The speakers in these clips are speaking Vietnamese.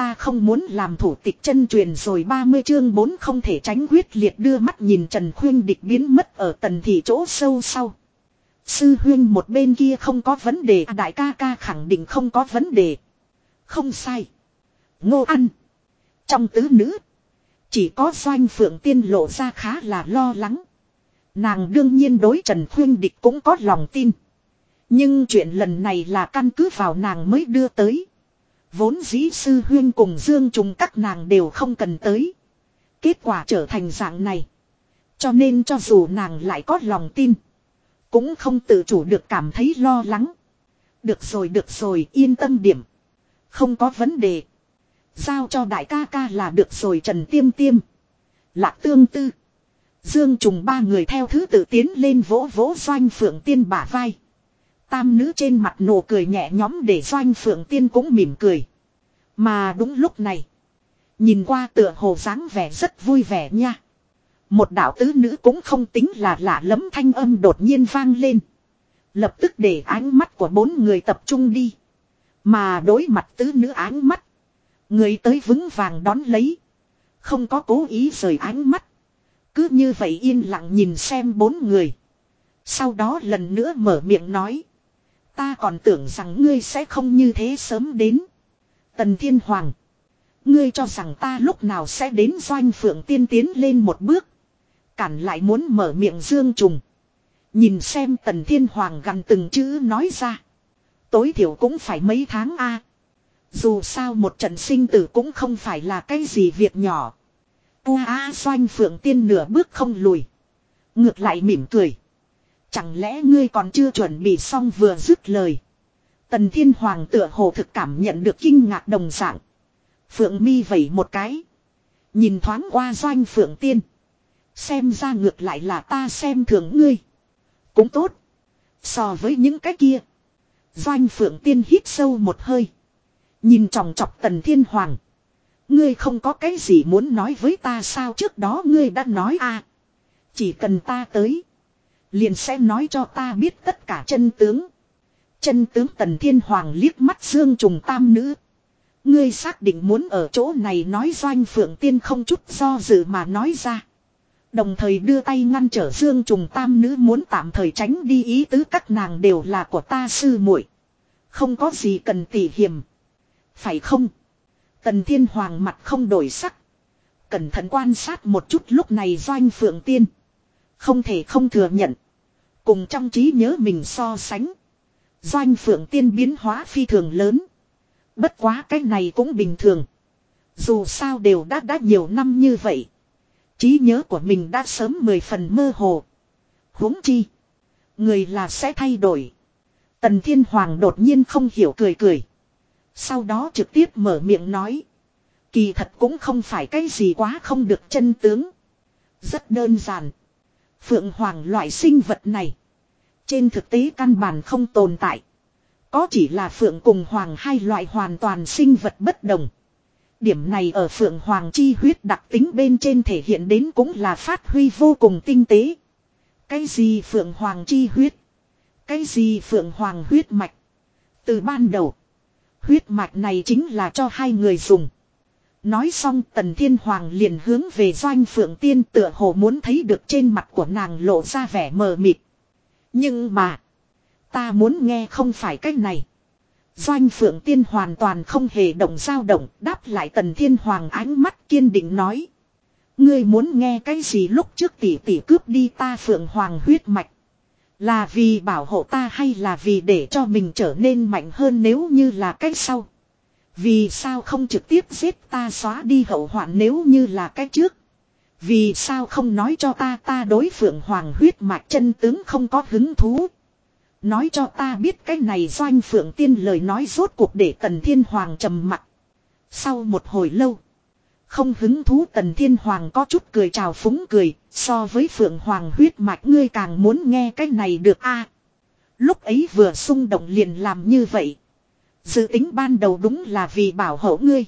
ta không muốn làm thủ tịch chân truyền rồi 30 chương 4 không thể tránh quyết liệt đưa mắt nhìn Trần Khuyên địch biến mất ở tần thị chỗ sâu sau. Sư huyên một bên kia không có vấn đề, đại ca ca khẳng định không có vấn đề. Không sai. Ngô ăn. Trong tứ nữ. Chỉ có doanh phượng tiên lộ ra khá là lo lắng. Nàng đương nhiên đối Trần Khuyên Địch cũng có lòng tin. Nhưng chuyện lần này là căn cứ vào nàng mới đưa tới. Vốn dĩ sư huyên cùng Dương Trùng các nàng đều không cần tới. Kết quả trở thành dạng này. Cho nên cho dù nàng lại có lòng tin. Cũng không tự chủ được cảm thấy lo lắng. Được rồi được rồi, yên tâm điểm. Không có vấn đề. Giao cho đại ca ca là được rồi, Trần Tiêm Tiêm. Lạc tương tư. Dương Trùng ba người theo thứ tự tiến lên vỗ vỗ doanh phượng tiên bả vai. Tam nữ trên mặt nụ cười nhẹ nhóm để doanh phượng tiên cũng mỉm cười. Mà đúng lúc này. Nhìn qua tựa hồ dáng vẻ rất vui vẻ nha. Một đạo tứ nữ cũng không tính là lạ lẫm thanh âm đột nhiên vang lên. Lập tức để ánh mắt của bốn người tập trung đi. Mà đối mặt tứ nữ ánh mắt. Người tới vững vàng đón lấy. Không có cố ý rời ánh mắt. Cứ như vậy yên lặng nhìn xem bốn người. Sau đó lần nữa mở miệng nói. Ta còn tưởng rằng ngươi sẽ không như thế sớm đến. Tần Thiên Hoàng. Ngươi cho rằng ta lúc nào sẽ đến doanh phượng tiên tiến lên một bước. Cản lại muốn mở miệng dương trùng. Nhìn xem Tần Thiên Hoàng gần từng chữ nói ra. Tối thiểu cũng phải mấy tháng a. Dù sao một trận sinh tử cũng không phải là cái gì việc nhỏ. U a doanh phượng tiên nửa bước không lùi. Ngược lại mỉm cười. Chẳng lẽ ngươi còn chưa chuẩn bị xong vừa dứt lời. Tần thiên hoàng tựa hồ thực cảm nhận được kinh ngạc đồng dạng. Phượng mi vẩy một cái. Nhìn thoáng qua doanh phượng tiên. Xem ra ngược lại là ta xem thường ngươi. Cũng tốt. So với những cái kia. Doanh phượng tiên hít sâu một hơi. Nhìn tròng trọc tần thiên hoàng. Ngươi không có cái gì muốn nói với ta sao trước đó ngươi đã nói à. Chỉ cần ta tới. Liền sẽ nói cho ta biết tất cả chân tướng. Chân tướng tần thiên hoàng liếc mắt dương trùng tam nữ. Ngươi xác định muốn ở chỗ này nói doanh phượng tiên không chút do dự mà nói ra. Đồng thời đưa tay ngăn trở dương trùng tam nữ muốn tạm thời tránh đi ý tứ các nàng đều là của ta sư muội Không có gì cần tỉ hiểm. Phải không? Tần Thiên Hoàng mặt không đổi sắc. Cẩn thận quan sát một chút lúc này doanh phượng tiên. Không thể không thừa nhận. Cùng trong trí nhớ mình so sánh. Doanh phượng tiên biến hóa phi thường lớn. Bất quá cái này cũng bình thường. Dù sao đều đã đã nhiều năm như vậy. trí nhớ của mình đã sớm mười phần mơ hồ. huống chi. Người là sẽ thay đổi. Tần Thiên Hoàng đột nhiên không hiểu cười cười. Sau đó trực tiếp mở miệng nói. Kỳ thật cũng không phải cái gì quá không được chân tướng. Rất đơn giản. Phượng Hoàng loại sinh vật này. Trên thực tế căn bản không tồn tại. Có chỉ là Phượng cùng Hoàng hai loại hoàn toàn sinh vật bất đồng. Điểm này ở Phượng Hoàng chi huyết đặc tính bên trên thể hiện đến cũng là phát huy vô cùng tinh tế. Cái gì Phượng Hoàng chi huyết? Cái gì Phượng Hoàng huyết mạch? Từ ban đầu. Huyết mạch này chính là cho hai người dùng. Nói xong tần thiên hoàng liền hướng về doanh phượng tiên tựa hồ muốn thấy được trên mặt của nàng lộ ra vẻ mờ mịt. Nhưng mà. Ta muốn nghe không phải cách này. Doanh phượng tiên hoàn toàn không hề động dao động, đáp lại tần thiên hoàng ánh mắt kiên định nói. Ngươi muốn nghe cái gì lúc trước tỷ tỷ cướp đi ta phượng hoàng huyết mạch. Là vì bảo hộ ta hay là vì để cho mình trở nên mạnh hơn nếu như là cách sau. Vì sao không trực tiếp giết ta xóa đi hậu hoạn nếu như là cách trước. Vì sao không nói cho ta ta đối phượng hoàng huyết mạch chân tướng không có hứng thú. Nói cho ta biết cái này doanh phượng tiên lời nói rốt cuộc để tần thiên hoàng trầm mặt. Sau một hồi lâu. Không hứng thú tần thiên hoàng có chút cười chào phúng cười, so với phượng hoàng huyết mạch ngươi càng muốn nghe cái này được a Lúc ấy vừa xung động liền làm như vậy. Dự tính ban đầu đúng là vì bảo hộ ngươi.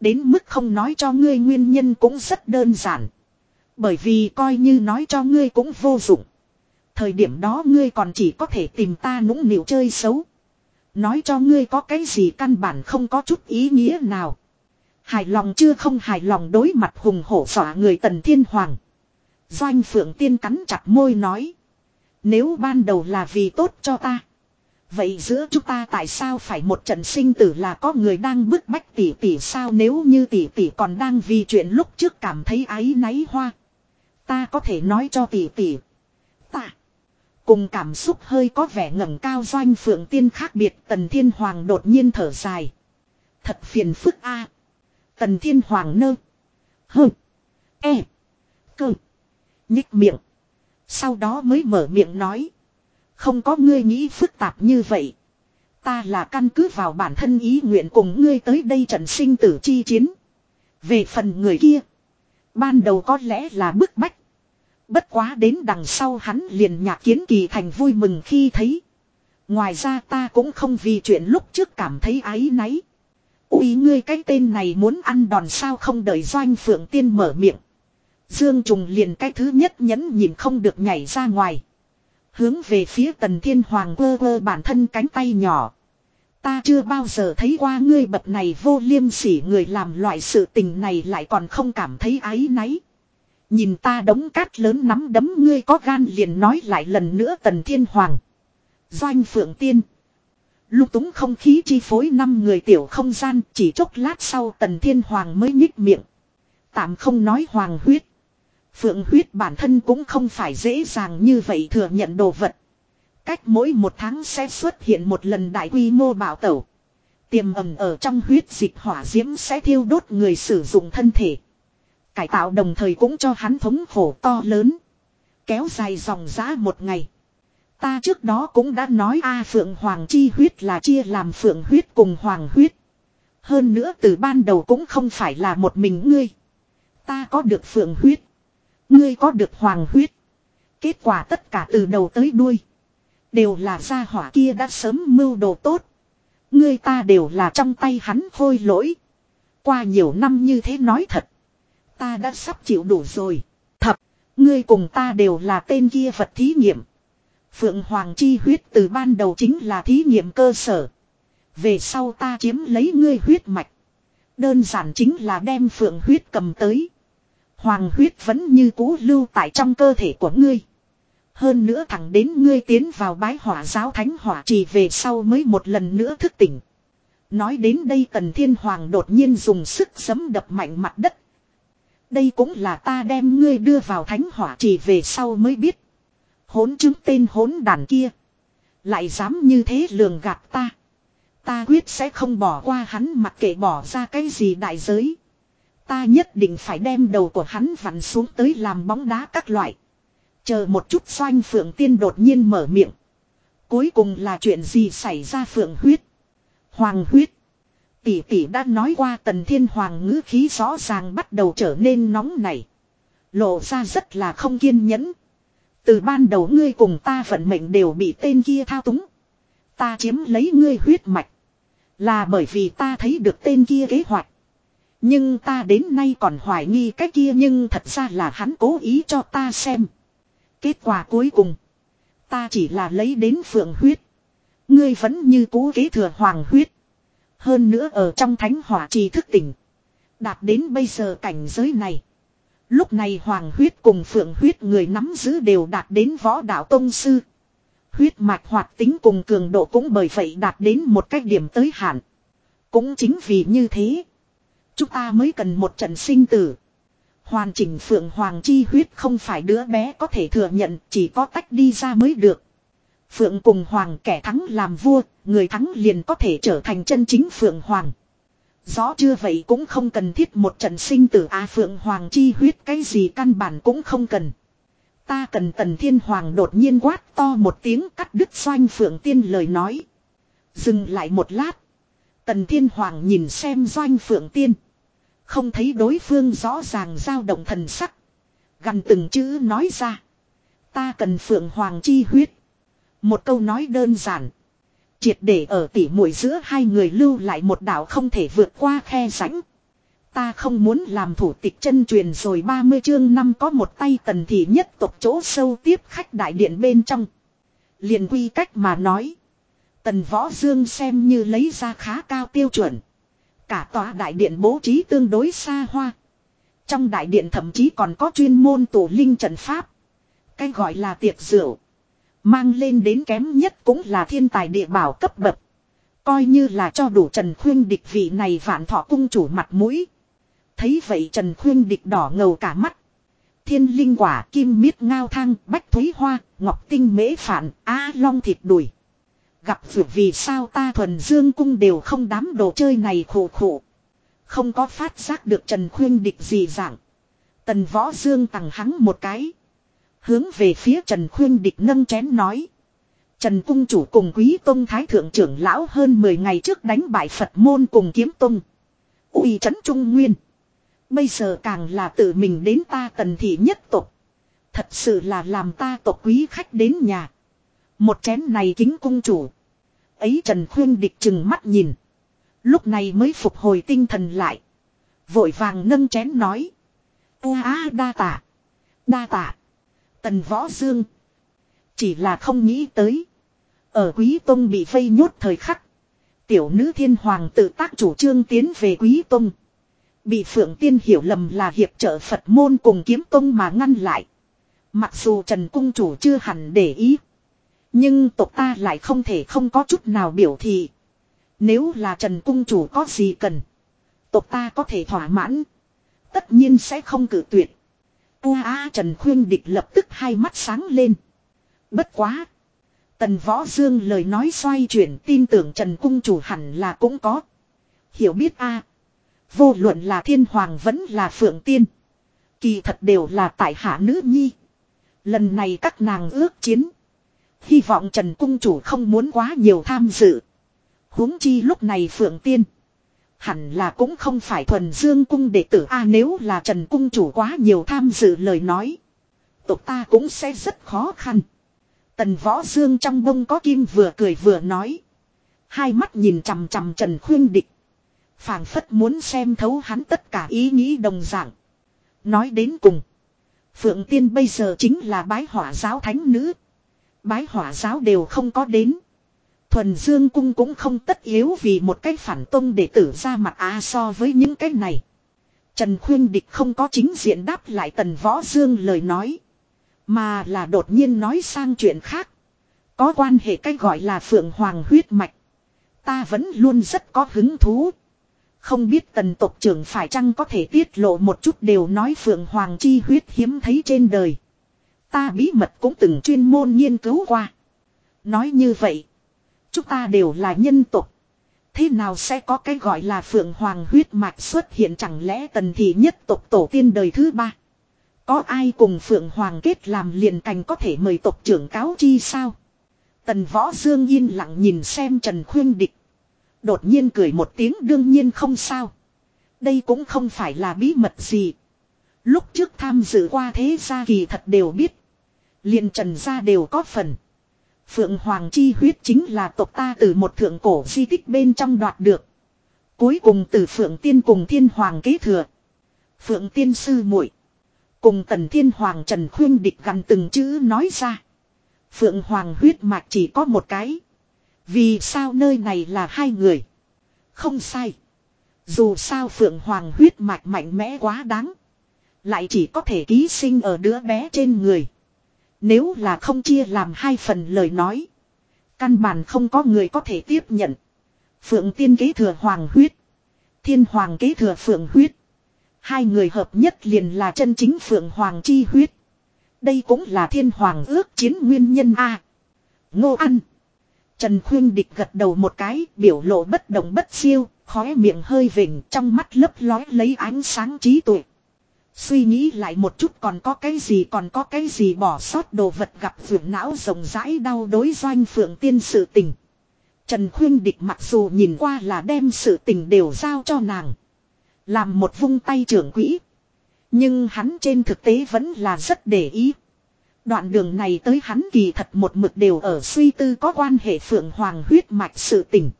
Đến mức không nói cho ngươi nguyên nhân cũng rất đơn giản. Bởi vì coi như nói cho ngươi cũng vô dụng. Thời điểm đó ngươi còn chỉ có thể tìm ta nũng nịu chơi xấu. Nói cho ngươi có cái gì căn bản không có chút ý nghĩa nào. Hài lòng chưa không hài lòng đối mặt hùng hổ dọa người tần thiên hoàng. Doanh phượng tiên cắn chặt môi nói. Nếu ban đầu là vì tốt cho ta. Vậy giữa chúng ta tại sao phải một trận sinh tử là có người đang bức bách tỷ tỷ sao nếu như tỷ tỷ còn đang vì chuyện lúc trước cảm thấy áy náy hoa. Ta có thể nói cho tỷ tỷ. Ta. Cùng cảm xúc hơi có vẻ ngẩng cao doanh phượng tiên khác biệt, tần thiên hoàng đột nhiên thở dài. Thật phiền phức a Tần thiên hoàng nơ. Hơ. E. Cơ. Nhích miệng. Sau đó mới mở miệng nói. Không có ngươi nghĩ phức tạp như vậy. Ta là căn cứ vào bản thân ý nguyện cùng ngươi tới đây trận sinh tử chi chiến. Về phần người kia. Ban đầu có lẽ là bức bách. Bất quá đến đằng sau hắn liền nhạc kiến kỳ thành vui mừng khi thấy. Ngoài ra ta cũng không vì chuyện lúc trước cảm thấy áy náy. Úi, ngươi cái tên này muốn ăn đòn sao không đợi doanh phượng tiên mở miệng. Dương trùng liền cái thứ nhất nhẫn nhìn không được nhảy ra ngoài. Hướng về phía tần thiên hoàng quơ quơ bản thân cánh tay nhỏ. Ta chưa bao giờ thấy qua ngươi bậc này vô liêm sỉ người làm loại sự tình này lại còn không cảm thấy áy náy. Nhìn ta đống cát lớn nắm đấm ngươi có gan liền nói lại lần nữa tần thiên hoàng. Doanh phượng tiên. Lúc túng không khí chi phối năm người tiểu không gian chỉ chốc lát sau tần thiên hoàng mới nhích miệng. Tạm không nói hoàng huyết. Phượng huyết bản thân cũng không phải dễ dàng như vậy thừa nhận đồ vật. Cách mỗi một tháng sẽ xuất hiện một lần đại quy mô bảo tẩu. Tiềm ẩn ở trong huyết dịch hỏa diễm sẽ thiêu đốt người sử dụng thân thể. Cải tạo đồng thời cũng cho hắn thống khổ to lớn. Kéo dài dòng giá một ngày. Ta trước đó cũng đã nói a phượng hoàng chi huyết là chia làm phượng huyết cùng hoàng huyết. Hơn nữa từ ban đầu cũng không phải là một mình ngươi. Ta có được phượng huyết. Ngươi có được hoàng huyết. Kết quả tất cả từ đầu tới đuôi. Đều là gia hỏa kia đã sớm mưu đồ tốt. Ngươi ta đều là trong tay hắn khôi lỗi. Qua nhiều năm như thế nói thật. Ta đã sắp chịu đủ rồi. Thập, ngươi cùng ta đều là tên kia vật thí nghiệm. Phượng Hoàng chi huyết từ ban đầu chính là thí nghiệm cơ sở. Về sau ta chiếm lấy ngươi huyết mạch. Đơn giản chính là đem phượng huyết cầm tới. Hoàng huyết vẫn như cũ lưu tại trong cơ thể của ngươi. Hơn nữa thẳng đến ngươi tiến vào bái hỏa giáo thánh hỏa chỉ về sau mới một lần nữa thức tỉnh. Nói đến đây tần thiên hoàng đột nhiên dùng sức giấm đập mạnh mặt đất. Đây cũng là ta đem ngươi đưa vào thánh hỏa chỉ về sau mới biết. Hốn chứng tên hốn đàn kia. Lại dám như thế lường gạt ta. Ta quyết sẽ không bỏ qua hắn mặc kệ bỏ ra cái gì đại giới. Ta nhất định phải đem đầu của hắn vặn xuống tới làm bóng đá các loại. Chờ một chút xoanh phượng tiên đột nhiên mở miệng. Cuối cùng là chuyện gì xảy ra phượng huyết. Hoàng huyết. Tỷ tỷ đã nói qua tần thiên hoàng ngữ khí rõ ràng bắt đầu trở nên nóng nảy. Lộ ra rất là không kiên nhẫn. Từ ban đầu ngươi cùng ta vận mệnh đều bị tên kia thao túng. Ta chiếm lấy ngươi huyết mạch. Là bởi vì ta thấy được tên kia kế hoạch. Nhưng ta đến nay còn hoài nghi cái kia nhưng thật ra là hắn cố ý cho ta xem. Kết quả cuối cùng. Ta chỉ là lấy đến phượng huyết. Ngươi vẫn như cũ kế thừa hoàng huyết. Hơn nữa ở trong thánh hỏa trì thức tỉnh. Đạt đến bây giờ cảnh giới này. Lúc này hoàng huyết cùng phượng huyết người nắm giữ đều đạt đến võ đạo tông sư. Huyết mạch hoạt tính cùng cường độ cũng bởi vậy đạt đến một cách điểm tới hạn. Cũng chính vì như thế. Chúng ta mới cần một trận sinh tử. Hoàn chỉnh phượng hoàng chi huyết không phải đứa bé có thể thừa nhận chỉ có tách đi ra mới được. Phượng cùng hoàng kẻ thắng làm vua, người thắng liền có thể trở thành chân chính phượng hoàng. Rõ chưa vậy cũng không cần thiết một trận sinh tử a phượng hoàng chi huyết cái gì căn bản cũng không cần. Ta cần tần thiên hoàng đột nhiên quát to một tiếng cắt đứt doanh phượng tiên lời nói. Dừng lại một lát. Tần thiên hoàng nhìn xem doanh phượng tiên. Không thấy đối phương rõ ràng dao động thần sắc. Gần từng chữ nói ra. Ta cần phượng hoàng chi huyết. Một câu nói đơn giản. Triệt để ở tỉ mũi giữa hai người lưu lại một đạo không thể vượt qua khe rãnh. Ta không muốn làm thủ tịch chân truyền rồi 30 chương năm có một tay tần thị nhất tộc chỗ sâu tiếp khách đại điện bên trong. liền quy cách mà nói. Tần võ dương xem như lấy ra khá cao tiêu chuẩn. Cả tòa đại điện bố trí tương đối xa hoa. Trong đại điện thậm chí còn có chuyên môn tổ linh trận pháp. Cái gọi là tiệc rượu. Mang lên đến kém nhất cũng là thiên tài địa bảo cấp bậc. Coi như là cho đủ Trần Khuyên địch vị này vạn thọ cung chủ mặt mũi. Thấy vậy Trần Khuyên địch đỏ ngầu cả mắt. Thiên linh quả, kim miết ngao thang, bách thúy hoa, ngọc tinh mễ phản, á long thịt đùi. Gặp vượt vì sao ta thuần dương cung đều không đám đồ chơi này khổ khổ. Không có phát giác được Trần Khuyên địch gì dạng. Tần võ dương tặng hắn một cái. Hướng về phía Trần Khuyên địch nâng chén nói. Trần Cung chủ cùng quý tông thái thượng trưởng lão hơn 10 ngày trước đánh bại Phật môn cùng kiếm tông. uy trấn Trung Nguyên. Bây giờ càng là tự mình đến ta tần thị nhất tộc. Thật sự là làm ta tộc quý khách đến nhà. Một chén này kính cung chủ. Ấy Trần Khuyên địch chừng mắt nhìn. Lúc này mới phục hồi tinh thần lại. Vội vàng nâng chén nói. Ua á đa tạ. Đa tạ. Tần võ dương. Chỉ là không nghĩ tới. Ở quý tông bị vây nhốt thời khắc. Tiểu nữ thiên hoàng tự tác chủ trương tiến về quý tông. Bị phượng tiên hiểu lầm là hiệp trợ Phật môn cùng kiếm tông mà ngăn lại. Mặc dù Trần Cung chủ chưa hẳn để ý. Nhưng tộc ta lại không thể không có chút nào biểu thị. Nếu là Trần Cung chủ có gì cần. Tộc ta có thể thỏa mãn. Tất nhiên sẽ không cử tuyệt. Ua a Trần Khuyên Địch lập tức hai mắt sáng lên. Bất quá. Tần Võ Dương lời nói xoay chuyển tin tưởng Trần Cung chủ hẳn là cũng có. Hiểu biết a Vô luận là thiên hoàng vẫn là phượng tiên. Kỳ thật đều là tại hạ nữ nhi. Lần này các nàng ước chiến. Hy vọng Trần Cung chủ không muốn quá nhiều tham dự. huống chi lúc này phượng tiên. Hẳn là cũng không phải thuần dương cung đệ tử a nếu là Trần Cung chủ quá nhiều tham dự lời nói. Tộc ta cũng sẽ rất khó khăn. Tần võ dương trong bông có kim vừa cười vừa nói. Hai mắt nhìn chằm chằm Trần Khuyên Địch phảng phất muốn xem thấu hắn tất cả ý nghĩ đồng dạng. Nói đến cùng. Phượng Tiên bây giờ chính là bái hỏa giáo thánh nữ. Bái hỏa giáo đều không có đến. Thuần Dương Cung cũng không tất yếu vì một cái phản tông để tử ra mặt a so với những cái này. Trần Khuyên Địch không có chính diện đáp lại Tần Võ Dương lời nói. Mà là đột nhiên nói sang chuyện khác. Có quan hệ cách gọi là Phượng Hoàng huyết mạch. Ta vẫn luôn rất có hứng thú. Không biết tần tộc trưởng phải chăng có thể tiết lộ một chút đều nói Phượng Hoàng chi huyết hiếm thấy trên đời. Ta bí mật cũng từng chuyên môn nghiên cứu qua. Nói như vậy. Chúng ta đều là nhân tộc. Thế nào sẽ có cái gọi là Phượng Hoàng huyết mạch xuất hiện chẳng lẽ tần thị nhất tộc tổ tiên đời thứ ba. Có ai cùng Phượng Hoàng kết làm liền cành có thể mời tộc trưởng cáo chi sao? Tần Võ Dương yên lặng nhìn xem Trần Khuyên Địch. Đột nhiên cười một tiếng đương nhiên không sao. Đây cũng không phải là bí mật gì. Lúc trước tham dự qua thế gia kỳ thật đều biết liền trần gia đều có phần. Phượng Hoàng chi huyết chính là tộc ta từ một thượng cổ di tích bên trong đoạt được. Cuối cùng từ Phượng Tiên cùng Thiên Hoàng kế thừa. Phượng Tiên sư muội Cùng Tần Thiên Hoàng Trần Khuyên địch gần từng chữ nói ra. Phượng Hoàng huyết mạch chỉ có một cái. Vì sao nơi này là hai người? Không sai. Dù sao Phượng Hoàng huyết mạch mạnh mẽ quá đáng. Lại chỉ có thể ký sinh ở đứa bé trên người. Nếu là không chia làm hai phần lời nói. Căn bản không có người có thể tiếp nhận. Phượng tiên kế thừa hoàng huyết. Thiên hoàng kế thừa phượng huyết. Hai người hợp nhất liền là chân chính phượng hoàng chi huyết. Đây cũng là thiên hoàng ước chiến nguyên nhân A. Ngô ăn. Trần Khuyên Địch gật đầu một cái, biểu lộ bất động bất siêu, khóe miệng hơi vỉnh trong mắt lấp lói lấy ánh sáng trí tuệ. Suy nghĩ lại một chút còn có cái gì còn có cái gì bỏ sót đồ vật gặp vượt não rộng rãi đau đối doanh phượng tiên sự tình. Trần Khuyên Địch mặc dù nhìn qua là đem sự tình đều giao cho nàng. Làm một vung tay trưởng quỹ. Nhưng hắn trên thực tế vẫn là rất để ý. Đoạn đường này tới hắn kỳ thật một mực đều ở suy tư có quan hệ phượng hoàng huyết mạch sự tình.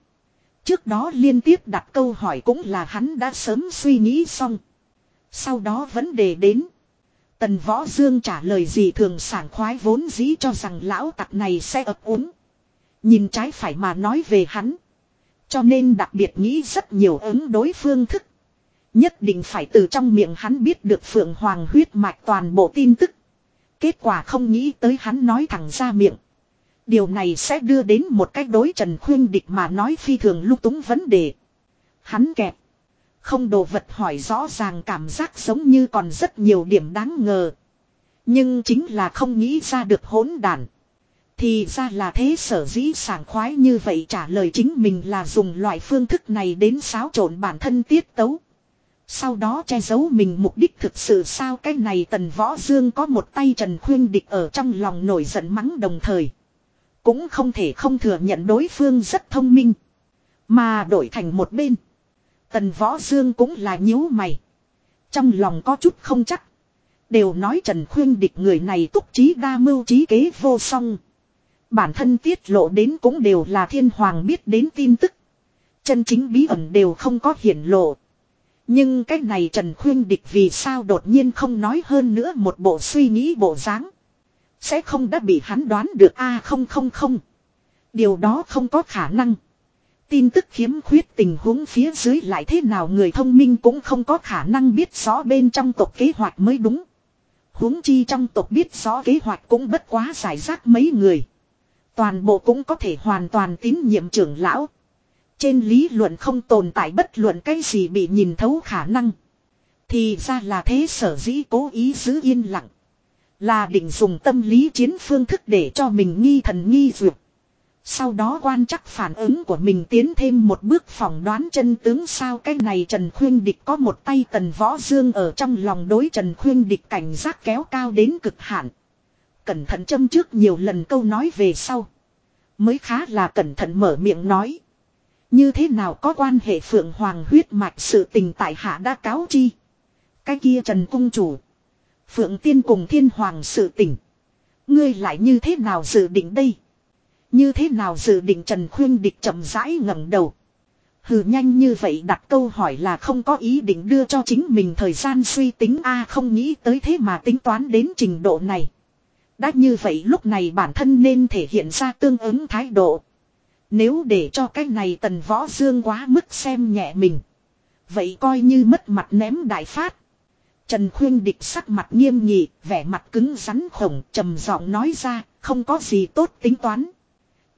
Trước đó liên tiếp đặt câu hỏi cũng là hắn đã sớm suy nghĩ xong. Sau đó vấn đề đến. Tần Võ Dương trả lời gì thường sảng khoái vốn dĩ cho rằng lão tặc này sẽ ập úng. Nhìn trái phải mà nói về hắn. Cho nên đặc biệt nghĩ rất nhiều ứng đối phương thức. Nhất định phải từ trong miệng hắn biết được Phượng Hoàng huyết mạch toàn bộ tin tức. Kết quả không nghĩ tới hắn nói thẳng ra miệng. Điều này sẽ đưa đến một cách đối Trần Khuyên Địch mà nói phi thường lúc túng vấn đề. Hắn kẹp. Không đồ vật hỏi rõ ràng cảm giác giống như còn rất nhiều điểm đáng ngờ. Nhưng chính là không nghĩ ra được hỗn đản. Thì ra là thế sở dĩ sảng khoái như vậy trả lời chính mình là dùng loại phương thức này đến xáo trộn bản thân tiết tấu. Sau đó che giấu mình mục đích thực sự sao cái này tần võ dương có một tay trần khuyên địch ở trong lòng nổi giận mắng đồng thời. Cũng không thể không thừa nhận đối phương rất thông minh. Mà đổi thành một bên. Tần võ dương cũng là nhíu mày. Trong lòng có chút không chắc. Đều nói Trần Khuyên địch người này túc trí đa mưu trí kế vô song. Bản thân tiết lộ đến cũng đều là thiên hoàng biết đến tin tức. Chân chính bí ẩn đều không có hiển lộ. Nhưng cái này Trần Khuyên địch vì sao đột nhiên không nói hơn nữa một bộ suy nghĩ bộ dáng Sẽ không đã bị hắn đoán được a không không không. Điều đó không có khả năng. Tin tức khiếm khuyết tình huống phía dưới lại thế nào người thông minh cũng không có khả năng biết rõ bên trong tộc kế hoạch mới đúng. huống chi trong tộc biết rõ kế hoạch cũng bất quá giải rác mấy người. Toàn bộ cũng có thể hoàn toàn tín nhiệm trưởng lão. Trên lý luận không tồn tại bất luận cái gì bị nhìn thấu khả năng. Thì ra là thế sở dĩ cố ý giữ yên lặng. Là định dùng tâm lý chiến phương thức để cho mình nghi thần nghi dược. Sau đó quan chắc phản ứng của mình tiến thêm một bước phỏng đoán chân tướng sao cái này Trần Khuyên Địch có một tay tần võ dương ở trong lòng đối Trần Khuyên Địch cảnh giác kéo cao đến cực hạn. Cẩn thận châm trước nhiều lần câu nói về sau. Mới khá là cẩn thận mở miệng nói. Như thế nào có quan hệ phượng hoàng huyết mạch sự tình tại hạ đã cáo chi. Cái kia Trần Cung Chủ. Phượng Tiên cùng Thiên Hoàng sự tình. Ngươi lại như thế nào dự định đây? Như thế nào dự định Trần Khuyên Địch chậm rãi ngẩng đầu. Hừ nhanh như vậy đặt câu hỏi là không có ý định đưa cho chính mình thời gian suy tính a không nghĩ tới thế mà tính toán đến trình độ này. Đã như vậy lúc này bản thân nên thể hiện ra tương ứng thái độ. Nếu để cho cái này tần võ dương quá mức xem nhẹ mình. Vậy coi như mất mặt ném đại phát. Trần Khuyên Địch sắc mặt nghiêm nghị, vẻ mặt cứng rắn khổng, trầm giọng nói ra, không có gì tốt tính toán.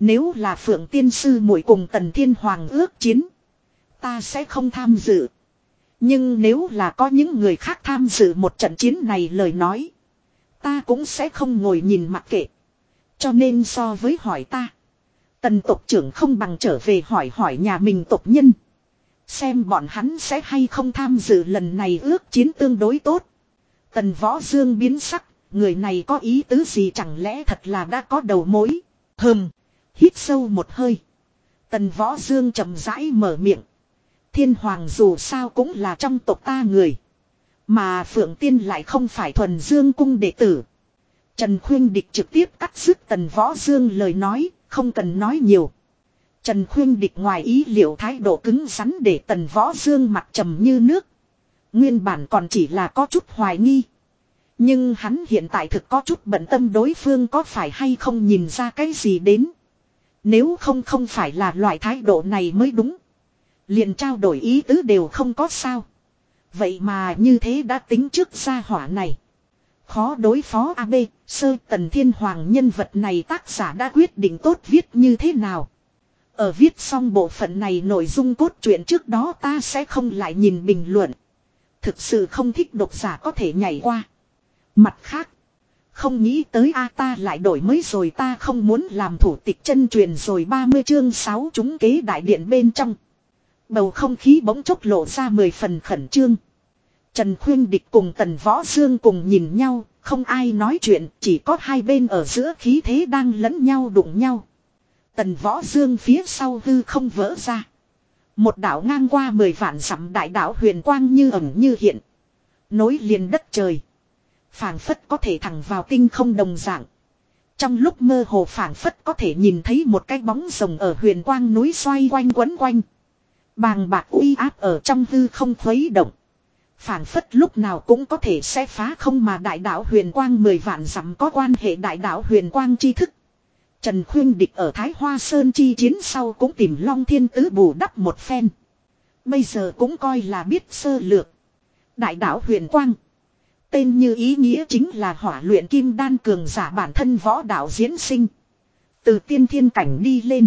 Nếu là Phượng Tiên Sư muội cùng Tần Thiên Hoàng ước chiến, ta sẽ không tham dự. Nhưng nếu là có những người khác tham dự một trận chiến này lời nói, ta cũng sẽ không ngồi nhìn mặc kệ. Cho nên so với hỏi ta, Tần tộc trưởng không bằng trở về hỏi hỏi nhà mình tộc nhân. Xem bọn hắn sẽ hay không tham dự lần này ước chiến tương đối tốt. Tần võ dương biến sắc, người này có ý tứ gì chẳng lẽ thật là đã có đầu mối. Hừm, hít sâu một hơi. Tần võ dương chậm rãi mở miệng. Thiên hoàng dù sao cũng là trong tộc ta người. Mà Phượng Tiên lại không phải thuần dương cung đệ tử. Trần Khuyên Địch trực tiếp cắt dứt Tần Võ Dương lời nói, không cần nói nhiều. Trần Khuyên Địch ngoài ý liệu thái độ cứng rắn để Tần Võ Dương mặt trầm như nước. Nguyên bản còn chỉ là có chút hoài nghi. Nhưng hắn hiện tại thực có chút bận tâm đối phương có phải hay không nhìn ra cái gì đến. Nếu không không phải là loại thái độ này mới đúng. liền trao đổi ý tứ đều không có sao. Vậy mà như thế đã tính trước ra hỏa này. Khó đối phó AB, sơ tần thiên hoàng nhân vật này tác giả đã quyết định tốt viết như thế nào. Ở viết xong bộ phận này nội dung cốt truyện trước đó ta sẽ không lại nhìn bình luận. Thực sự không thích độc giả có thể nhảy qua. Mặt khác. Không nghĩ tới a ta lại đổi mới rồi ta không muốn làm thủ tịch chân truyền rồi 30 chương 6 chúng kế đại điện bên trong. Bầu không khí bỗng chốc lộ ra 10 phần khẩn trương. Trần Khuyên Địch cùng Tần Võ Dương cùng nhìn nhau, không ai nói chuyện, chỉ có hai bên ở giữa khí thế đang lẫn nhau đụng nhau. Tần Võ Dương phía sau hư không vỡ ra. Một đảo ngang qua mười vạn dặm đại đảo huyền quang như ẩn như hiện. Nối liền đất trời phảng phất có thể thẳng vào tinh không đồng dạng. Trong lúc mơ hồ phảng phất có thể nhìn thấy một cái bóng rồng ở huyền quang núi xoay quanh quấn quanh. Bàng bạc uy áp ở trong hư không khuấy động phảng phất lúc nào cũng có thể sẽ phá không mà đại đạo huyền quang mười vạn dặm có quan hệ đại đạo huyền quang tri thức Trần Khuyên Địch ở Thái Hoa Sơn chi chiến sau cũng tìm Long Thiên Tứ bù đắp một phen. Bây giờ cũng coi là biết sơ lược. Đại đạo huyền quang. Tên như ý nghĩa chính là hỏa luyện kim đan cường giả bản thân võ đạo diễn sinh. Từ tiên thiên cảnh đi lên.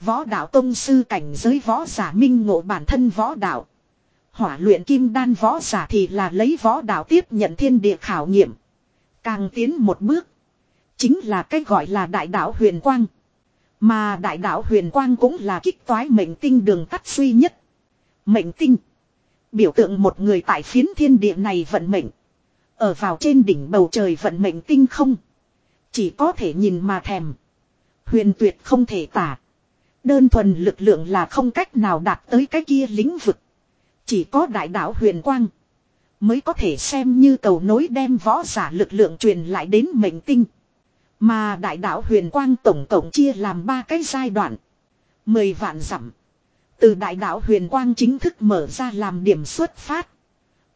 Võ đạo tông sư cảnh giới võ giả minh ngộ bản thân võ đạo. Hỏa luyện kim đan võ giả thì là lấy võ đạo tiếp nhận thiên địa khảo nghiệm. Càng tiến một bước. Chính là cái gọi là đại đạo huyền quang. Mà đại đạo huyền quang cũng là kích toái mệnh tinh đường tắt duy nhất. Mệnh tinh. Biểu tượng một người tại phiến thiên địa này vận mệnh. Ở vào trên đỉnh bầu trời vận mệnh tinh không. Chỉ có thể nhìn mà thèm. Huyền tuyệt không thể tả. Đơn thuần lực lượng là không cách nào đạt tới cái kia lĩnh vực. Chỉ có đại đạo huyền quang. Mới có thể xem như cầu nối đem võ giả lực lượng truyền lại đến mệnh tinh. Mà đại đạo huyền quang tổng cộng chia làm ba cái giai đoạn. Mười vạn dặm. Từ đại đạo huyền quang chính thức mở ra làm điểm xuất phát.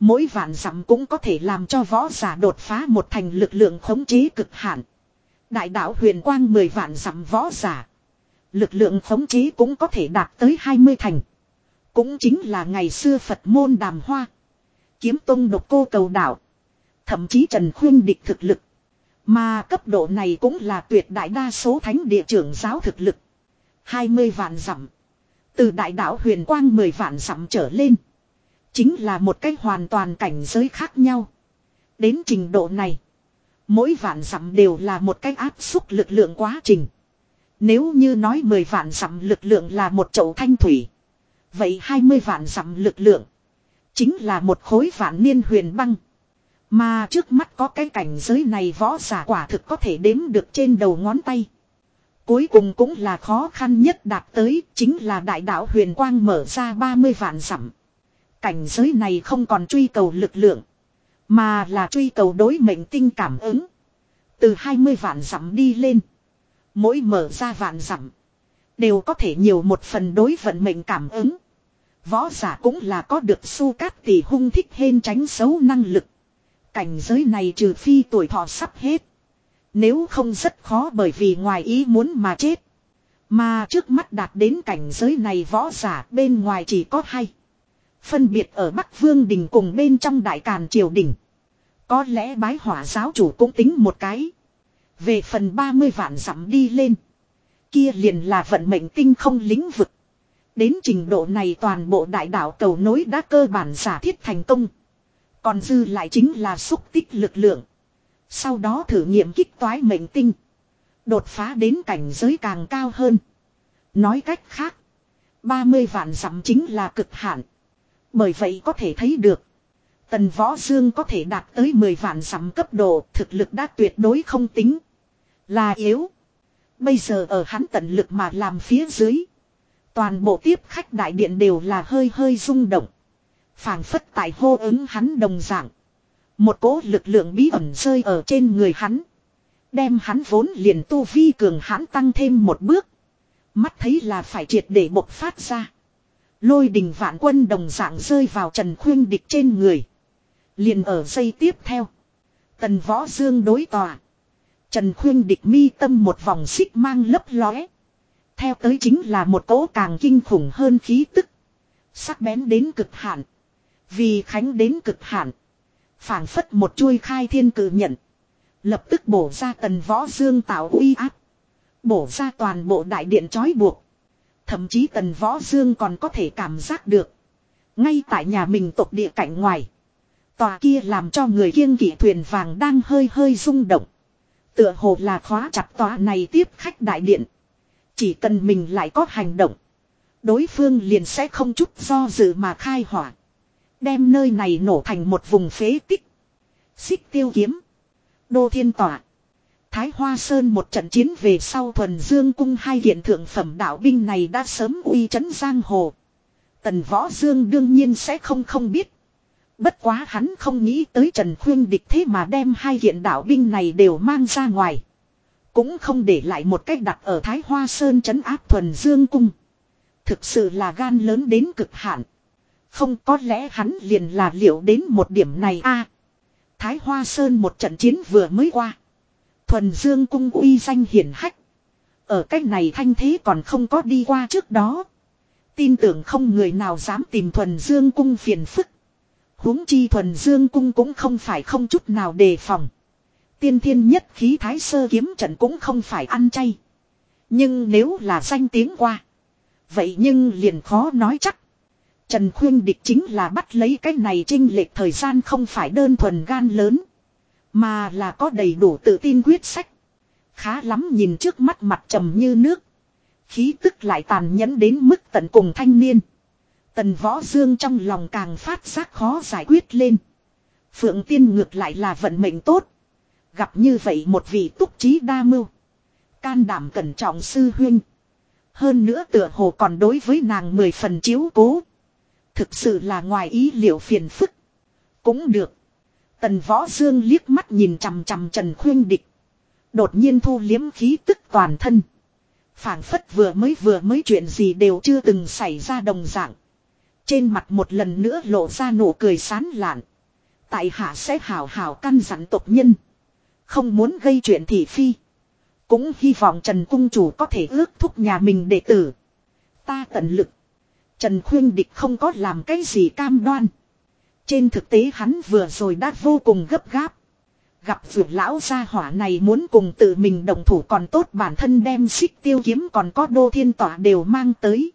Mỗi vạn dặm cũng có thể làm cho võ giả đột phá một thành lực lượng khống chế cực hạn. Đại đạo huyền quang mười vạn dặm võ giả. Lực lượng khống chế cũng có thể đạt tới 20 thành. Cũng chính là ngày xưa Phật môn đàm hoa. Kiếm tông độc cô cầu đạo. Thậm chí Trần Khuyên địch thực lực. Mà cấp độ này cũng là tuyệt đại đa số thánh địa trưởng giáo thực lực. 20 vạn dặm. Từ đại đạo huyền quang 10 vạn dặm trở lên. Chính là một cách hoàn toàn cảnh giới khác nhau. Đến trình độ này. Mỗi vạn dặm đều là một cách áp xúc lực lượng quá trình. Nếu như nói 10 vạn dặm lực lượng là một chậu thanh thủy. Vậy 20 vạn dặm lực lượng. Chính là một khối vạn niên huyền băng. Mà trước mắt có cái cảnh giới này võ giả quả thực có thể đếm được trên đầu ngón tay. Cuối cùng cũng là khó khăn nhất đạt tới chính là đại đạo huyền quang mở ra 30 vạn dặm. Cảnh giới này không còn truy cầu lực lượng. Mà là truy cầu đối mệnh tinh cảm ứng. Từ 20 vạn dặm đi lên. Mỗi mở ra vạn dặm. Đều có thể nhiều một phần đối vận mệnh cảm ứng. Võ giả cũng là có được su cát tỷ hung thích hên tránh xấu năng lực. Cảnh giới này trừ phi tuổi thọ sắp hết. Nếu không rất khó bởi vì ngoài ý muốn mà chết. Mà trước mắt đạt đến cảnh giới này võ giả bên ngoài chỉ có hai. Phân biệt ở Bắc Vương Đình cùng bên trong Đại Càn Triều Đình. Có lẽ bái hỏa giáo chủ cũng tính một cái. Về phần 30 vạn dặm đi lên. Kia liền là vận mệnh tinh không lĩnh vực. Đến trình độ này toàn bộ đại đạo cầu nối đã cơ bản giả thiết thành công. Còn dư lại chính là xúc tích lực lượng. Sau đó thử nghiệm kích toái mệnh tinh. Đột phá đến cảnh giới càng cao hơn. Nói cách khác. 30 vạn dặm chính là cực hạn. Bởi vậy có thể thấy được. Tần Võ Dương có thể đạt tới 10 vạn dặm cấp độ, thực lực đã tuyệt đối không tính. Là yếu. Bây giờ ở hắn tận lực mà làm phía dưới. Toàn bộ tiếp khách đại điện đều là hơi hơi rung động. phảng phất tại hô ứng hắn đồng dạng. Một cỗ lực lượng bí ẩn rơi ở trên người hắn. Đem hắn vốn liền tu vi cường hắn tăng thêm một bước. Mắt thấy là phải triệt để bộc phát ra. Lôi đình vạn quân đồng dạng rơi vào Trần Khuyên Địch trên người. Liền ở giây tiếp theo. Tần Võ Dương đối tòa. Trần Khuyên Địch mi tâm một vòng xích mang lấp lóe. Theo tới chính là một cỗ càng kinh khủng hơn khí tức. Sắc bén đến cực hạn. Vì khánh đến cực hạn. phảng phất một chuôi khai thiên cử nhận. Lập tức bổ ra tần võ dương tạo uy áp. Bổ ra toàn bộ đại điện trói buộc. Thậm chí tần võ dương còn có thể cảm giác được. Ngay tại nhà mình tộc địa cảnh ngoài. Tòa kia làm cho người kiêng kỵ thuyền vàng đang hơi hơi rung động. Tựa hồ là khóa chặt tòa này tiếp khách đại điện. Chỉ cần mình lại có hành động. Đối phương liền sẽ không chút do dự mà khai hỏa. Đem nơi này nổ thành một vùng phế tích. Xích tiêu kiếm. Đô thiên tỏa. Thái Hoa Sơn một trận chiến về sau thuần dương cung hai hiện thượng phẩm đạo binh này đã sớm uy chấn giang hồ. Tần Võ Dương đương nhiên sẽ không không biết. Bất quá hắn không nghĩ tới Trần Khuyên địch thế mà đem hai hiện đạo binh này đều mang ra ngoài. Cũng không để lại một cách đặt ở Thái Hoa Sơn trấn áp thuần dương cung. Thực sự là gan lớn đến cực hạn. Không có lẽ hắn liền là liệu đến một điểm này a Thái Hoa Sơn một trận chiến vừa mới qua. Thuần Dương cung uy danh hiển hách. Ở cách này thanh thế còn không có đi qua trước đó. Tin tưởng không người nào dám tìm thuần dương cung phiền phức. huống chi thuần dương cung cũng không phải không chút nào đề phòng. Tiên thiên nhất khí thái sơ kiếm trận cũng không phải ăn chay. Nhưng nếu là danh tiếng qua. Vậy nhưng liền khó nói chắc. Trần Khuyên Địch chính là bắt lấy cái này trinh lệch thời gian không phải đơn thuần gan lớn. Mà là có đầy đủ tự tin quyết sách. Khá lắm nhìn trước mắt mặt trầm như nước. Khí tức lại tàn nhẫn đến mức tận cùng thanh niên. Tần võ dương trong lòng càng phát giác khó giải quyết lên. Phượng tiên ngược lại là vận mệnh tốt. Gặp như vậy một vị túc trí đa mưu. Can đảm cẩn trọng sư huyên. Hơn nữa tựa hồ còn đối với nàng mười phần chiếu cố. Thực sự là ngoài ý liệu phiền phức. Cũng được. Tần võ dương liếc mắt nhìn chằm chằm Trần Khuyên Địch. Đột nhiên thu liếm khí tức toàn thân. phảng phất vừa mới vừa mới chuyện gì đều chưa từng xảy ra đồng dạng. Trên mặt một lần nữa lộ ra nụ cười sán lạn. Tại hạ sẽ hào hào căn dặn tộc nhân. Không muốn gây chuyện thị phi. Cũng hy vọng Trần Cung Chủ có thể ước thúc nhà mình đệ tử. Ta tận lực. Trần Khuyên Địch không có làm cái gì cam đoan. Trên thực tế hắn vừa rồi đã vô cùng gấp gáp. Gặp vượt lão gia hỏa này muốn cùng tự mình đồng thủ còn tốt bản thân đem xích tiêu kiếm còn có đô thiên tỏa đều mang tới.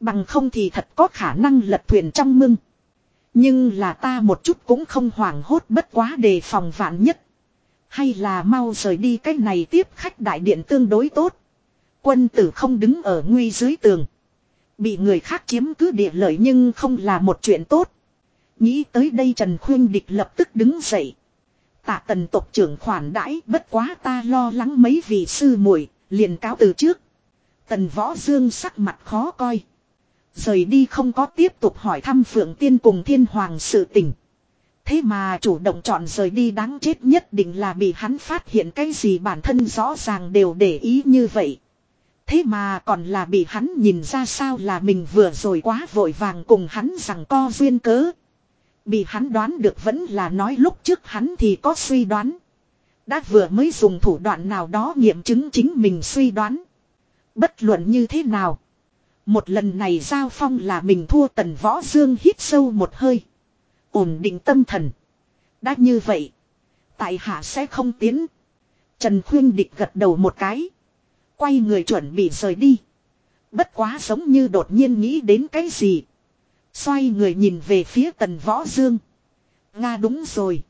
Bằng không thì thật có khả năng lật thuyền trong mưng. Nhưng là ta một chút cũng không hoảng hốt bất quá đề phòng vạn nhất. Hay là mau rời đi cái này tiếp khách đại điện tương đối tốt. Quân tử không đứng ở nguy dưới tường. Bị người khác chiếm cứ địa lợi nhưng không là một chuyện tốt. Nghĩ tới đây Trần Khuyên Địch lập tức đứng dậy. Tạ tần tộc trưởng khoản đãi, bất quá ta lo lắng mấy vị sư muội, liền cáo từ trước. Tần võ dương sắc mặt khó coi. Rời đi không có tiếp tục hỏi thăm phượng tiên cùng thiên hoàng sự tình. Thế mà chủ động chọn rời đi đáng chết nhất định là bị hắn phát hiện cái gì bản thân rõ ràng đều để ý như vậy. Thế mà còn là bị hắn nhìn ra sao là mình vừa rồi quá vội vàng cùng hắn rằng co duyên cớ. Bị hắn đoán được vẫn là nói lúc trước hắn thì có suy đoán. Đã vừa mới dùng thủ đoạn nào đó nghiệm chứng chính mình suy đoán. Bất luận như thế nào. Một lần này giao phong là mình thua tần võ dương hít sâu một hơi. Ổn định tâm thần. Đã như vậy. Tại hạ sẽ không tiến. Trần Khuyên Địch gật đầu một cái. Quay người chuẩn bị rời đi. Bất quá giống như đột nhiên nghĩ đến cái gì. Xoay người nhìn về phía tần võ dương. Nga đúng rồi.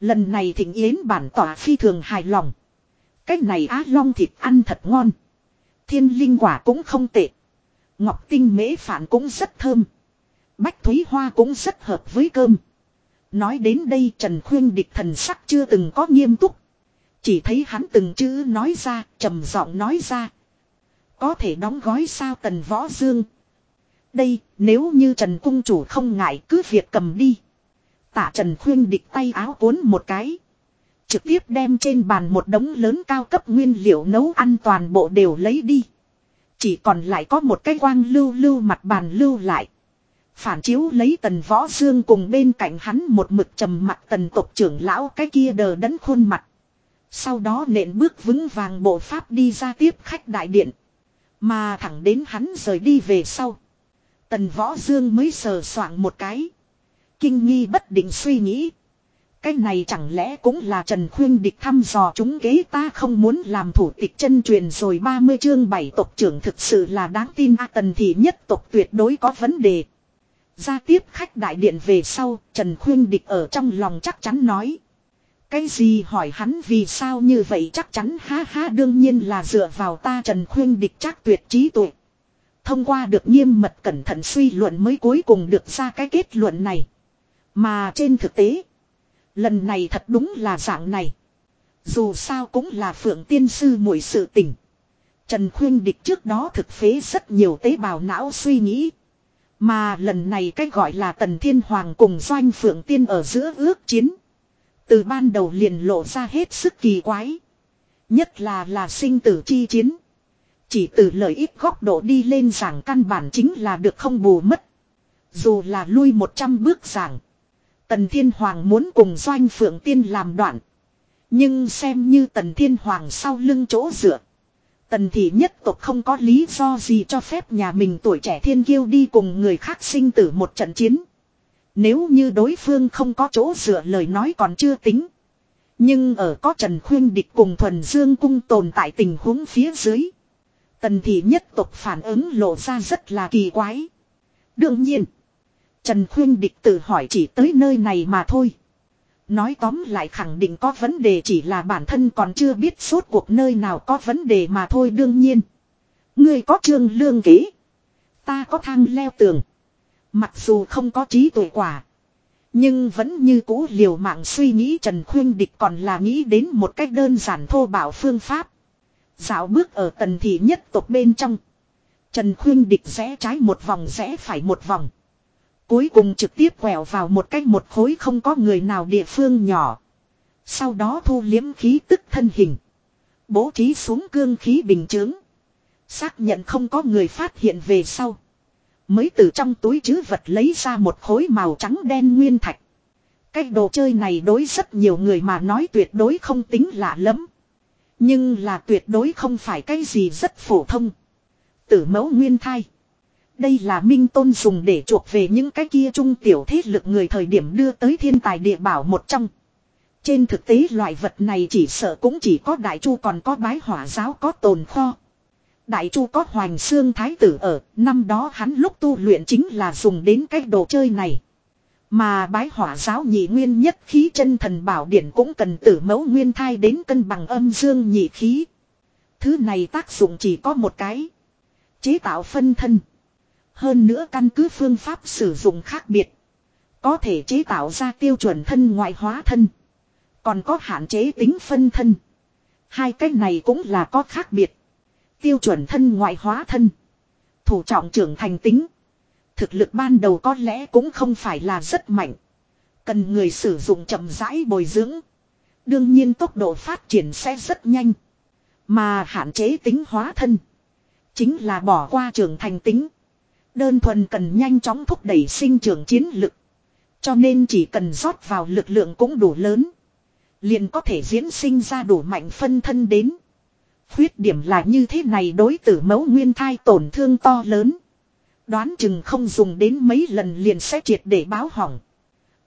Lần này thịnh yến bản tỏa phi thường hài lòng. Cái này á long thịt ăn thật ngon. Thiên linh quả cũng không tệ. Ngọc tinh mễ phản cũng rất thơm. Bách Thúy Hoa cũng rất hợp với cơm. Nói đến đây Trần Khuyên địch thần sắc chưa từng có nghiêm túc. Chỉ thấy hắn từng chữ nói ra, trầm giọng nói ra. Có thể đóng gói sao tần võ dương. Đây, nếu như Trần Cung Chủ không ngại cứ việc cầm đi. Tạ Trần Khuyên địch tay áo cuốn một cái. Trực tiếp đem trên bàn một đống lớn cao cấp nguyên liệu nấu ăn toàn bộ đều lấy đi. Chỉ còn lại có một cái quang lưu lưu mặt bàn lưu lại. Phản chiếu lấy tần võ dương cùng bên cạnh hắn một mực trầm mặt tần tộc trưởng lão cái kia đờ đẫn khuôn mặt. Sau đó nện bước vững vàng bộ pháp đi ra tiếp khách đại điện. Mà thẳng đến hắn rời đi về sau. Tần võ dương mới sờ soạng một cái. Kinh nghi bất định suy nghĩ. Cái này chẳng lẽ cũng là Trần Khuyên địch thăm dò chúng kế ta không muốn làm thủ tịch chân truyền rồi 30 chương 7 tộc trưởng thực sự là đáng tin a tần thì nhất tộc tuyệt đối có vấn đề. Ra tiếp khách đại điện về sau, Trần Khuyên Địch ở trong lòng chắc chắn nói. Cái gì hỏi hắn vì sao như vậy chắc chắn ha ha đương nhiên là dựa vào ta Trần Khuyên Địch chắc tuyệt trí tuệ. Thông qua được nghiêm mật cẩn thận suy luận mới cuối cùng được ra cái kết luận này. Mà trên thực tế, lần này thật đúng là dạng này. Dù sao cũng là phượng tiên sư muội sự tình. Trần Khuyên Địch trước đó thực phế rất nhiều tế bào não suy nghĩ. Mà lần này cách gọi là Tần Thiên Hoàng cùng Doanh Phượng Tiên ở giữa ước chiến. Từ ban đầu liền lộ ra hết sức kỳ quái. Nhất là là sinh tử chi chiến. Chỉ từ lợi ích góc độ đi lên giảng căn bản chính là được không bù mất. Dù là lui 100 bước giảng. Tần Thiên Hoàng muốn cùng Doanh Phượng Tiên làm đoạn. Nhưng xem như Tần Thiên Hoàng sau lưng chỗ dựa. Tần thị nhất tộc không có lý do gì cho phép nhà mình tuổi trẻ thiên kiêu đi cùng người khác sinh tử một trận chiến. Nếu như đối phương không có chỗ dựa lời nói còn chưa tính. Nhưng ở có Trần Khuyên Địch cùng Thuần Dương Cung tồn tại tình huống phía dưới. Tần thị nhất tộc phản ứng lộ ra rất là kỳ quái. Đương nhiên. Trần Khuyên Địch tự hỏi chỉ tới nơi này mà thôi. Nói tóm lại khẳng định có vấn đề chỉ là bản thân còn chưa biết suốt cuộc nơi nào có vấn đề mà thôi đương nhiên. Ngươi có trương lương kế. Ta có thang leo tường. Mặc dù không có trí tuệ quả. Nhưng vẫn như cũ liều mạng suy nghĩ Trần Khuyên Địch còn là nghĩ đến một cách đơn giản thô bảo phương pháp. Dạo bước ở tần thị nhất tộc bên trong. Trần Khuyên Địch rẽ trái một vòng rẽ phải một vòng. Cuối cùng trực tiếp quẹo vào một cách một khối không có người nào địa phương nhỏ. Sau đó thu liếm khí tức thân hình. Bố trí xuống cương khí bình chướng. Xác nhận không có người phát hiện về sau. Mới từ trong túi chứ vật lấy ra một khối màu trắng đen nguyên thạch. Cái đồ chơi này đối rất nhiều người mà nói tuyệt đối không tính lạ lắm. Nhưng là tuyệt đối không phải cái gì rất phổ thông. Tử mẫu nguyên thai. Đây là minh tôn dùng để chuộc về những cái kia trung tiểu thế lực người thời điểm đưa tới thiên tài địa bảo một trong. Trên thực tế loại vật này chỉ sợ cũng chỉ có đại chu còn có bái hỏa giáo có tồn kho. Đại chu có hoàng xương thái tử ở, năm đó hắn lúc tu luyện chính là dùng đến cái đồ chơi này. Mà bái hỏa giáo nhị nguyên nhất khí chân thần bảo điển cũng cần tử mẫu nguyên thai đến cân bằng âm dương nhị khí. Thứ này tác dụng chỉ có một cái. Chế tạo phân thân. Hơn nữa căn cứ phương pháp sử dụng khác biệt. Có thể chế tạo ra tiêu chuẩn thân ngoại hóa thân. Còn có hạn chế tính phân thân. Hai cái này cũng là có khác biệt. Tiêu chuẩn thân ngoại hóa thân. Thủ trọng trưởng thành tính. Thực lực ban đầu có lẽ cũng không phải là rất mạnh. Cần người sử dụng chậm rãi bồi dưỡng. Đương nhiên tốc độ phát triển sẽ rất nhanh. Mà hạn chế tính hóa thân. Chính là bỏ qua trưởng thành tính. Đơn thuần cần nhanh chóng thúc đẩy sinh trưởng chiến lực. Cho nên chỉ cần rót vào lực lượng cũng đủ lớn. Liền có thể diễn sinh ra đủ mạnh phân thân đến. Khuyết điểm là như thế này đối tử mẫu nguyên thai tổn thương to lớn. Đoán chừng không dùng đến mấy lần liền sẽ triệt để báo hỏng.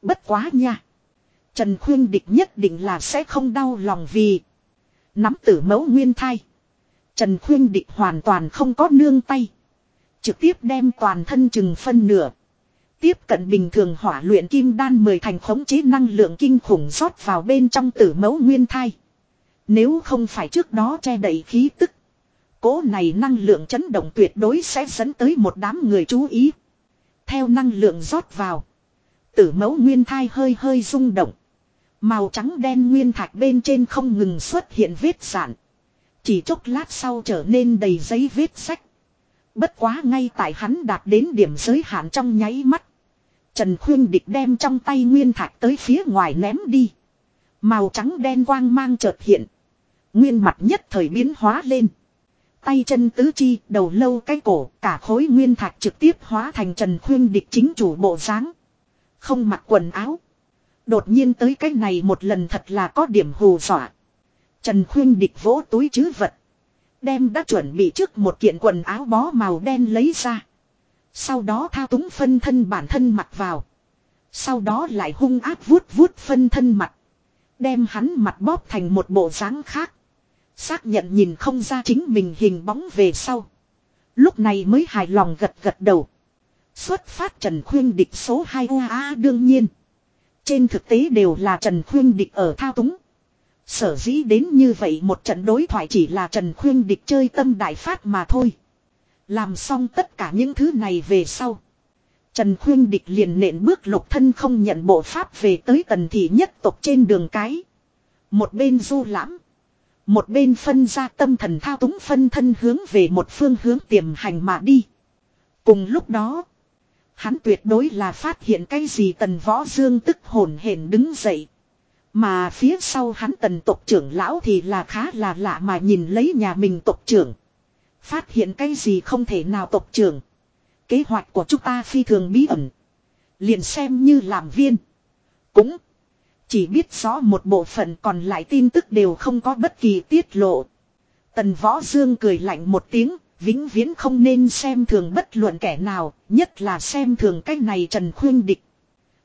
Bất quá nha. Trần Khuyên Địch nhất định là sẽ không đau lòng vì. Nắm tử mẫu nguyên thai. Trần Khuyên Địch hoàn toàn không có nương tay. Trực tiếp đem toàn thân chừng phân nửa. Tiếp cận bình thường hỏa luyện kim đan mười thành khống chế năng lượng kinh khủng rót vào bên trong tử mẫu nguyên thai. Nếu không phải trước đó che đậy khí tức. Cố này năng lượng chấn động tuyệt đối sẽ dẫn tới một đám người chú ý. Theo năng lượng rót vào. Tử mẫu nguyên thai hơi hơi rung động. Màu trắng đen nguyên thạch bên trên không ngừng xuất hiện vết sản. Chỉ chốc lát sau trở nên đầy giấy vết sách. Bất quá ngay tại hắn đạt đến điểm giới hạn trong nháy mắt. Trần Khuyên Địch đem trong tay nguyên thạch tới phía ngoài ném đi. Màu trắng đen quang mang chợt hiện. Nguyên mặt nhất thời biến hóa lên. Tay chân tứ chi, đầu lâu cái cổ, cả khối nguyên thạch trực tiếp hóa thành Trần Khuyên Địch chính chủ bộ dáng Không mặc quần áo. Đột nhiên tới cái này một lần thật là có điểm hù dọa. Trần Khuyên Địch vỗ túi chứ vật. Đem đã chuẩn bị trước một kiện quần áo bó màu đen lấy ra. Sau đó thao túng phân thân bản thân mặc vào. Sau đó lại hung ác vuốt vuốt phân thân mặt. Đem hắn mặt bóp thành một bộ dáng khác. Xác nhận nhìn không ra chính mình hình bóng về sau. Lúc này mới hài lòng gật gật đầu. Xuất phát Trần Khuyên Địch số 2 UA đương nhiên. Trên thực tế đều là Trần Khuyên Địch ở thao túng. Sở dĩ đến như vậy một trận đối thoại chỉ là Trần Khuyên địch chơi tâm đại phát mà thôi. Làm xong tất cả những thứ này về sau. Trần Khuyên địch liền nện bước lục thân không nhận bộ pháp về tới tần thị nhất tộc trên đường cái. Một bên du lãm. Một bên phân ra tâm thần thao túng phân thân hướng về một phương hướng tiềm hành mà đi. Cùng lúc đó. Hắn tuyệt đối là phát hiện cái gì tần võ dương tức hồn hển đứng dậy. Mà phía sau hắn tần tộc trưởng lão thì là khá là lạ mà nhìn lấy nhà mình tộc trưởng. Phát hiện cái gì không thể nào tộc trưởng. Kế hoạch của chúng ta phi thường bí ẩn. Liền xem như làm viên. Cũng chỉ biết rõ một bộ phận còn lại tin tức đều không có bất kỳ tiết lộ. Tần Võ Dương cười lạnh một tiếng, vĩnh viễn không nên xem thường bất luận kẻ nào, nhất là xem thường cái này Trần Khuyên Địch.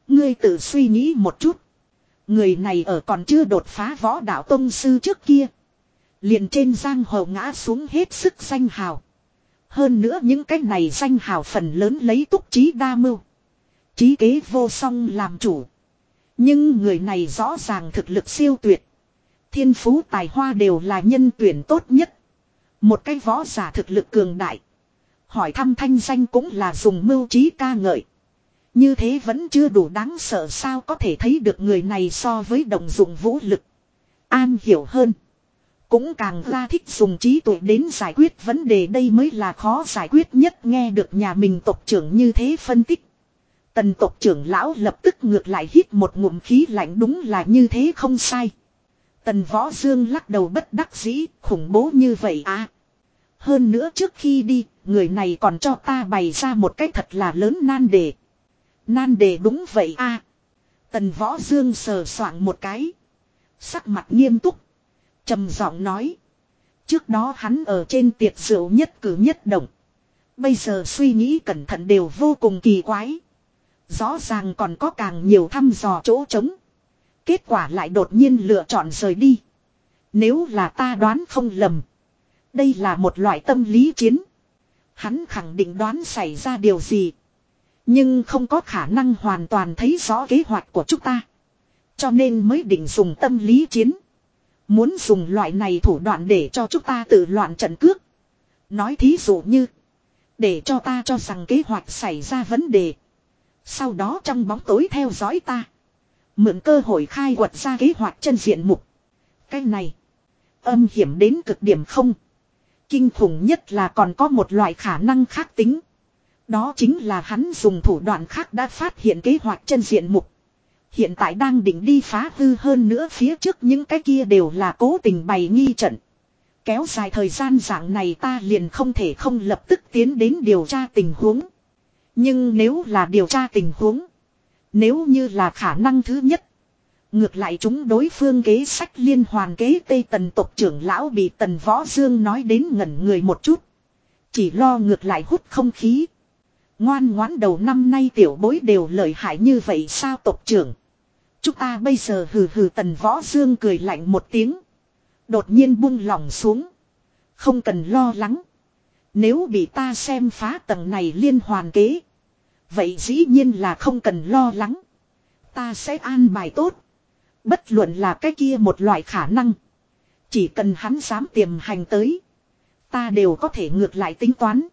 Ngươi tự suy nghĩ một chút. Người này ở còn chưa đột phá võ đạo tông sư trước kia. Liền trên giang hồ ngã xuống hết sức danh hào. Hơn nữa những cái này danh hào phần lớn lấy túc trí đa mưu. Trí kế vô song làm chủ. Nhưng người này rõ ràng thực lực siêu tuyệt. Thiên phú tài hoa đều là nhân tuyển tốt nhất. Một cái võ giả thực lực cường đại. Hỏi thăm thanh danh cũng là dùng mưu trí ca ngợi. Như thế vẫn chưa đủ đáng sợ sao có thể thấy được người này so với đồng dụng vũ lực. An hiểu hơn. Cũng càng ra thích dùng trí tuệ đến giải quyết vấn đề đây mới là khó giải quyết nhất nghe được nhà mình tộc trưởng như thế phân tích. Tần tộc trưởng lão lập tức ngược lại hít một ngụm khí lạnh đúng là như thế không sai. Tần võ dương lắc đầu bất đắc dĩ, khủng bố như vậy à. Hơn nữa trước khi đi, người này còn cho ta bày ra một cách thật là lớn nan đề. Nan đề đúng vậy à. Tần võ dương sờ soạng một cái. Sắc mặt nghiêm túc trầm giọng nói. Trước đó hắn ở trên tiệc rượu nhất cử nhất động. Bây giờ suy nghĩ cẩn thận đều vô cùng kỳ quái. Rõ ràng còn có càng nhiều thăm dò chỗ trống. Kết quả lại đột nhiên lựa chọn rời đi. Nếu là ta đoán không lầm. Đây là một loại tâm lý chiến. Hắn khẳng định đoán xảy ra điều gì. Nhưng không có khả năng hoàn toàn thấy rõ kế hoạch của chúng ta. Cho nên mới định dùng tâm lý chiến. Muốn dùng loại này thủ đoạn để cho chúng ta tự loạn trận cước. Nói thí dụ như. Để cho ta cho rằng kế hoạch xảy ra vấn đề. Sau đó trong bóng tối theo dõi ta. Mượn cơ hội khai quật ra kế hoạch chân diện mục. Cái này. Âm hiểm đến cực điểm không. Kinh khủng nhất là còn có một loại khả năng khác tính. Đó chính là hắn dùng thủ đoạn khác đã phát hiện kế hoạch chân diện mục. Hiện tại đang định đi phá hư hơn nữa phía trước những cái kia đều là cố tình bày nghi trận. Kéo dài thời gian dạng này ta liền không thể không lập tức tiến đến điều tra tình huống. Nhưng nếu là điều tra tình huống. Nếu như là khả năng thứ nhất. Ngược lại chúng đối phương kế sách liên hoàn kế Tây Tần tộc trưởng lão bị Tần Võ Dương nói đến ngẩn người một chút. Chỉ lo ngược lại hút không khí. Ngoan ngoãn đầu năm nay tiểu bối đều lợi hại như vậy sao tộc trưởng. Chúng ta bây giờ hừ hừ tần võ dương cười lạnh một tiếng. Đột nhiên buông lỏng xuống. Không cần lo lắng. Nếu bị ta xem phá tầng này liên hoàn kế. Vậy dĩ nhiên là không cần lo lắng. Ta sẽ an bài tốt. Bất luận là cái kia một loại khả năng. Chỉ cần hắn dám tiềm hành tới. Ta đều có thể ngược lại tính toán.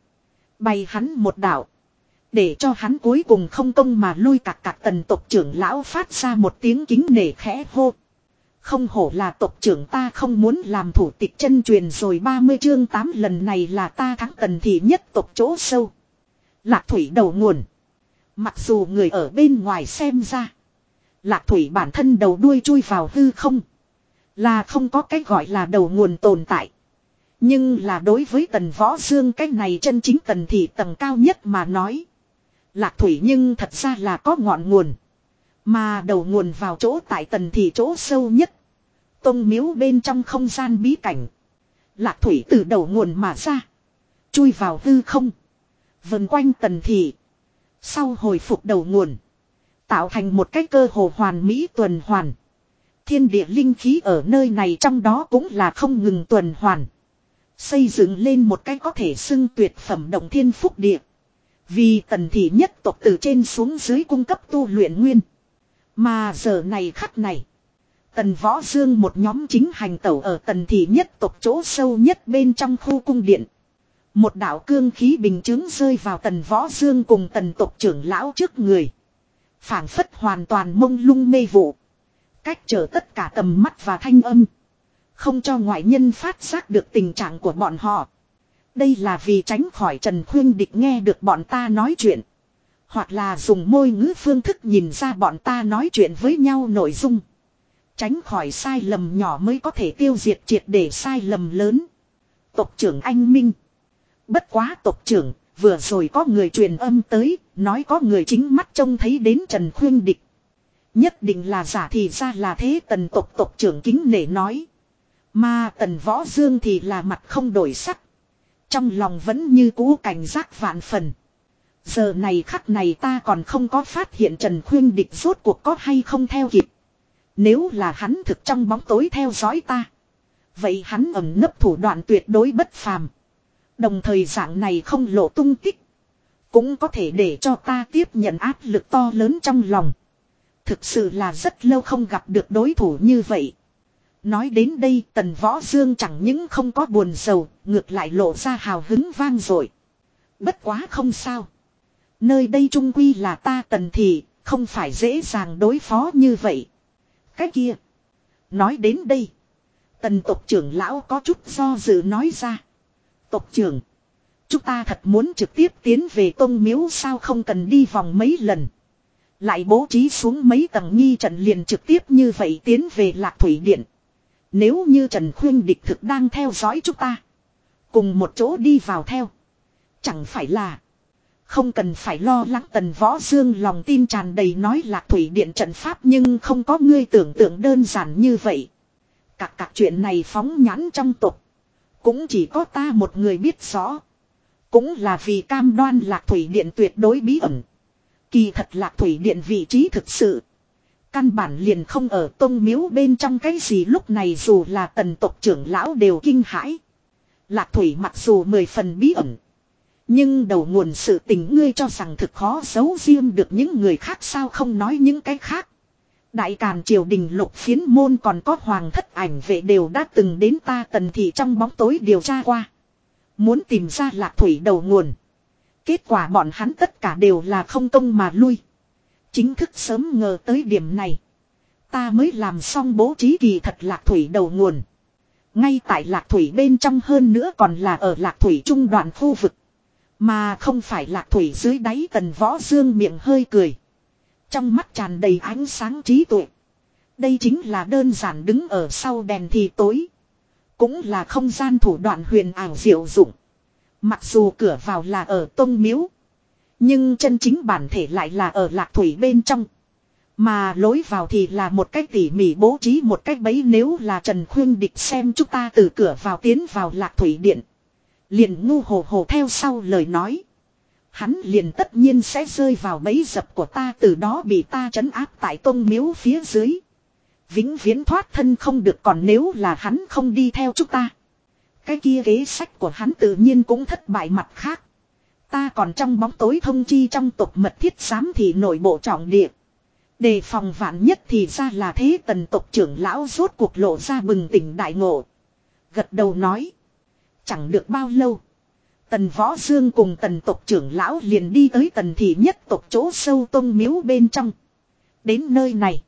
Bày hắn một đạo. Để cho hắn cuối cùng không công mà lui cạc cạc tần tộc trưởng lão phát ra một tiếng kính nể khẽ hô. Không hổ là tộc trưởng ta không muốn làm thủ tịch chân truyền rồi 30 chương 8 lần này là ta thắng tần thì nhất tộc chỗ sâu. Lạc thủy đầu nguồn. Mặc dù người ở bên ngoài xem ra. Lạc thủy bản thân đầu đuôi chui vào hư không. Là không có cách gọi là đầu nguồn tồn tại. Nhưng là đối với tần võ dương cái này chân chính tần thị tầng cao nhất mà nói. Lạc thủy nhưng thật ra là có ngọn nguồn. Mà đầu nguồn vào chỗ tại tần thị chỗ sâu nhất. Tông miếu bên trong không gian bí cảnh. Lạc thủy từ đầu nguồn mà ra. Chui vào hư không. Vần quanh tần thị. Sau hồi phục đầu nguồn. Tạo thành một cái cơ hồ hoàn mỹ tuần hoàn. Thiên địa linh khí ở nơi này trong đó cũng là không ngừng tuần hoàn. Xây dựng lên một cái có thể xưng tuyệt phẩm động thiên phúc địa. Vì tần thị nhất tộc từ trên xuống dưới cung cấp tu luyện nguyên. Mà giờ này khắc này. Tần Võ Dương một nhóm chính hành tẩu ở tần thị nhất tộc chỗ sâu nhất bên trong khu cung điện. Một đạo cương khí bình chứng rơi vào tần Võ Dương cùng tần tộc trưởng lão trước người. phảng phất hoàn toàn mông lung mê vụ. Cách trở tất cả tầm mắt và thanh âm. Không cho ngoại nhân phát giác được tình trạng của bọn họ. Đây là vì tránh khỏi Trần Khuyên Địch nghe được bọn ta nói chuyện. Hoặc là dùng môi ngữ phương thức nhìn ra bọn ta nói chuyện với nhau nội dung. Tránh khỏi sai lầm nhỏ mới có thể tiêu diệt triệt để sai lầm lớn. Tộc trưởng anh Minh. Bất quá tộc trưởng, vừa rồi có người truyền âm tới, nói có người chính mắt trông thấy đến Trần Khuyên Địch. Nhất định là giả thì ra là thế tần tộc tộc trưởng kính nể nói. Mà tần võ dương thì là mặt không đổi sắc. Trong lòng vẫn như cũ cảnh giác vạn phần. Giờ này khắc này ta còn không có phát hiện Trần Khuyên Địch rốt cuộc có hay không theo kịp. Nếu là hắn thực trong bóng tối theo dõi ta. Vậy hắn ẩn nấp thủ đoạn tuyệt đối bất phàm. Đồng thời dạng này không lộ tung tích. Cũng có thể để cho ta tiếp nhận áp lực to lớn trong lòng. Thực sự là rất lâu không gặp được đối thủ như vậy. Nói đến đây tần võ dương chẳng những không có buồn sầu, ngược lại lộ ra hào hứng vang rồi. Bất quá không sao. Nơi đây trung quy là ta tần thị, không phải dễ dàng đối phó như vậy. Cái kia. Nói đến đây. Tần tộc trưởng lão có chút do dự nói ra. Tộc trưởng. Chúng ta thật muốn trực tiếp tiến về tông miếu sao không cần đi vòng mấy lần. Lại bố trí xuống mấy tầng nghi trận liền trực tiếp như vậy tiến về lạc thủy điện. Nếu như Trần Khuyên địch thực đang theo dõi chúng ta. Cùng một chỗ đi vào theo. Chẳng phải là. Không cần phải lo lắng tần võ dương lòng tin tràn đầy nói lạc thủy điện trận pháp nhưng không có ngươi tưởng tượng đơn giản như vậy. Cả cả chuyện này phóng nhãn trong tục. Cũng chỉ có ta một người biết rõ. Cũng là vì cam đoan lạc thủy điện tuyệt đối bí ẩn. Kỳ thật lạc thủy điện vị trí thực sự. Căn bản liền không ở tông miếu bên trong cái gì lúc này dù là tần tộc trưởng lão đều kinh hãi. Lạc thủy mặc dù mười phần bí ẩn. Nhưng đầu nguồn sự tình ngươi cho rằng thực khó giấu riêng được những người khác sao không nói những cái khác. Đại Càn triều đình lục phiến môn còn có hoàng thất ảnh vệ đều đã từng đến ta tần thị trong bóng tối điều tra qua. Muốn tìm ra lạc thủy đầu nguồn. Kết quả bọn hắn tất cả đều là không công mà lui. Chính thức sớm ngờ tới điểm này. Ta mới làm xong bố trí kỳ thật lạc thủy đầu nguồn. Ngay tại lạc thủy bên trong hơn nữa còn là ở lạc thủy trung đoạn khu vực. Mà không phải lạc thủy dưới đáy tần võ dương miệng hơi cười. Trong mắt tràn đầy ánh sáng trí tuệ. Đây chính là đơn giản đứng ở sau đèn thì tối. Cũng là không gian thủ đoạn huyền ảo diệu dụng. Mặc dù cửa vào là ở tông miếu. Nhưng chân chính bản thể lại là ở lạc thủy bên trong. Mà lối vào thì là một cách tỉ mỉ bố trí một cách bấy nếu là Trần Khuyên Địch xem chúng ta từ cửa vào tiến vào lạc thủy điện. Liền ngu hồ hồ theo sau lời nói. Hắn liền tất nhiên sẽ rơi vào bẫy dập của ta, từ đó bị ta trấn áp tại tôn miếu phía dưới. Vĩnh viễn thoát thân không được, còn nếu là hắn không đi theo chúng ta. Cái kia kế sách của hắn tự nhiên cũng thất bại mặt khác. Ta còn trong bóng tối thông chi trong tục mật thiết giám thị nội bộ trọng địa. Đề phòng vạn nhất thì ra là thế tần tộc trưởng lão rốt cuộc lộ ra bừng tỉnh đại ngộ. Gật đầu nói. Chẳng được bao lâu. Tần Võ Dương cùng tần tộc trưởng lão liền đi tới tần thị nhất tộc chỗ sâu tông miếu bên trong. Đến nơi này.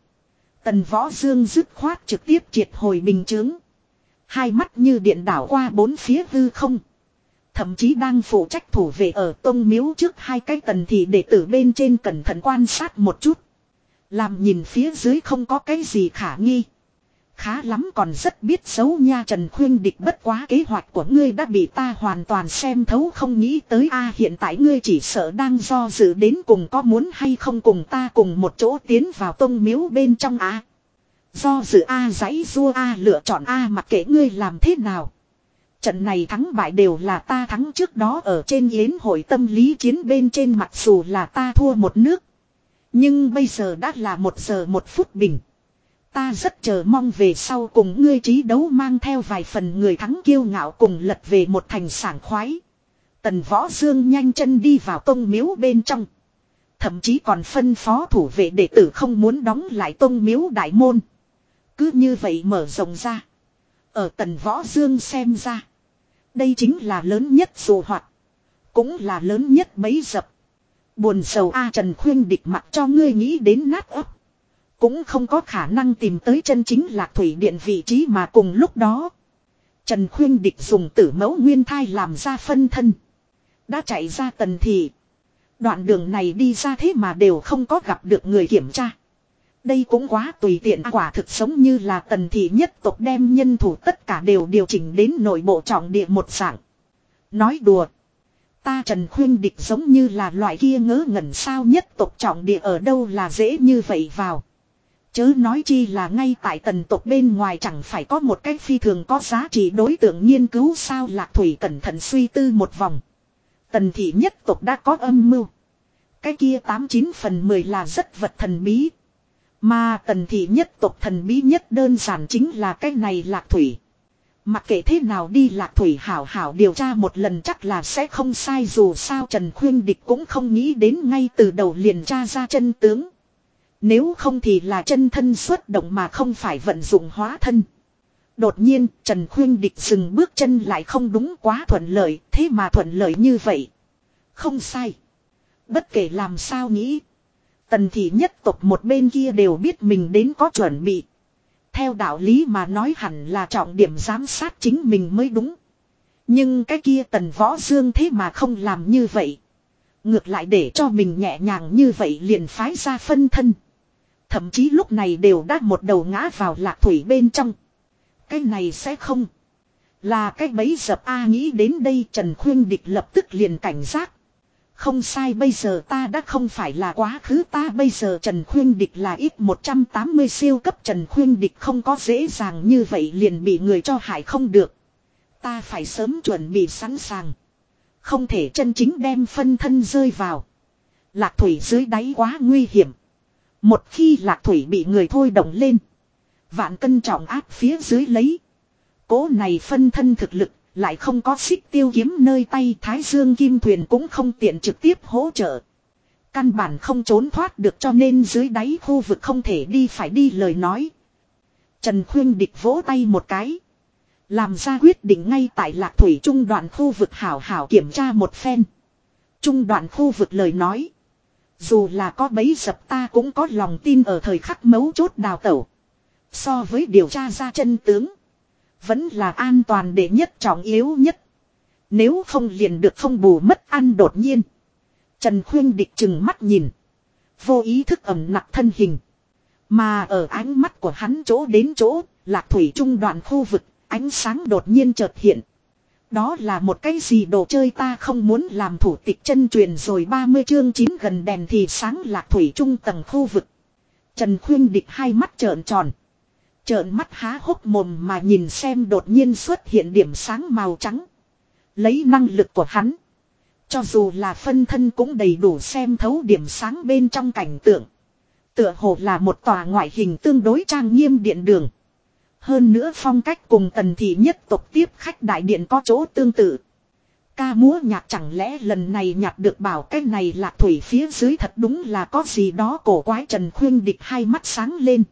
Tần Võ Dương dứt khoát trực tiếp triệt hồi bình chướng. Hai mắt như điện đảo qua bốn phía hư không. Thậm chí đang phụ trách thủ vệ ở tông miếu trước hai cái tần thị để tử bên trên cẩn thận quan sát một chút. Làm nhìn phía dưới không có cái gì khả nghi. Khá lắm còn rất biết xấu nha Trần Khuyên địch, bất quá kế hoạch của ngươi đã bị ta hoàn toàn xem thấu, không nghĩ tới a, hiện tại ngươi chỉ sợ đang do dự đến cùng có muốn hay không cùng ta cùng một chỗ tiến vào tông miếu bên trong a Do dự a giấy rua a, lựa chọn a, mặc kệ ngươi làm thế nào. Trận này thắng bại đều là ta thắng, trước đó ở trên yến hội tâm lý chiến bên trên mặc dù là ta thua một nước. Nhưng bây giờ đã là một giờ một phút bình. Ta rất chờ mong về sau cùng ngươi trí đấu mang theo vài phần người thắng kiêu ngạo cùng lật về một thành sảng khoái. Tần võ dương nhanh chân đi vào tông miếu bên trong. Thậm chí còn phân phó thủ vệ đệ tử không muốn đóng lại tông miếu đại môn. Cứ như vậy mở rộng ra. Ở tần võ dương xem ra. Đây chính là lớn nhất dù hoạt. Cũng là lớn nhất bấy dập. Buồn sầu A Trần Khuyên địch mặt cho ngươi nghĩ đến nát ấp. Cũng không có khả năng tìm tới chân chính lạc thủy điện vị trí mà cùng lúc đó. Trần Khuyên Địch dùng tử mẫu nguyên thai làm ra phân thân. Đã chạy ra tần thị. Đoạn đường này đi ra thế mà đều không có gặp được người kiểm tra. Đây cũng quá tùy tiện quả thực sống như là tần thị nhất tộc đem nhân thủ tất cả đều điều chỉnh đến nội bộ trọng địa một dạng. Nói đùa. Ta Trần Khuyên Địch giống như là loại kia ngớ ngẩn sao nhất tộc trọng địa ở đâu là dễ như vậy vào. Chớ nói chi là ngay tại tần tộc bên ngoài chẳng phải có một cái phi thường có giá trị đối tượng nghiên cứu sao lạc thủy cẩn thận suy tư một vòng. Tần thị nhất tộc đã có âm mưu. Cái kia tám chín phần mười là rất vật thần bí. Mà tần thị nhất tộc thần bí nhất đơn giản chính là cái này lạc thủy. Mặc kệ thế nào đi lạc thủy hảo hảo điều tra một lần chắc là sẽ không sai dù sao Trần Khuyên Địch cũng không nghĩ đến ngay từ đầu liền tra ra chân tướng. Nếu không thì là chân thân xuất động mà không phải vận dụng hóa thân. Đột nhiên, Trần Khuyên Địch dừng bước chân lại không đúng quá thuận lợi, thế mà thuận lợi như vậy. Không sai. Bất kể làm sao nghĩ. Tần thị nhất tộc một bên kia đều biết mình đến có chuẩn bị. Theo đạo lý mà nói hẳn là trọng điểm giám sát chính mình mới đúng. Nhưng cái kia tần võ dương thế mà không làm như vậy. Ngược lại để cho mình nhẹ nhàng như vậy liền phái ra phân thân. Thậm chí lúc này đều đã một đầu ngã vào lạc thủy bên trong. Cái này sẽ không. Là cái bấy dập A nghĩ đến đây Trần Khuyên Địch lập tức liền cảnh giác. Không sai bây giờ ta đã không phải là quá khứ ta bây giờ Trần Khuyên Địch là ít 180 siêu cấp Trần Khuyên Địch không có dễ dàng như vậy liền bị người cho hại không được. Ta phải sớm chuẩn bị sẵn sàng. Không thể chân chính đem phân thân rơi vào. Lạc thủy dưới đáy quá nguy hiểm. Một khi lạc thủy bị người thôi động lên. Vạn cân trọng áp phía dưới lấy. Cố này phân thân thực lực lại không có xích tiêu kiếm nơi tay Thái Dương Kim Thuyền cũng không tiện trực tiếp hỗ trợ. Căn bản không trốn thoát được cho nên dưới đáy khu vực không thể đi phải đi lời nói. Trần Khuyên địch vỗ tay một cái. Làm ra quyết định ngay tại lạc thủy trung đoạn khu vực hảo hảo kiểm tra một phen. Trung đoạn khu vực lời nói. Dù là có bấy dập ta cũng có lòng tin ở thời khắc mấu chốt đào tẩu. So với điều tra ra chân tướng. Vẫn là an toàn để nhất trọng yếu nhất. Nếu không liền được không bù mất ăn đột nhiên. Trần Khuyên địch chừng mắt nhìn. Vô ý thức ẩm nặng thân hình. Mà ở ánh mắt của hắn chỗ đến chỗ, lạc thủy trung đoạn khu vực, ánh sáng đột nhiên chợt hiện. Đó là một cái gì đồ chơi ta không muốn làm thủ tịch chân truyền rồi 30 chương 9 gần đèn thì sáng lạc thủy trung tầng khu vực. Trần Khuyên địch hai mắt trợn tròn. Trợn mắt há hốc mồm mà nhìn xem đột nhiên xuất hiện điểm sáng màu trắng. Lấy năng lực của hắn. Cho dù là phân thân cũng đầy đủ xem thấu điểm sáng bên trong cảnh tượng. Tựa hồ là một tòa ngoại hình tương đối trang nghiêm điện đường. Hơn nữa phong cách cùng tần thị nhất tộc tiếp khách đại điện có chỗ tương tự. Ca múa nhạc chẳng lẽ lần này nhạc được bảo cái này là thủy phía dưới thật đúng là có gì đó cổ quái trần khuyên địch hai mắt sáng lên.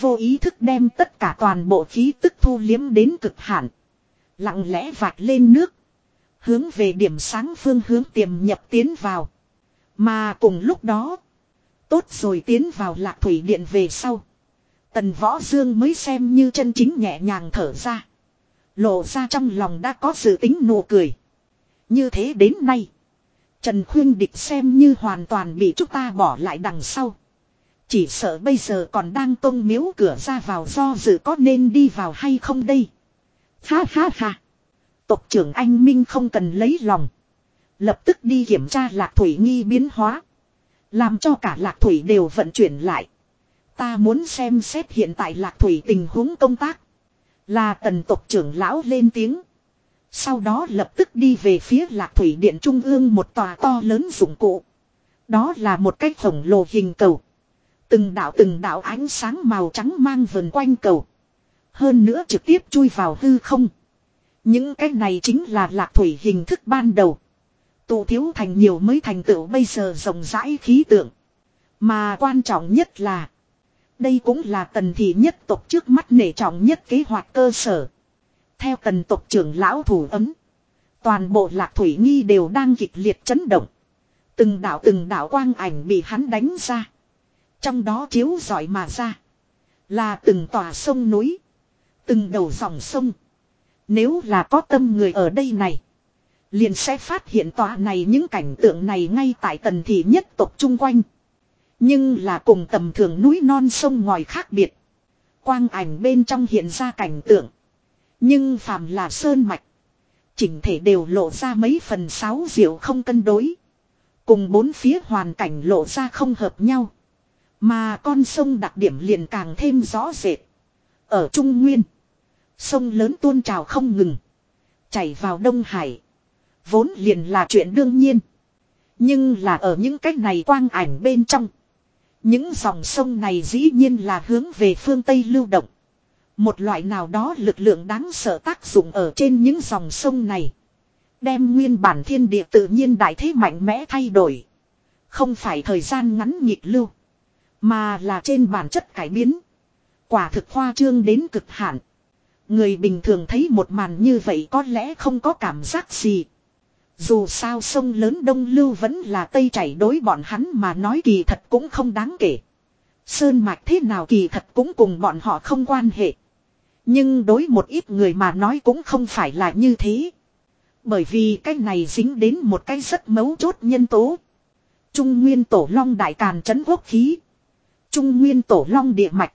Vô ý thức đem tất cả toàn bộ khí tức thu liếm đến cực hạn. Lặng lẽ vạch lên nước. Hướng về điểm sáng phương hướng tiềm nhập tiến vào. Mà cùng lúc đó. Tốt rồi tiến vào lạc thủy điện về sau. Tần võ dương mới xem như chân chính nhẹ nhàng thở ra. Lộ ra trong lòng đã có sự tính nụ cười. Như thế đến nay. Trần Khuyên Địch xem như hoàn toàn bị chúng ta bỏ lại đằng sau. Chỉ sợ bây giờ còn đang tông miếu cửa ra vào do dự có nên đi vào hay không đây. Ha ha ha. Tộc trưởng anh Minh không cần lấy lòng. Lập tức đi kiểm tra lạc thủy nghi biến hóa. Làm cho cả lạc thủy đều vận chuyển lại. Ta muốn xem xét hiện tại lạc thủy tình huống công tác. Là tần tộc trưởng lão lên tiếng. Sau đó lập tức đi về phía lạc thủy điện trung ương một tòa to lớn dụng cụ. Đó là một cái khổng lồ hình cầu. Từng đạo từng đạo ánh sáng màu trắng mang vần quanh cầu. Hơn nữa trực tiếp chui vào hư không. Những cái này chính là lạc thủy hình thức ban đầu. Tụ thiếu thành nhiều mới thành tựu bây giờ rộng rãi khí tượng. Mà quan trọng nhất là. Đây cũng là tần thị nhất tộc trước mắt nể trọng nhất kế hoạch cơ sở. Theo tần tộc trưởng lão thủ ấm. Toàn bộ lạc thủy nghi đều đang kịch liệt chấn động. Từng đạo từng đạo quang ảnh bị hắn đánh ra. Trong đó chiếu giỏi mà ra. Là từng tòa sông núi. Từng đầu dòng sông. Nếu là có tâm người ở đây này. Liền sẽ phát hiện tòa này những cảnh tượng này ngay tại tần thị nhất tộc chung quanh. Nhưng là cùng tầm thường núi non sông ngòi khác biệt. Quang ảnh bên trong hiện ra cảnh tượng. Nhưng phàm là sơn mạch. Chỉnh thể đều lộ ra mấy phần sáu diệu không cân đối. Cùng bốn phía hoàn cảnh lộ ra không hợp nhau. Mà con sông đặc điểm liền càng thêm rõ rệt. Ở Trung Nguyên. Sông lớn tuôn trào không ngừng. Chảy vào Đông Hải. Vốn liền là chuyện đương nhiên. Nhưng là ở những cách này quang ảnh bên trong. Những dòng sông này dĩ nhiên là hướng về phương Tây lưu động. Một loại nào đó lực lượng đáng sợ tác dụng ở trên những dòng sông này. Đem nguyên bản thiên địa tự nhiên đại thế mạnh mẽ thay đổi. Không phải thời gian ngắn nhịp lưu. Mà là trên bản chất cải biến. Quả thực khoa trương đến cực hạn. Người bình thường thấy một màn như vậy có lẽ không có cảm giác gì. Dù sao sông lớn Đông Lưu vẫn là Tây chảy đối bọn hắn mà nói kỳ thật cũng không đáng kể. Sơn mạch thế nào kỳ thật cũng cùng bọn họ không quan hệ. Nhưng đối một ít người mà nói cũng không phải là như thế. Bởi vì cái này dính đến một cái rất mấu chốt nhân tố. Trung Nguyên Tổ Long Đại Càn Trấn Quốc Khí. Trung Nguyên Tổ Long Địa Mạch.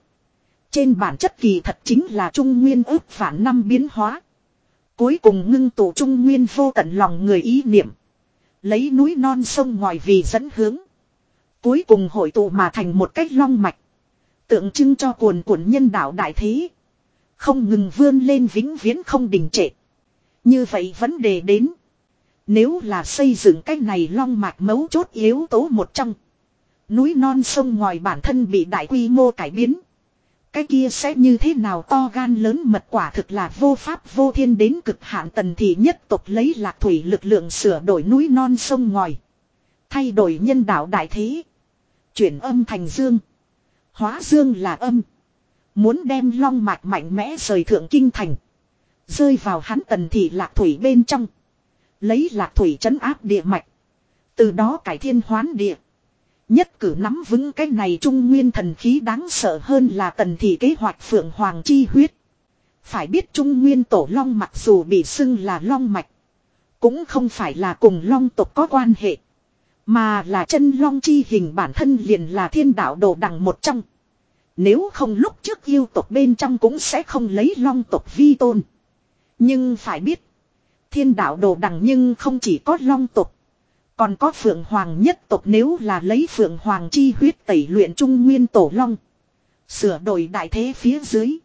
Trên bản chất kỳ thật chính là Trung Nguyên ước phản năm biến hóa. Cuối cùng ngưng tụ Trung Nguyên vô tận lòng người ý niệm. Lấy núi non sông ngòi vì dẫn hướng. Cuối cùng hội tụ mà thành một cách long mạch. Tượng trưng cho cuồn cuộn nhân đạo đại thế. Không ngừng vươn lên vĩnh viễn không đình trệ. Như vậy vấn đề đến. Nếu là xây dựng cái này long mạch mấu chốt yếu tố một trong. Núi non sông ngòi bản thân bị đại quy mô cải biến. Cái kia sẽ như thế nào to gan lớn mật quả thực là vô pháp vô thiên đến cực hạn tần thị nhất tục lấy lạc thủy lực lượng sửa đổi núi non sông ngòi. Thay đổi nhân đạo đại thế. Chuyển âm thành dương. Hóa dương là âm. Muốn đem long mạch mạnh mẽ rời thượng kinh thành. Rơi vào hắn tần thị lạc thủy bên trong. Lấy lạc thủy trấn áp địa mạch. Từ đó cải thiên hoán địa. Nhất cử nắm vững cái này trung nguyên thần khí đáng sợ hơn là tần thị kế hoạch phượng hoàng chi huyết. Phải biết trung nguyên tổ long mặc dù bị xưng là long mạch. Cũng không phải là cùng long tộc có quan hệ. Mà là chân long chi hình bản thân liền là thiên đạo đồ đằng một trong. Nếu không lúc trước yêu tộc bên trong cũng sẽ không lấy long tộc vi tôn. Nhưng phải biết. Thiên đạo đồ đằng nhưng không chỉ có long tộc. Còn có phượng hoàng nhất tộc nếu là lấy phượng hoàng chi huyết tẩy luyện trung nguyên tổ long. Sửa đổi đại thế phía dưới.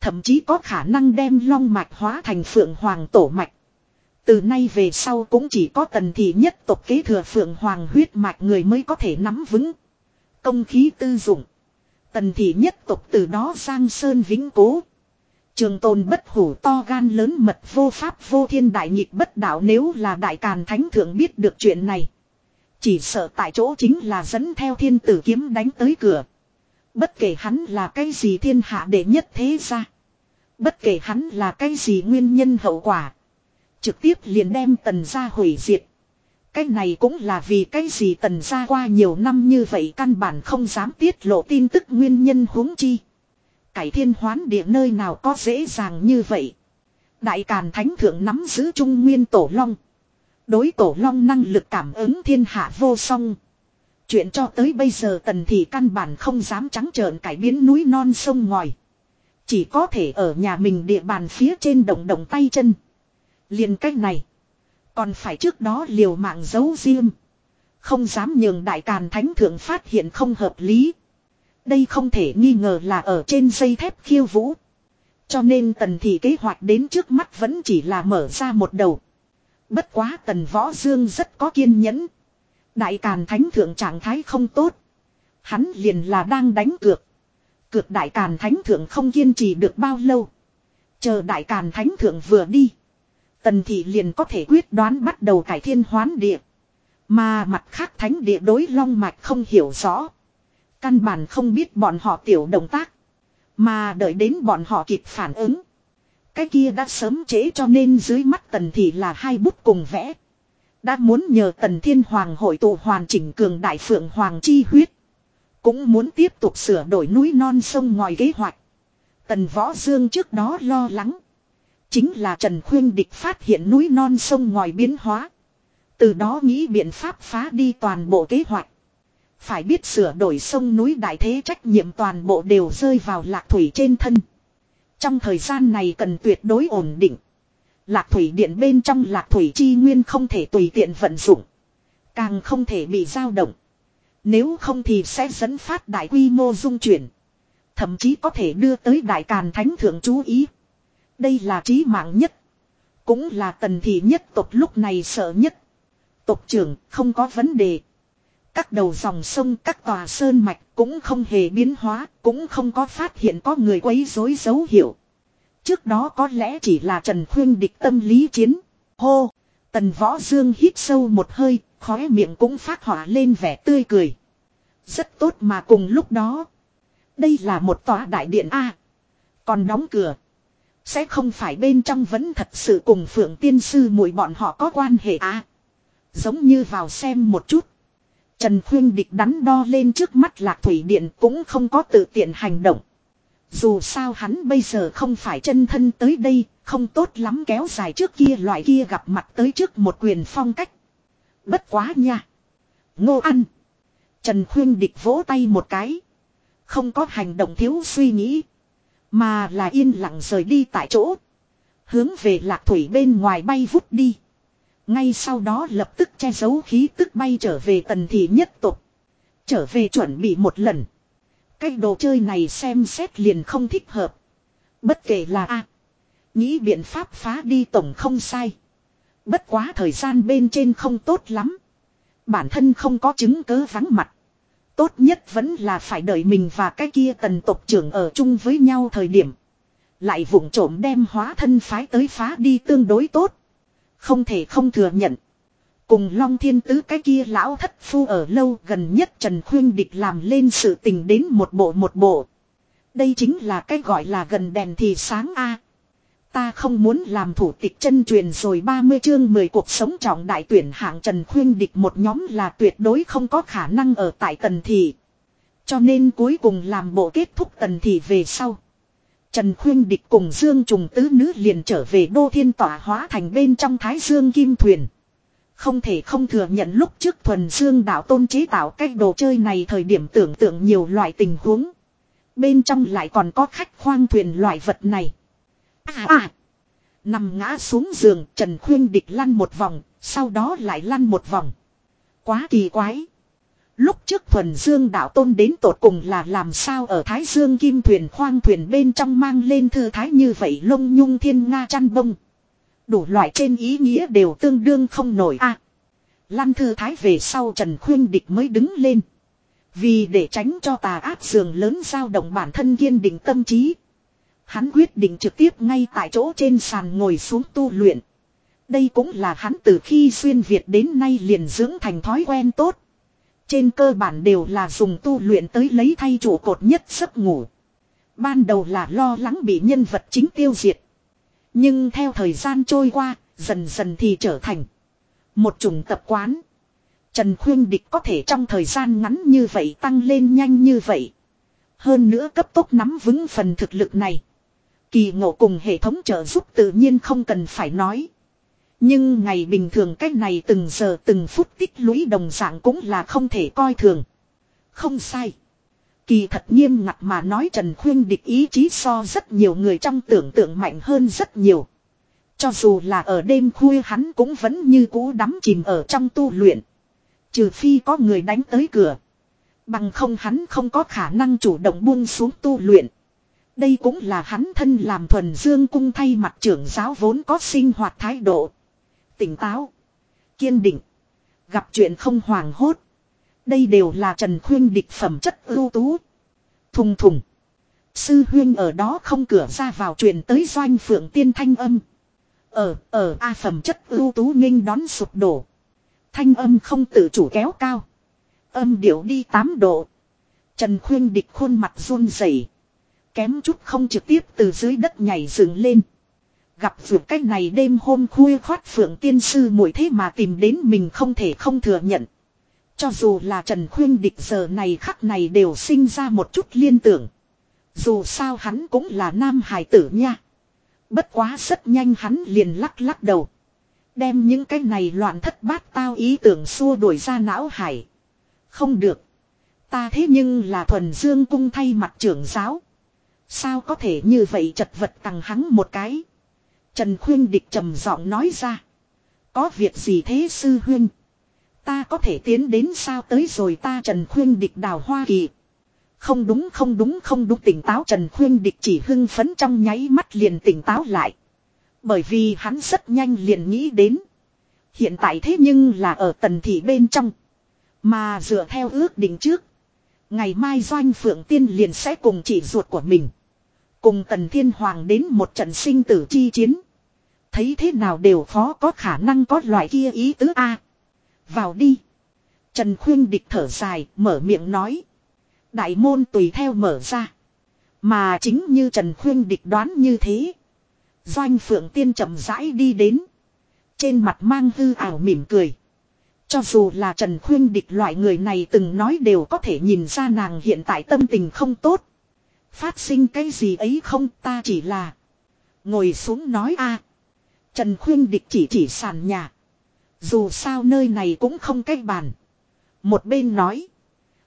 Thậm chí có khả năng đem long mạch hóa thành phượng hoàng tổ mạch. Từ nay về sau cũng chỉ có tần thị nhất tộc kế thừa phượng hoàng huyết mạch người mới có thể nắm vững. Công khí tư dụng. Tần thị nhất tộc từ đó sang sơn vĩnh cố. Trường tồn bất hủ to gan lớn mật vô pháp vô thiên đại nhịp bất đạo nếu là đại càn thánh thượng biết được chuyện này. Chỉ sợ tại chỗ chính là dẫn theo thiên tử kiếm đánh tới cửa. Bất kể hắn là cái gì thiên hạ đệ nhất thế ra. Bất kể hắn là cái gì nguyên nhân hậu quả. Trực tiếp liền đem tần gia hủy diệt. Cái này cũng là vì cái gì tần gia qua nhiều năm như vậy căn bản không dám tiết lộ tin tức nguyên nhân huống chi cải thiên hoán địa nơi nào có dễ dàng như vậy. Đại Càn Thánh Thượng nắm giữ Trung Nguyên Tổ Long. Đối Tổ Long năng lực cảm ứng thiên hạ vô song. Chuyện cho tới bây giờ tần thị căn bản không dám trắng trợn cải biến núi non sông ngòi. Chỉ có thể ở nhà mình địa bàn phía trên động động tay chân. liền cách này. Còn phải trước đó liều mạng giấu riêng. Không dám nhường đại càn thánh thượng phát hiện không hợp lý. Đây không thể nghi ngờ là ở trên dây thép khiêu vũ. Cho nên tần thị kế hoạch đến trước mắt vẫn chỉ là mở ra một đầu. Bất quá tần võ dương rất có kiên nhẫn. Đại càn thánh thượng trạng thái không tốt. Hắn liền là đang đánh cược. Cược đại càn thánh thượng không kiên trì được bao lâu. Chờ đại càn thánh thượng vừa đi. Tần thị liền có thể quyết đoán bắt đầu cải thiên hoán địa. Mà mặt khác thánh địa đối long mạch không hiểu rõ. Căn bản không biết bọn họ tiểu động tác. Mà đợi đến bọn họ kịp phản ứng. Cái kia đã sớm chế cho nên dưới mắt tần thì là hai bút cùng vẽ. Đã muốn nhờ tần thiên hoàng hội tụ hoàn chỉnh cường đại phượng hoàng chi huyết. Cũng muốn tiếp tục sửa đổi núi non sông ngòi kế hoạch. Tần võ dương trước đó lo lắng. Chính là Trần Khuyên Địch phát hiện núi non sông ngòi biến hóa. Từ đó nghĩ biện pháp phá đi toàn bộ kế hoạch. Phải biết sửa đổi sông núi đại thế trách nhiệm toàn bộ đều rơi vào lạc thủy trên thân. Trong thời gian này cần tuyệt đối ổn định. Lạc thủy điện bên trong lạc thủy chi nguyên không thể tùy tiện vận dụng. Càng không thể bị dao động. Nếu không thì sẽ dẫn phát đại quy mô dung chuyển. Thậm chí có thể đưa tới đại càn thánh thượng chú ý. Đây là trí mạng nhất. Cũng là tần thị nhất tộc lúc này sợ nhất. Tộc trưởng, không có vấn đề. Các đầu dòng sông các tòa sơn mạch cũng không hề biến hóa, cũng không có phát hiện có người quấy rối dấu hiệu. Trước đó có lẽ chỉ là Trần Khuyên địch tâm lý chiến. Hô! Tần Võ Dương hít sâu một hơi, khóe miệng cũng phát hỏa lên vẻ tươi cười. Rất tốt mà cùng lúc đó. Đây là một tòa đại điện A. còn đóng cửa. Sẽ không phải bên trong vẫn thật sự cùng phượng tiên sư mùi bọn họ có quan hệ A. Giống như vào xem một chút. Trần Khuyên địch đắn đo lên trước mắt lạc thủy điện cũng không có tự tiện hành động. Dù sao hắn bây giờ không phải chân thân tới đây, không tốt lắm kéo dài trước kia loại kia gặp mặt tới trước một quyền phong cách. Bất quá nha. Ngô ăn. Trần Khuyên địch vỗ tay một cái. Không có hành động thiếu suy nghĩ. Mà là yên lặng rời đi tại chỗ. Hướng về lạc thủy bên ngoài bay vút đi. Ngay sau đó lập tức che giấu khí tức bay trở về tần thị nhất tục. Trở về chuẩn bị một lần. Cái đồ chơi này xem xét liền không thích hợp. Bất kể là A. nghĩ biện pháp phá đi tổng không sai. Bất quá thời gian bên trên không tốt lắm. Bản thân không có chứng cớ vắng mặt. Tốt nhất vẫn là phải đợi mình và cái kia tần tộc trưởng ở chung với nhau thời điểm. Lại vụng trộm đem hóa thân phái tới phá đi tương đối tốt. Không thể không thừa nhận. Cùng Long Thiên Tứ cái kia lão thất phu ở lâu gần nhất Trần Khuyên Địch làm lên sự tình đến một bộ một bộ. Đây chính là cái gọi là gần đèn thì sáng a. Ta không muốn làm thủ tịch chân truyền rồi 30 chương 10 cuộc sống trọng đại tuyển hạng Trần Khuyên Địch một nhóm là tuyệt đối không có khả năng ở tại tần thị. Cho nên cuối cùng làm bộ kết thúc tần thị về sau. Trần Khuyên Địch cùng Dương Trùng Tứ Nữ liền trở về Đô Thiên Tỏa hóa thành bên trong Thái Dương Kim Thuyền. Không thể không thừa nhận lúc trước thuần Dương đạo tôn chế tạo cách đồ chơi này thời điểm tưởng tượng nhiều loại tình huống. Bên trong lại còn có khách khoang thuyền loại vật này. À à! Nằm ngã xuống giường Trần Khuyên Địch lăn một vòng, sau đó lại lăn một vòng. Quá kỳ quái. Lúc trước thuần dương đạo tôn đến tột cùng là làm sao ở Thái Dương kim thuyền khoang thuyền bên trong mang lên thư thái như vậy lông nhung thiên nga chăn bông. Đủ loại trên ý nghĩa đều tương đương không nổi a. Lăn thư thái về sau Trần Khuyên Địch mới đứng lên. Vì để tránh cho tà ác giường lớn dao động bản thân kiên định tâm trí. Hắn quyết định trực tiếp ngay tại chỗ trên sàn ngồi xuống tu luyện. Đây cũng là hắn từ khi xuyên Việt đến nay liền dưỡng thành thói quen tốt. Trên cơ bản đều là dùng tu luyện tới lấy thay trụ cột nhất giấc ngủ. Ban đầu là lo lắng bị nhân vật chính tiêu diệt. Nhưng theo thời gian trôi qua, dần dần thì trở thành một chủng tập quán. Trần Khuyên Địch có thể trong thời gian ngắn như vậy tăng lên nhanh như vậy. Hơn nữa cấp tốc nắm vững phần thực lực này. Kỳ ngộ cùng hệ thống trợ giúp tự nhiên không cần phải nói. Nhưng ngày bình thường cách này từng giờ từng phút tích lũy đồng dạng cũng là không thể coi thường. Không sai. Kỳ thật nghiêm ngặt mà nói Trần Khuyên địch ý chí so rất nhiều người trong tưởng tượng mạnh hơn rất nhiều. Cho dù là ở đêm khuya hắn cũng vẫn như cũ đắm chìm ở trong tu luyện. Trừ phi có người đánh tới cửa. Bằng không hắn không có khả năng chủ động buông xuống tu luyện. Đây cũng là hắn thân làm thuần dương cung thay mặt trưởng giáo vốn có sinh hoạt thái độ. Tỉnh táo. Kiên định. Gặp chuyện không hoàng hốt. Đây đều là Trần Khuyên địch phẩm chất ưu tú. Thùng thùng. Sư huyên ở đó không cửa ra vào truyền tới doanh phượng tiên thanh âm. Ở, ở A phẩm chất ưu tú nghênh đón sụp đổ. Thanh âm không tự chủ kéo cao. Âm điệu đi 8 độ. Trần Khuyên địch khuôn mặt run rẩy, Kém chút không trực tiếp từ dưới đất nhảy dựng lên. Gặp vượt cách này đêm hôm khuya khoát phượng tiên sư muội thế mà tìm đến mình không thể không thừa nhận. Cho dù là Trần Khuyên địch giờ này khắc này đều sinh ra một chút liên tưởng. Dù sao hắn cũng là nam hài tử nha. Bất quá rất nhanh hắn liền lắc lắc đầu. Đem những cái này loạn thất bát tao ý tưởng xua đuổi ra não hải. Không được. Ta thế nhưng là thuần dương cung thay mặt trưởng giáo. Sao có thể như vậy chật vật tặng hắn một cái. Trần Khuyên Địch trầm giọng nói ra. Có việc gì thế sư huynh? Ta có thể tiến đến sao tới rồi ta Trần Khuyên Địch đào hoa kỳ. Không đúng không đúng không đúng, tỉnh táo Trần Khuyên Địch chỉ hưng phấn trong nháy mắt liền tỉnh táo lại. Bởi vì hắn rất nhanh liền nghĩ đến. Hiện tại thế nhưng là ở tần thị bên trong. Mà dựa theo ước định trước. Ngày mai Doanh Phượng Tiên liền sẽ cùng chỉ ruột của mình. Cùng Tần Thiên Hoàng đến một trận sinh tử chi chiến. Thấy thế nào đều khó có khả năng có loại kia ý tứ A. Vào đi. Trần Khuyên Địch thở dài, mở miệng nói. Đại môn tùy theo mở ra. Mà chính như Trần Khuyên Địch đoán như thế. Doanh Phượng Tiên chậm rãi đi đến. Trên mặt mang hư ảo mỉm cười. Cho dù là Trần Khuyên Địch loại người này từng nói đều có thể nhìn ra nàng hiện tại tâm tình không tốt. Phát sinh cái gì ấy không ta chỉ là. Ngồi xuống nói a Trần Khuyên Địch chỉ chỉ sàn nhà. Dù sao nơi này cũng không cách bàn. Một bên nói.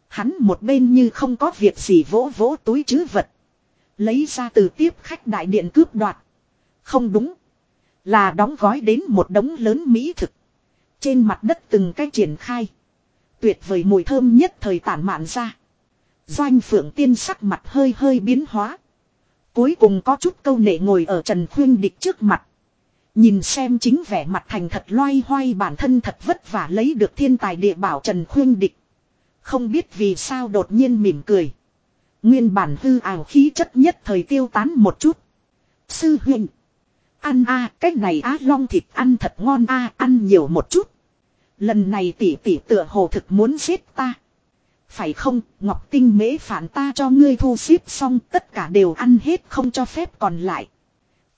Hắn một bên như không có việc gì vỗ vỗ túi chứ vật. Lấy ra từ tiếp khách đại điện cướp đoạt. Không đúng. Là đóng gói đến một đống lớn mỹ thực. Trên mặt đất từng cái triển khai. Tuyệt vời mùi thơm nhất thời tản mạn ra. Doanh phượng tiên sắc mặt hơi hơi biến hóa. Cuối cùng có chút câu nệ ngồi ở Trần Khuyên Địch trước mặt. Nhìn xem chính vẻ mặt thành thật loay hoay bản thân thật vất vả lấy được thiên tài địa bảo Trần Khuyên Địch. Không biết vì sao đột nhiên mỉm cười. Nguyên bản hư ảo khí chất nhất thời tiêu tán một chút. Sư huynh. Ăn a à, cái này á long thịt ăn thật ngon a ăn nhiều một chút. Lần này tỷ tỷ tựa hồ thực muốn giết ta. Phải không, Ngọc Tinh mễ phản ta cho ngươi thu xếp xong tất cả đều ăn hết không cho phép còn lại.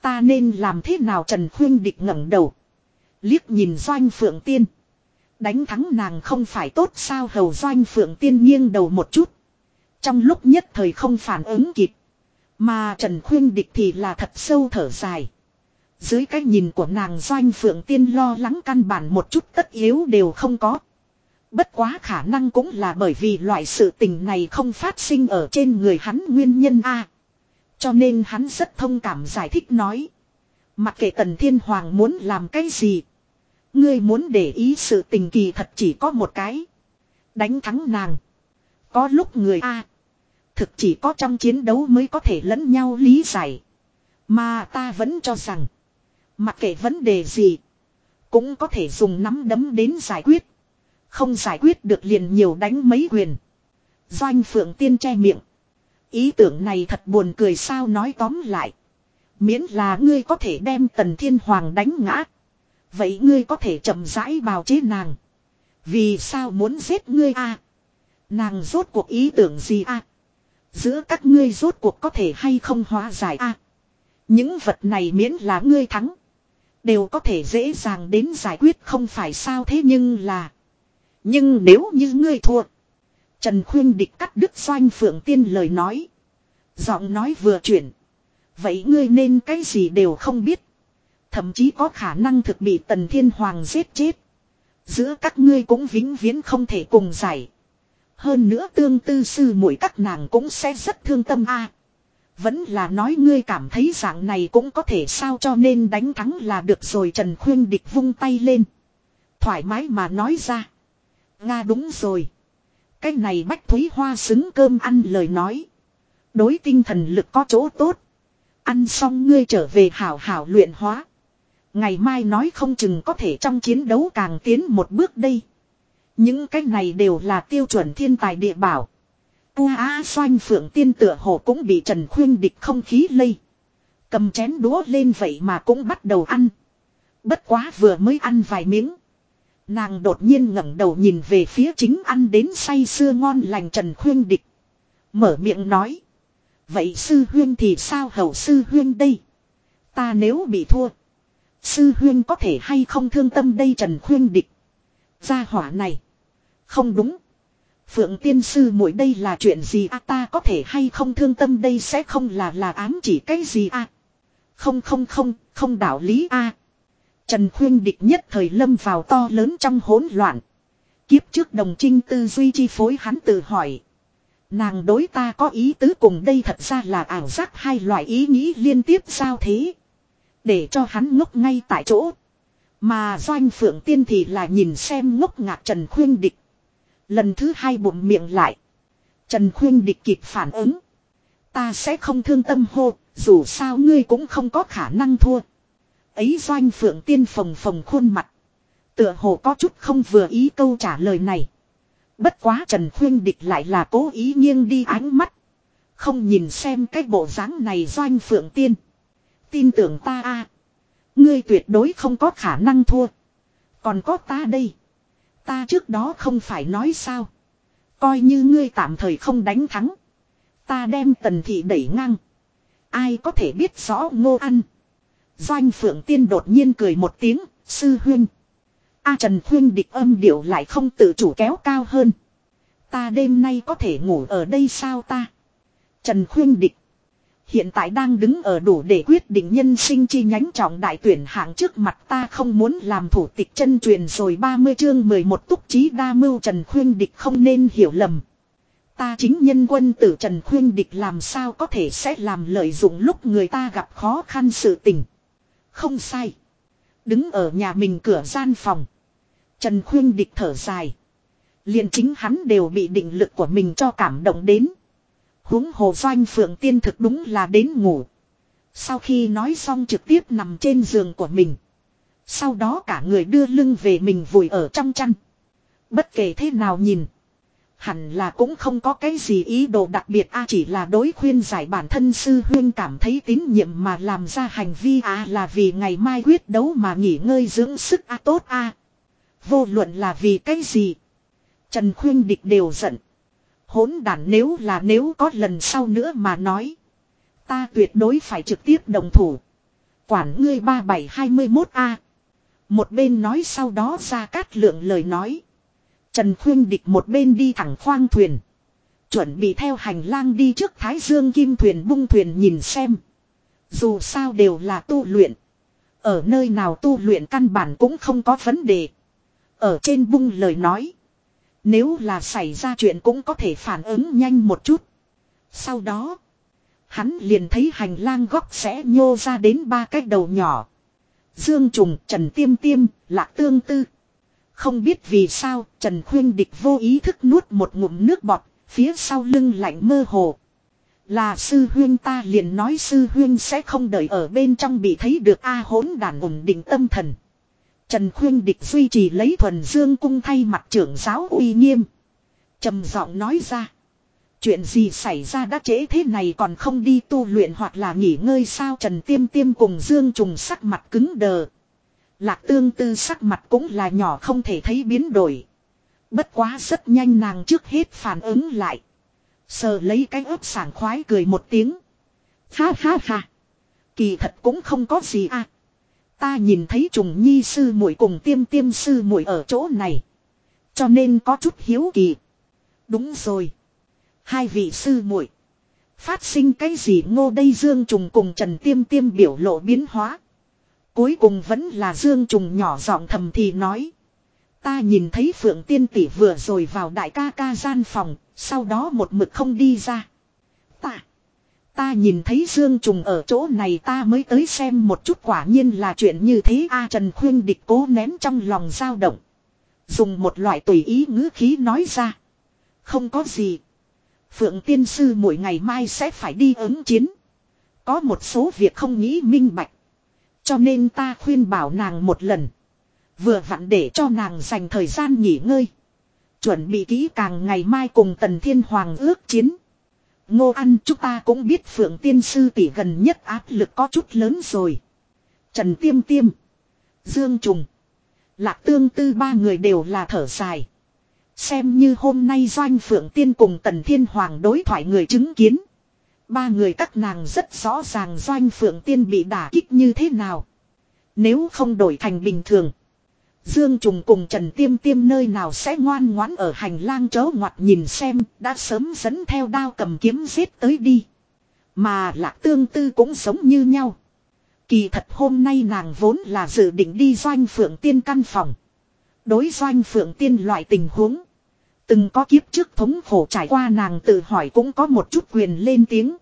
Ta nên làm thế nào Trần Khuyên Địch ngẩng đầu. Liếc nhìn Doanh Phượng Tiên. Đánh thắng nàng không phải tốt sao hầu Doanh Phượng Tiên nghiêng đầu một chút. Trong lúc nhất thời không phản ứng kịp. Mà Trần Khuyên Địch thì là thật sâu thở dài. Dưới cái nhìn của nàng Doanh Phượng Tiên lo lắng căn bản một chút tất yếu đều không có. Bất quá khả năng cũng là bởi vì loại sự tình này không phát sinh ở trên người hắn nguyên nhân a. cho nên hắn rất thông cảm giải thích nói. Mặc kệ Tần Thiên Hoàng muốn làm cái gì. Ngươi muốn để ý sự tình kỳ thật chỉ có một cái. Đánh thắng nàng. Có lúc người A. Thực chỉ có trong chiến đấu mới có thể lẫn nhau lý giải. Mà ta vẫn cho rằng. Mặc kệ vấn đề gì. Cũng có thể dùng nắm đấm đến giải quyết. Không giải quyết được liền nhiều đánh mấy quyền. Doanh Phượng Tiên che miệng. Ý tưởng này thật buồn cười sao nói tóm lại. Miễn là ngươi có thể đem Tần Thiên Hoàng đánh ngã. Vậy ngươi có thể chậm rãi bào chế nàng. Vì sao muốn giết ngươi a? Nàng rốt cuộc ý tưởng gì a? Giữa các ngươi rốt cuộc có thể hay không hóa giải a? Những vật này miễn là ngươi thắng. Đều có thể dễ dàng đến giải quyết không phải sao thế nhưng là. Nhưng nếu như ngươi thua. Trần Khuyên Địch cắt đứt doanh phượng tiên lời nói. Giọng nói vừa chuyển. Vậy ngươi nên cái gì đều không biết. Thậm chí có khả năng thực bị Tần Thiên Hoàng giết chết. Giữa các ngươi cũng vĩnh viễn không thể cùng giải. Hơn nữa tương tư sư muội các nàng cũng sẽ rất thương tâm a. Vẫn là nói ngươi cảm thấy dạng này cũng có thể sao cho nên đánh thắng là được rồi Trần Khuyên Địch vung tay lên. Thoải mái mà nói ra. Nga đúng rồi. Cái này Bách Thúy Hoa xứng cơm ăn lời nói. Đối tinh thần lực có chỗ tốt. Ăn xong ngươi trở về hảo hảo luyện hóa. Ngày mai nói không chừng có thể trong chiến đấu càng tiến một bước đây. Những cái này đều là tiêu chuẩn thiên tài địa bảo. Ua a xoanh phượng tiên tựa hồ cũng bị Trần Khuyên địch không khí lây. Cầm chén đũa lên vậy mà cũng bắt đầu ăn. Bất quá vừa mới ăn vài miếng. Nàng đột nhiên ngẩng đầu nhìn về phía chính ăn đến say sưa ngon lành Trần Khuyên địch. Mở miệng nói. Vậy sư huyên thì sao hầu sư huyên đây? Ta nếu bị thua. Sư huyên có thể hay không thương tâm đây Trần Khuyên địch. Gia hỏa này. Không đúng. Phượng tiên sư muội đây là chuyện gì a ta có thể hay không thương tâm đây sẽ không là là ám chỉ cái gì a Không không không, không đạo lý a Trần Khuyên địch nhất thời lâm vào to lớn trong hỗn loạn. Kiếp trước đồng trinh tư duy chi phối hắn tự hỏi. Nàng đối ta có ý tứ cùng đây thật ra là ảo giác hai loại ý nghĩ liên tiếp sao thế. Để cho hắn ngốc ngay tại chỗ. Mà doanh phượng tiên thì là nhìn xem ngốc ngạc Trần Khuyên Địch. Lần thứ hai bụng miệng lại. Trần Khuyên Địch kịp phản ứng. Ta sẽ không thương tâm hô, dù sao ngươi cũng không có khả năng thua. Ấy doanh phượng tiên phồng phồng khuôn mặt. Tựa hồ có chút không vừa ý câu trả lời này. Bất quá Trần Khuyên Địch lại là cố ý nghiêng đi ánh mắt. Không nhìn xem cái bộ dáng này doanh phượng tiên. Tin tưởng ta a Ngươi tuyệt đối không có khả năng thua. Còn có ta đây. Ta trước đó không phải nói sao. Coi như ngươi tạm thời không đánh thắng. Ta đem tần thị đẩy ngang. Ai có thể biết rõ ngô ăn. Doanh phượng tiên đột nhiên cười một tiếng. Sư huynh. A Trần Khuyên địch âm điệu lại không tự chủ kéo cao hơn. Ta đêm nay có thể ngủ ở đây sao ta? Trần Khuyên địch. Hiện tại đang đứng ở đủ để quyết định nhân sinh chi nhánh trọng đại tuyển hạng trước mặt ta không muốn làm thủ tịch chân truyền rồi 30 chương 11 túc trí đa mưu Trần Khuyên Địch không nên hiểu lầm. Ta chính nhân quân tử Trần Khuyên Địch làm sao có thể sẽ làm lợi dụng lúc người ta gặp khó khăn sự tình. Không sai. Đứng ở nhà mình cửa gian phòng. Trần Khuyên Địch thở dài. liền chính hắn đều bị định lực của mình cho cảm động đến huống hồ doanh phượng tiên thực đúng là đến ngủ. Sau khi nói xong trực tiếp nằm trên giường của mình. Sau đó cả người đưa lưng về mình vùi ở trong chăn. Bất kể thế nào nhìn. Hẳn là cũng không có cái gì ý đồ đặc biệt, a chỉ là đối khuyên giải bản thân sư huyên cảm thấy tín nhiệm mà làm ra hành vi, a là vì ngày mai quyết đấu mà nghỉ ngơi dưỡng sức, a tốt, a Vô luận là vì cái gì. Trần khuyên địch đều giận hỗn đản nếu là nếu có lần sau nữa mà nói. Ta tuyệt đối phải trực tiếp đồng thủ. Quản ngươi ba bảy hai mươi 3721 A. Một bên nói sau đó ra cát lượng lời nói. Trần Khuyên Địch một bên đi thẳng khoang thuyền. Chuẩn bị theo hành lang đi trước Thái Dương Kim thuyền bung thuyền nhìn xem. Dù sao đều là tu luyện. Ở nơi nào tu luyện căn bản cũng không có vấn đề. Ở trên bung lời nói. Nếu là xảy ra chuyện cũng có thể phản ứng nhanh một chút. Sau đó, hắn liền thấy hành lang góc sẽ nhô ra đến ba cái đầu nhỏ. Dương Trùng, Trần Tiêm Tiêm, Lạc Tương Tư. Không biết vì sao, Trần Khuyên Địch vô ý thức nuốt một ngụm nước bọt, phía sau lưng lạnh mơ hồ. Là sư huyên ta liền nói sư huyên sẽ không đợi ở bên trong bị thấy được A hỗn đàn ổn định tâm thần. Trần Khuyên Địch duy trì lấy thuần dương cung thay mặt trưởng giáo uy nghiêm. trầm giọng nói ra. Chuyện gì xảy ra đã trễ thế này còn không đi tu luyện hoặc là nghỉ ngơi sao Trần Tiêm Tiêm cùng Dương Trùng sắc mặt cứng đờ. Lạc tương tư sắc mặt cũng là nhỏ không thể thấy biến đổi. Bất quá rất nhanh nàng trước hết phản ứng lại. Sờ lấy cái ớt sảng khoái cười một tiếng. Ha ha ha. Kỳ thật cũng không có gì à. Ta nhìn thấy trùng nhi sư muội cùng tiêm tiêm sư muội ở chỗ này. Cho nên có chút hiếu kỳ. Đúng rồi. Hai vị sư muội Phát sinh cái gì ngô đây Dương Trùng cùng Trần Tiêm Tiêm biểu lộ biến hóa. Cuối cùng vẫn là Dương Trùng nhỏ giọng thầm thì nói. Ta nhìn thấy Phượng Tiên Tỷ vừa rồi vào đại ca ca gian phòng, sau đó một mực không đi ra. Ta. Ta nhìn thấy Dương Trùng ở chỗ này ta mới tới xem một chút quả nhiên là chuyện như thế a Trần Khuyên địch cố nén trong lòng dao động. Dùng một loại tùy ý ngữ khí nói ra. Không có gì. Phượng tiên sư mỗi ngày mai sẽ phải đi ứng chiến. Có một số việc không nghĩ minh bạch. Cho nên ta khuyên bảo nàng một lần. Vừa vặn để cho nàng dành thời gian nghỉ ngơi. Chuẩn bị kỹ càng ngày mai cùng Tần Thiên Hoàng ước chiến. Ngô ăn chúng ta cũng biết Phượng Tiên Sư tỷ gần nhất áp lực có chút lớn rồi. Trần Tiêm Tiêm. Dương Trùng. Lạc Tương Tư ba người đều là thở dài. Xem như hôm nay Doanh Phượng Tiên cùng Tần Thiên Hoàng đối thoại người chứng kiến. Ba người các nàng rất rõ ràng Doanh Phượng Tiên bị đả kích như thế nào. Nếu không đổi thành bình thường. Dương Trùng cùng Trần Tiêm Tiêm nơi nào sẽ ngoan ngoãn ở hành lang chớ ngoặt nhìn xem, đã sớm dẫn theo đao cầm kiếm giết tới đi. Mà lạc tương tư cũng giống như nhau. Kỳ thật hôm nay nàng vốn là dự định đi doanh phượng tiên căn phòng. Đối doanh phượng tiên loại tình huống. Từng có kiếp trước thống khổ trải qua nàng tự hỏi cũng có một chút quyền lên tiếng.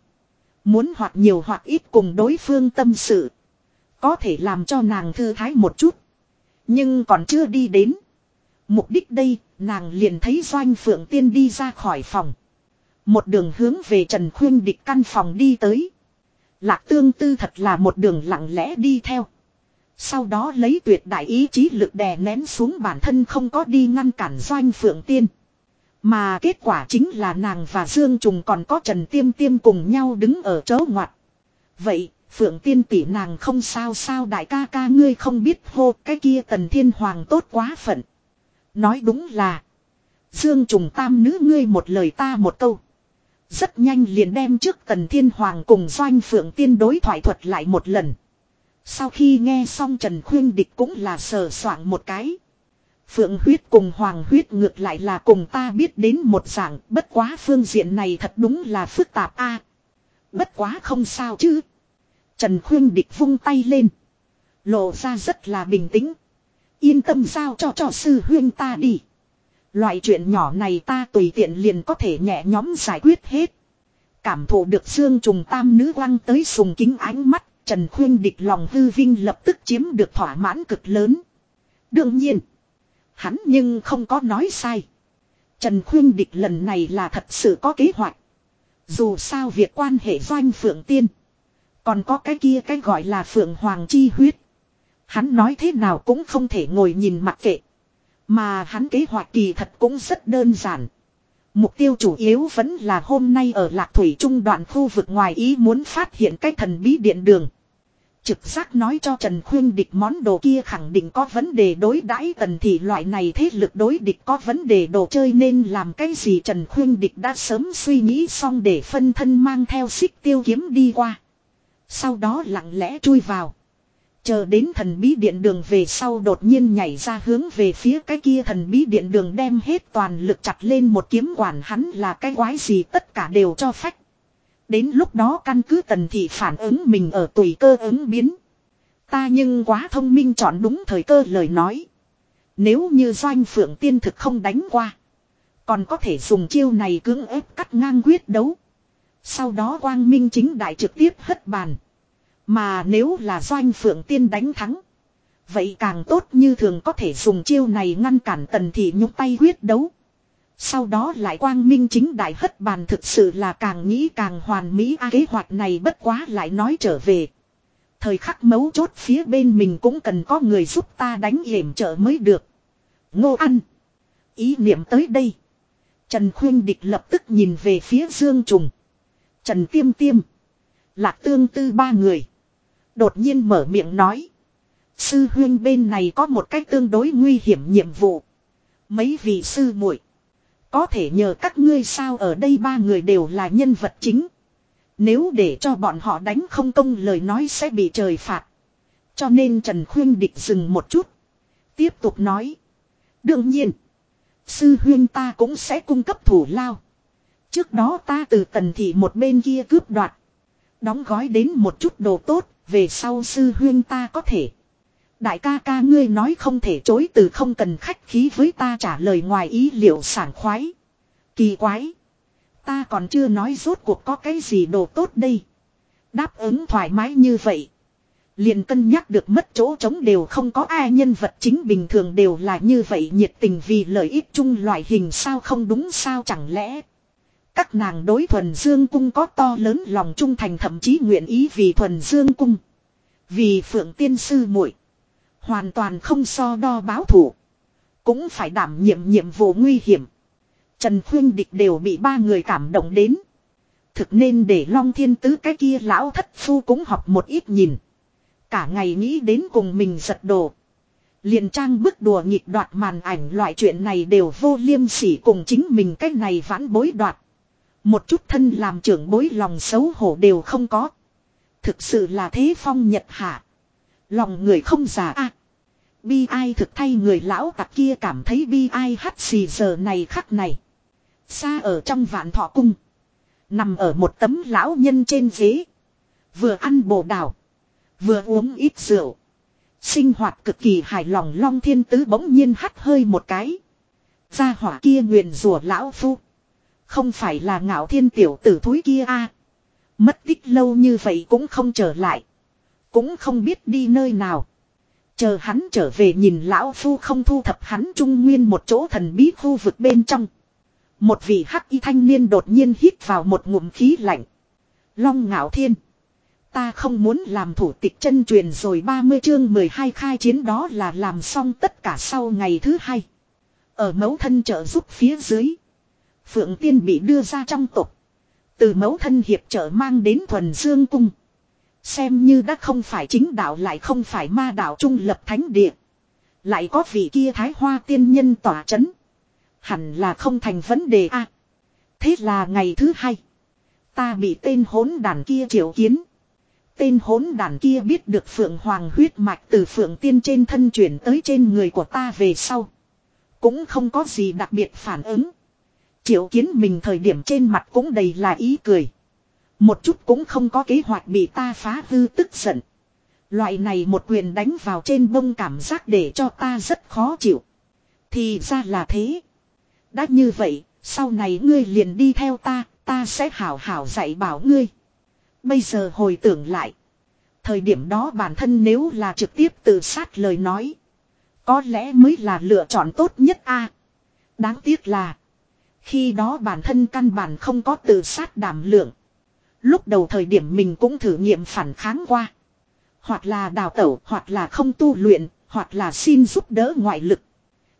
Muốn hoặc nhiều hoặc ít cùng đối phương tâm sự. Có thể làm cho nàng thư thái một chút. Nhưng còn chưa đi đến. Mục đích đây, nàng liền thấy Doanh Phượng Tiên đi ra khỏi phòng. Một đường hướng về Trần Khuyên Địch căn phòng đi tới. Lạc tương tư thật là một đường lặng lẽ đi theo. Sau đó lấy tuyệt đại ý chí lực đè nén xuống bản thân không có đi ngăn cản Doanh Phượng Tiên. Mà kết quả chính là nàng và Dương Trùng còn có Trần Tiêm Tiêm cùng nhau đứng ở chỗ ngoặt. Vậy, Phượng Tiên tỷ nàng không sao sao đại ca ca ngươi không biết hô cái kia tần thiên hoàng tốt quá phận. Nói đúng là. Dương Trùng tam nữ ngươi một lời ta một câu. Rất nhanh liền đem trước tần thiên hoàng cùng doanh Phượng Tiên đối thoại thuật lại một lần. Sau khi nghe xong Trần Khuyên Địch cũng là sờ soạng một cái. Phượng huyết cùng hoàng huyết ngược lại là cùng ta biết đến một dạng bất quá phương diện này thật đúng là phức tạp a Bất quá không sao chứ. Trần Khuyên Địch vung tay lên. Lộ ra rất là bình tĩnh. Yên tâm giao cho trò sư huyên ta đi. Loại chuyện nhỏ này ta tùy tiện liền có thể nhẹ nhóm giải quyết hết. Cảm thụ được xương trùng tam nữ quăng tới sùng kính ánh mắt, Trần Khuyên địch lòng hư vinh lập tức chiếm được thỏa mãn cực lớn. Đương nhiên, hắn nhưng không có nói sai. Trần Khuyên địch lần này là thật sự có kế hoạch. Dù sao việc quan hệ doanh phượng tiên. Còn có cái kia cái gọi là phượng hoàng chi huyết. Hắn nói thế nào cũng không thể ngồi nhìn mặc kệ. Mà hắn kế hoạch kỳ thật cũng rất đơn giản. Mục tiêu chủ yếu vẫn là hôm nay ở Lạc Thủy Trung đoạn khu vực ngoài ý muốn phát hiện cái thần bí điện đường. Trực giác nói cho Trần Khuyên địch món đồ kia khẳng định có vấn đề đối đãi tần thị loại này thế lực đối địch có vấn đề đồ chơi nên làm cái gì Trần Khuyên địch đã sớm suy nghĩ xong để phân thân mang theo xích tiêu kiếm đi qua. Sau đó lặng lẽ chui vào. Chờ đến thần bí điện đường về sau đột nhiên nhảy ra hướng về phía cái kia thần bí điện đường đem hết toàn lực chặt lên một kiếm quản hắn là cái quái gì tất cả đều cho phách. Đến lúc đó căn cứ tần thị phản ứng mình ở tùy cơ ứng biến. Ta nhưng quá thông minh chọn đúng thời cơ lời nói. Nếu như doanh phượng tiên thực không đánh qua. Còn có thể dùng chiêu này cưỡng ép cắt ngang quyết đấu. Sau đó quang minh chính đại trực tiếp hất bàn. Mà nếu là doanh phượng tiên đánh thắng. Vậy càng tốt như thường có thể dùng chiêu này ngăn cản tần thị nhúc tay quyết đấu. Sau đó lại quang minh chính đại hất bàn thực sự là càng nghĩ càng hoàn mỹ a, kế hoạch này bất quá lại nói trở về. Thời khắc mấu chốt phía bên mình cũng cần có người giúp ta đánh hiểm trợ mới được. Ngô ăn. Ý niệm tới đây. Trần Khuyên Địch lập tức nhìn về phía Dương Trùng. Trần Tiêm Tiêm. Lạc Tương Tư ba người. Đột nhiên mở miệng nói. Sư huyên bên này có một cách tương đối nguy hiểm nhiệm vụ. Mấy vị sư muội có thể nhờ các ngươi sao ở đây ba người đều là nhân vật chính. Nếu để cho bọn họ đánh không công lời nói sẽ bị trời phạt. Cho nên Trần Khuyên địch dừng một chút. Tiếp tục nói. Đương nhiên. Sư huyên ta cũng sẽ cung cấp thủ lao. Trước đó ta từ tần thị một bên kia cướp đoạt. Đóng gói đến một chút đồ tốt, về sau sư huyên ta có thể. Đại ca ca ngươi nói không thể chối từ không cần khách khí với ta trả lời ngoài ý liệu sảng khoái. Kỳ quái. Ta còn chưa nói rốt cuộc có cái gì đồ tốt đây. Đáp ứng thoải mái như vậy. Liền cân nhắc được mất chỗ trống đều không có ai nhân vật chính bình thường đều là như vậy nhiệt tình vì lợi ích chung loại hình sao không đúng sao chẳng lẽ. Các nàng đối thuần dương cung có to lớn lòng trung thành thậm chí nguyện ý vì thuần dương cung. Vì phượng tiên sư muội Hoàn toàn không so đo báo thủ. Cũng phải đảm nhiệm nhiệm vụ nguy hiểm. Trần Khuyên Địch đều bị ba người cảm động đến. Thực nên để Long Thiên Tứ cái kia lão thất phu cũng học một ít nhìn. Cả ngày nghĩ đến cùng mình giật đồ. liền trang bức đùa nhịp đoạt màn ảnh loại chuyện này đều vô liêm sỉ cùng chính mình cái này vãn bối đoạt. Một chút thân làm trưởng bối lòng xấu hổ đều không có. Thực sự là thế phong nhật hạ. Lòng người không giả a bi ai thực thay người lão tặc kia cảm thấy bi ai hắt xì giờ này khắc này. Xa ở trong vạn thọ cung. Nằm ở một tấm lão nhân trên ghế. Vừa ăn bồ đào. Vừa uống ít rượu. Sinh hoạt cực kỳ hài lòng long thiên tứ bỗng nhiên hắt hơi một cái. Gia hỏa kia nguyền rủa lão phu. Không phải là ngạo thiên tiểu tử thúi kia a Mất tích lâu như vậy cũng không trở lại. Cũng không biết đi nơi nào. Chờ hắn trở về nhìn lão phu không thu thập hắn trung nguyên một chỗ thần bí khu vực bên trong. Một vị hắc y thanh niên đột nhiên hít vào một ngụm khí lạnh. Long ngạo thiên. Ta không muốn làm thủ tịch chân truyền rồi 30 chương 12 khai chiến đó là làm xong tất cả sau ngày thứ hai. Ở mẫu thân trợ giúp phía dưới. Phượng tiên bị đưa ra trong tục. Từ mẫu thân hiệp trợ mang đến thuần dương cung. Xem như đã không phải chính đạo lại không phải ma đạo trung lập thánh địa. Lại có vị kia thái hoa tiên nhân tỏa chấn. Hẳn là không thành vấn đề a. thế là ngày thứ hai. Ta bị tên hỗn đàn kia triệu kiến. Tên hỗn đàn kia biết được phượng hoàng huyết mạch từ phượng tiên trên thân chuyển tới trên người của ta về sau. Cũng không có gì đặc biệt phản ứng. Triệu kiến mình thời điểm trên mặt cũng đầy là ý cười. Một chút cũng không có kế hoạch bị ta phá hư tức giận. Loại này một quyền đánh vào trên bông cảm giác để cho ta rất khó chịu. Thì ra là thế. Đã như vậy, sau này ngươi liền đi theo ta, ta sẽ hảo hảo dạy bảo ngươi. Bây giờ hồi tưởng lại. Thời điểm đó bản thân nếu là trực tiếp tự sát lời nói. Có lẽ mới là lựa chọn tốt nhất a. đáng tiếc là. Khi đó bản thân căn bản không có tự sát đảm lượng. Lúc đầu thời điểm mình cũng thử nghiệm phản kháng qua. Hoặc là đào tẩu, hoặc là không tu luyện, hoặc là xin giúp đỡ ngoại lực.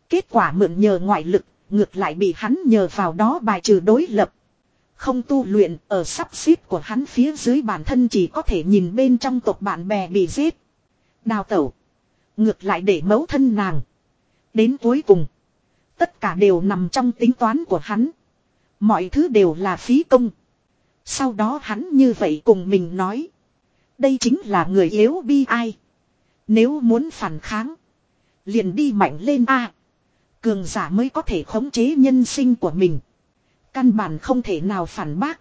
Kết quả mượn nhờ ngoại lực, ngược lại bị hắn nhờ vào đó bài trừ đối lập. Không tu luyện, ở sắp xếp của hắn phía dưới bản thân chỉ có thể nhìn bên trong tộc bạn bè bị giết. Đào tẩu. Ngược lại để mấu thân nàng. Đến cuối cùng. Tất cả đều nằm trong tính toán của hắn. Mọi thứ đều là phí công. Sau đó hắn như vậy cùng mình nói. Đây chính là người yếu bi ai. Nếu muốn phản kháng. Liền đi mạnh lên a Cường giả mới có thể khống chế nhân sinh của mình. Căn bản không thể nào phản bác.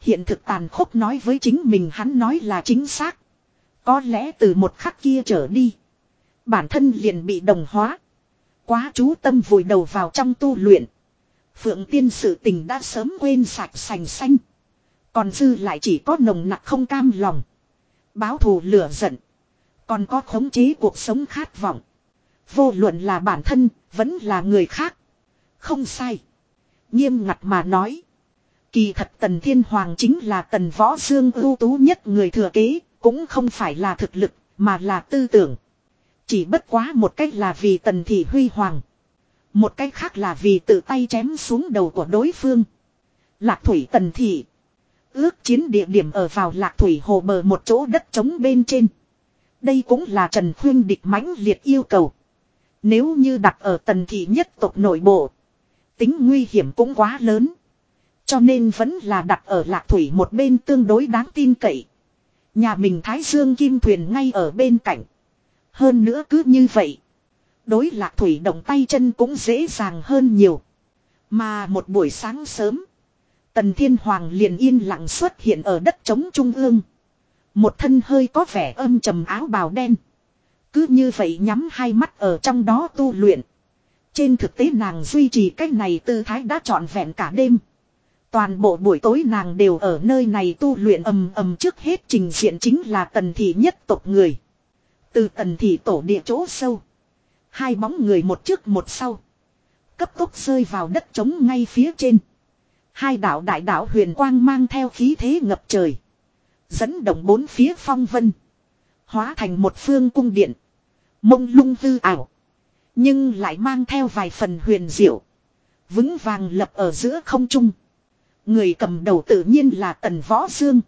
Hiện thực tàn khốc nói với chính mình hắn nói là chính xác. Có lẽ từ một khắc kia trở đi. Bản thân liền bị đồng hóa. Quá chú tâm vùi đầu vào trong tu luyện. Phượng tiên sự tình đã sớm quên sạch sành xanh. Còn dư lại chỉ có nồng nặc không cam lòng. Báo thù lửa giận. Còn có khống chế cuộc sống khát vọng. Vô luận là bản thân, vẫn là người khác. Không sai. Nghiêm ngặt mà nói. Kỳ thật Tần Thiên Hoàng chính là Tần Võ Dương ưu tú nhất người thừa kế, cũng không phải là thực lực, mà là tư tưởng. Chỉ bất quá một cách là vì Tần Thị Huy Hoàng. Một cách khác là vì tự tay chém xuống đầu của đối phương. Lạc Thủy Tần Thị. Ước chiến địa điểm ở vào Lạc Thủy Hồ bờ một chỗ đất trống bên trên. Đây cũng là Trần Khuyên địch mãnh liệt yêu cầu. Nếu như đặt ở Tần Thị nhất tộc nội bộ. Tính nguy hiểm cũng quá lớn. Cho nên vẫn là đặt ở Lạc Thủy một bên tương đối đáng tin cậy. Nhà mình Thái Dương Kim Thuyền ngay ở bên cạnh. Hơn nữa cứ như vậy. Đối lạc thủy động tay chân cũng dễ dàng hơn nhiều. Mà một buổi sáng sớm. Tần Thiên Hoàng liền yên lặng xuất hiện ở đất trống trung ương. Một thân hơi có vẻ âm trầm áo bào đen. Cứ như vậy nhắm hai mắt ở trong đó tu luyện. Trên thực tế nàng duy trì cách này tư thái đã trọn vẹn cả đêm. Toàn bộ buổi tối nàng đều ở nơi này tu luyện ầm ầm trước hết trình diện chính là tần thị nhất tộc người. Từ tần thị tổ địa chỗ sâu. Hai bóng người một trước một sau. Cấp tốc rơi vào đất trống ngay phía trên. Hai đạo đại đạo huyền quang mang theo khí thế ngập trời. Dẫn động bốn phía phong vân. Hóa thành một phương cung điện. Mông lung hư ảo. Nhưng lại mang theo vài phần huyền diệu. Vững vàng lập ở giữa không trung. Người cầm đầu tự nhiên là Tần Võ Dương.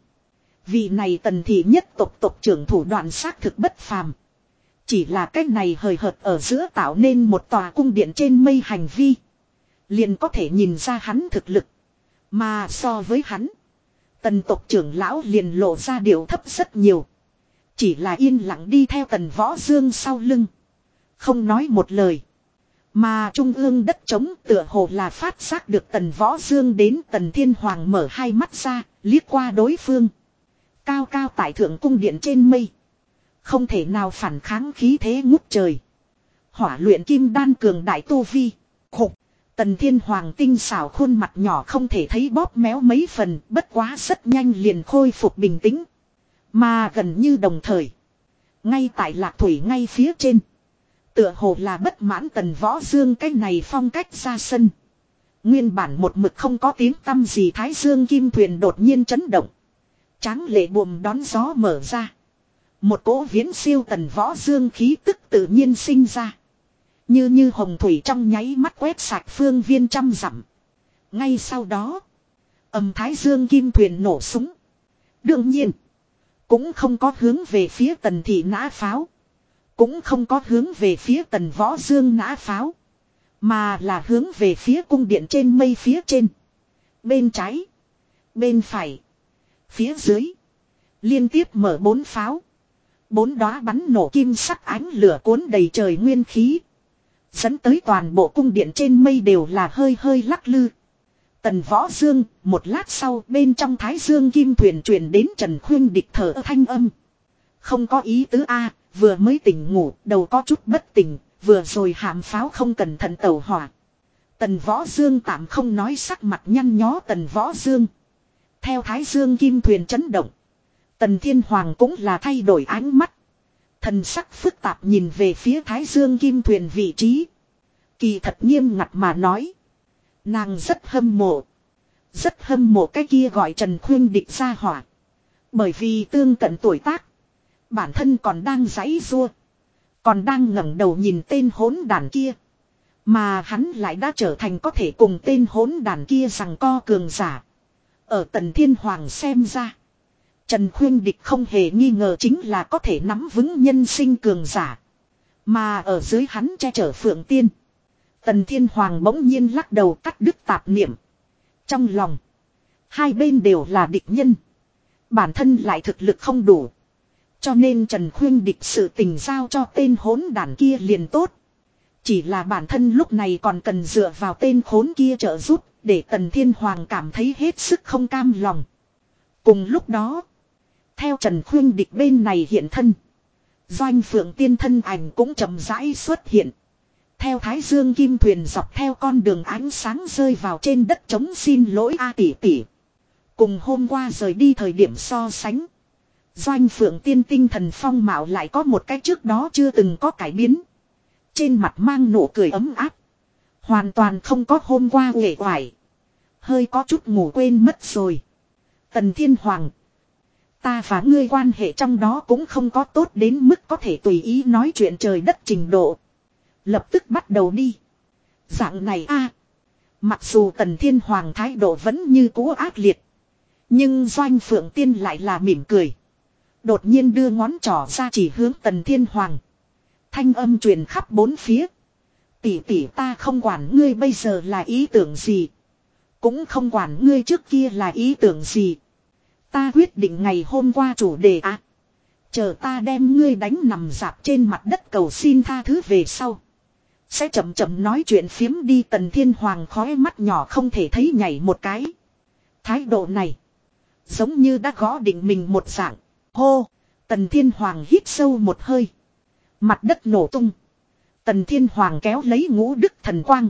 Vị này tần thị nhất tộc tộc trưởng thủ đoạn xác thực bất phàm. Chỉ là cách này hời hợt ở giữa tạo nên một tòa cung điện trên mây hành vi. Liền có thể nhìn ra hắn thực lực. Mà so với hắn. Tần tộc trưởng lão liền lộ ra điều thấp rất nhiều. Chỉ là yên lặng đi theo tần võ dương sau lưng. Không nói một lời. Mà trung ương đất trống tựa hồ là phát giác được tần võ dương đến tần thiên hoàng mở hai mắt ra, liếc qua đối phương. Cao cao tại thượng cung điện trên mây. Không thể nào phản kháng khí thế ngút trời. Hỏa luyện kim đan cường đại tu vi. Khục. Tần thiên hoàng tinh xảo khuôn mặt nhỏ không thể thấy bóp méo mấy phần, bất quá rất nhanh liền khôi phục bình tĩnh. Mà gần như đồng thời. Ngay tại lạc thủy ngay phía trên. Tựa hồ là bất mãn tần võ dương cái này phong cách ra sân. Nguyên bản một mực không có tiếng tâm gì thái dương kim thuyền đột nhiên chấn động. Tráng lệ buồm đón gió mở ra. Một cỗ viễn siêu tần võ dương khí tức tự nhiên sinh ra. Như như hồng thủy trong nháy mắt quét sạch phương viên trăm dặm. Ngay sau đó. Âm thái dương kim thuyền nổ súng. Đương nhiên. Cũng không có hướng về phía tần thị nã pháo. Cũng không có hướng về phía tần võ dương nã pháo. Mà là hướng về phía cung điện trên mây phía trên. Bên trái. Bên phải. Phía dưới. Liên tiếp mở bốn pháo. Bốn đóa bắn nổ kim sắc ánh lửa cuốn đầy trời nguyên khí. Dẫn tới toàn bộ cung điện trên mây đều là hơi hơi lắc lư. Tần võ dương, một lát sau bên trong thái dương kim thuyền truyền đến Trần Khuyên địch thở thanh âm. Không có ý tứ A, vừa mới tỉnh ngủ, đầu có chút bất tỉnh, vừa rồi hàm pháo không cẩn thận tẩu hỏa. Tần võ dương tạm không nói sắc mặt nhăn nhó tần võ dương. Theo thái dương kim thuyền chấn động. Tần thiên hoàng cũng là thay đổi ánh mắt. Thần sắc phức tạp nhìn về phía thái dương kim thuyền vị trí. Kỳ thật nghiêm ngặt mà nói. Nàng rất hâm mộ. Rất hâm mộ cái kia gọi Trần Khuyên địch ra hỏa. Bởi vì tương cận tuổi tác. Bản thân còn đang giãy rua. Còn đang ngẩng đầu nhìn tên hỗn đàn kia. Mà hắn lại đã trở thành có thể cùng tên hỗn đàn kia rằng co cường giả. Ở tần thiên hoàng xem ra. Trần Khuyên Địch không hề nghi ngờ chính là có thể nắm vững nhân sinh cường giả. Mà ở dưới hắn che chở phượng tiên. Tần Thiên Hoàng bỗng nhiên lắc đầu cắt đứt tạp niệm. Trong lòng. Hai bên đều là địch nhân. Bản thân lại thực lực không đủ. Cho nên Trần Khuyên địch sự tình giao cho tên hốn đàn kia liền tốt. Chỉ là bản thân lúc này còn cần dựa vào tên khốn kia trợ giúp để Tần Thiên Hoàng cảm thấy hết sức không cam lòng. Cùng lúc đó, theo Trần Khuyên địch bên này hiện thân. Doanh phượng tiên thân ảnh cũng chậm rãi xuất hiện. Theo Thái Dương Kim Thuyền dọc theo con đường ánh sáng rơi vào trên đất trống xin lỗi A tỷ tỷ. Cùng hôm qua rời đi thời điểm so sánh. Doanh phượng tiên tinh thần phong mạo lại có một cái trước đó chưa từng có cải biến. Trên mặt mang nụ cười ấm áp. Hoàn toàn không có hôm qua uể oải. Hơi có chút ngủ quên mất rồi. Tần Thiên Hoàng. Ta và ngươi quan hệ trong đó cũng không có tốt đến mức có thể tùy ý nói chuyện trời đất trình độ. Lập tức bắt đầu đi. Dạng này a Mặc dù tần thiên hoàng thái độ vẫn như cũ ác liệt. Nhưng doanh phượng tiên lại là mỉm cười. Đột nhiên đưa ngón trỏ ra chỉ hướng tần thiên hoàng. Thanh âm truyền khắp bốn phía. Tỷ tỷ ta không quản ngươi bây giờ là ý tưởng gì. Cũng không quản ngươi trước kia là ý tưởng gì. Ta quyết định ngày hôm qua chủ đề à. Chờ ta đem ngươi đánh nằm dạp trên mặt đất cầu xin tha thứ về sau. Sẽ chậm chậm nói chuyện phiếm đi, tần thiên hoàng khói mắt nhỏ không thể thấy nhảy một cái. Thái độ này. Giống như đã gõ định mình một dạng. Hô. Tần thiên hoàng hít sâu một hơi. Mặt đất nổ tung. Tần thiên hoàng kéo lấy ngũ đức thần quang.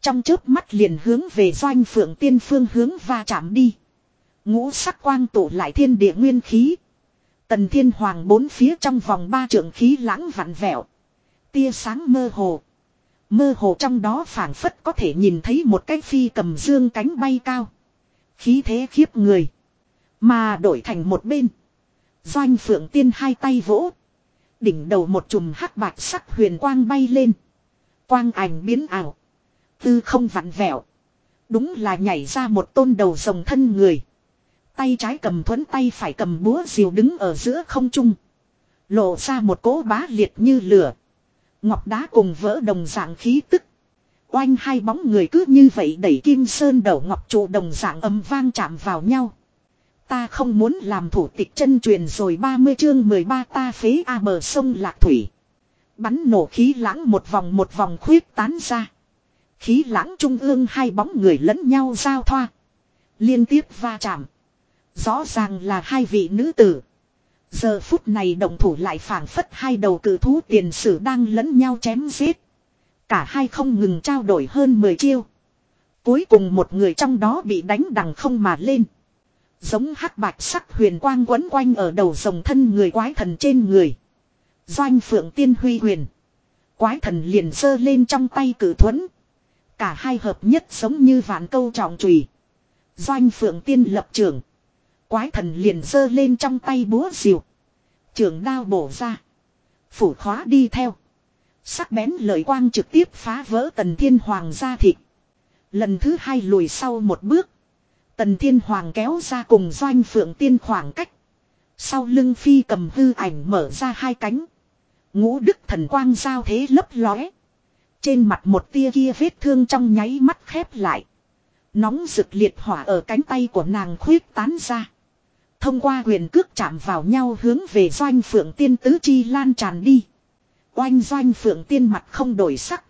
Trong chớp mắt liền hướng về doanh phượng tiên phương hướng va chạm đi. Ngũ sắc quang tụ lại thiên địa nguyên khí. Tần thiên hoàng bốn phía trong vòng ba trượng khí lãng vặn vẹo. Tia sáng mơ hồ. Mơ hồ trong đó phảng phất có thể nhìn thấy một cái phi cầm dương cánh bay cao. Khí thế khiếp người. Mà đổi thành một bên. Doanh phượng tiên hai tay vỗ. Đỉnh đầu một chùm hắc bạch sắc huyền quang bay lên. Quang ảnh biến ảo. Tư không vặn vẹo. Đúng là nhảy ra một tôn đầu rồng thân người. Tay trái cầm thuẫn tay phải cầm búa diều đứng ở giữa không trung. Lộ ra một cỗ bá liệt như lửa. Ngọc đá cùng vỡ đồng dạng khí tức. Oanh hai bóng người cứ như vậy đẩy kim sơn đầu ngọc trụ đồng dạng âm vang chạm vào nhau. Ta không muốn làm thủ tịch chân truyền rồi 30 chương 13 ta phế A bờ sông Lạc Thủy. Bắn nổ khí lãng một vòng một vòng khuyết tán ra. Khí lãng trung ương hai bóng người lẫn nhau giao thoa. Liên tiếp va chạm. Rõ ràng là hai vị nữ tử. Giờ phút này động thủ lại phản phất hai đầu cử thú tiền sử đang lẫn nhau chém giết. Cả hai không ngừng trao đổi hơn 10 chiêu. Cuối cùng một người trong đó bị đánh đằng không mà lên. Giống hắc bạch sắc huyền quang quấn quanh ở đầu rồng thân người quái thần trên người. Doanh phượng tiên huy huyền. Quái thần liền sơ lên trong tay cử thuẫn. Cả hai hợp nhất giống như vạn câu trọng trùy. Doanh phượng tiên lập trường. Quái thần liền giơ lên trong tay búa diều. Trường đao bổ ra. Phủ khóa đi theo. Sắc bén lợi quang trực tiếp phá vỡ tần thiên hoàng ra thịt. Lần thứ hai lùi sau một bước. Tần thiên hoàng kéo ra cùng doanh phượng tiên khoảng cách. Sau lưng phi cầm hư ảnh mở ra hai cánh. Ngũ đức thần quang giao thế lấp lóe. Trên mặt một tia kia vết thương trong nháy mắt khép lại. Nóng rực liệt hỏa ở cánh tay của nàng khuyết tán ra. Thông qua quyền cước chạm vào nhau hướng về doanh phượng tiên tứ chi lan tràn đi. Oanh doanh phượng tiên mặt không đổi sắc.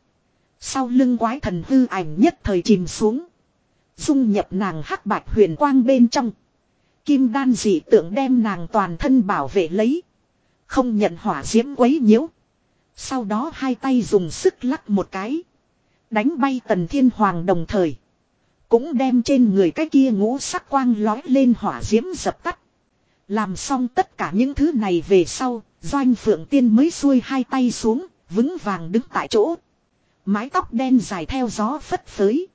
Sau lưng quái thần hư ảnh nhất thời chìm xuống. Dung nhập nàng hắc bạch huyền quang bên trong. Kim đan dị tượng đem nàng toàn thân bảo vệ lấy. Không nhận hỏa diễm quấy nhiễu. Sau đó hai tay dùng sức lắc một cái. Đánh bay tần thiên hoàng đồng thời. Cũng đem trên người cái kia ngũ sắc quang lói lên hỏa diễm dập tắt. Làm xong tất cả những thứ này về sau, doanh phượng tiên mới xuôi hai tay xuống, vững vàng đứng tại chỗ. Mái tóc đen dài theo gió phất phới.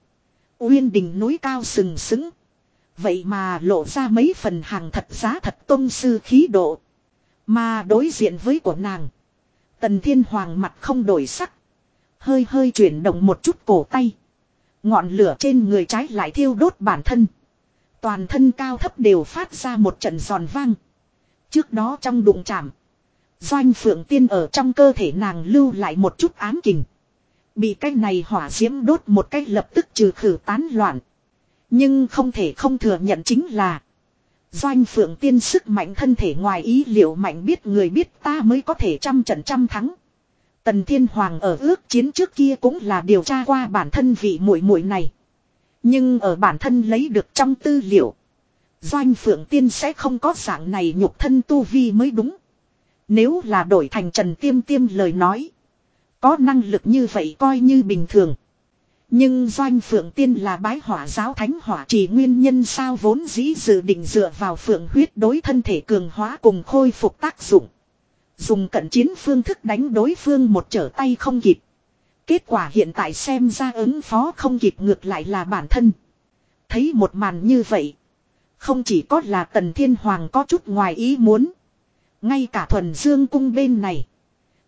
Uyên đỉnh núi cao sừng sững. Vậy mà lộ ra mấy phần hàng thật giá thật tôn sư khí độ. Mà đối diện với của nàng. Tần Thiên Hoàng mặt không đổi sắc. Hơi hơi chuyển động một chút cổ tay. Ngọn lửa trên người trái lại thiêu đốt bản thân. Toàn thân cao thấp đều phát ra một trận giòn vang. Trước đó trong đụng chạm. Doanh phượng tiên ở trong cơ thể nàng lưu lại một chút ám kình. Bị cái này hỏa diễm đốt một cách lập tức trừ khử tán loạn. Nhưng không thể không thừa nhận chính là. Doanh phượng tiên sức mạnh thân thể ngoài ý liệu mạnh biết người biết ta mới có thể trăm trận trăm thắng. Tần Thiên Hoàng ở ước chiến trước kia cũng là điều tra qua bản thân vị muội muội này. Nhưng ở bản thân lấy được trong tư liệu. Doanh Phượng Tiên sẽ không có dạng này nhục thân tu vi mới đúng. Nếu là đổi thành Trần Tiêm Tiêm lời nói. Có năng lực như vậy coi như bình thường. Nhưng Doanh Phượng Tiên là bái hỏa giáo thánh hỏa chỉ nguyên nhân sao vốn dĩ dự định dựa vào Phượng huyết đối thân thể cường hóa cùng khôi phục tác dụng. Dùng cận chiến phương thức đánh đối phương một trở tay không kịp. Kết quả hiện tại xem ra ứng phó không kịp ngược lại là bản thân. Thấy một màn như vậy. Không chỉ có là Tần Thiên Hoàng có chút ngoài ý muốn. Ngay cả thuần dương cung bên này.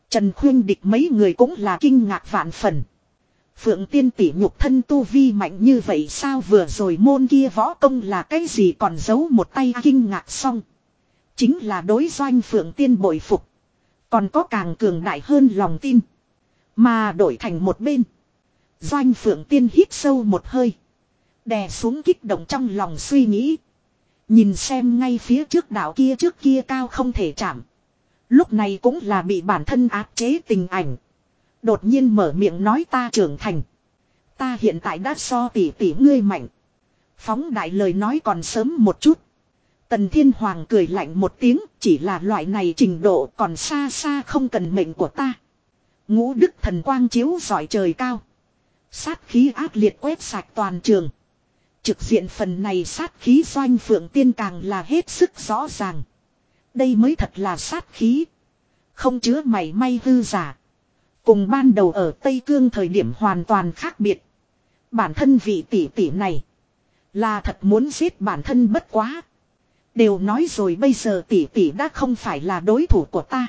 Trần Khuyên địch mấy người cũng là kinh ngạc vạn phần. Phượng tiên tỷ nhục thân tu vi mạnh như vậy sao vừa rồi môn kia võ công là cái gì còn giấu một tay kinh ngạc xong. Chính là đối doanh phượng tiên bội phục. Còn có càng cường đại hơn lòng tin. Mà đổi thành một bên. Doanh phượng tiên hít sâu một hơi. Đè xuống kích động trong lòng suy nghĩ. Nhìn xem ngay phía trước đảo kia trước kia cao không thể chạm. Lúc này cũng là bị bản thân áp chế tình ảnh. Đột nhiên mở miệng nói ta trưởng thành. Ta hiện tại đã so tỷ tỷ ngươi mạnh. Phóng đại lời nói còn sớm một chút. Tần Thiên Hoàng cười lạnh một tiếng, chỉ là loại này trình độ còn xa xa không cần mệnh của ta. Ngũ đức thần quang chiếu giỏi trời cao. Sát khí ác liệt quét sạch toàn trường. Trực diện phần này sát khí doanh phượng tiên càng là hết sức rõ ràng. Đây mới thật là sát khí. Không chứa mảy may hư giả. Cùng ban đầu ở Tây Cương thời điểm hoàn toàn khác biệt. Bản thân vị tỷ tỷ này. Là thật muốn giết bản thân bất quá. Đều nói rồi bây giờ tỷ tỷ đã không phải là đối thủ của ta.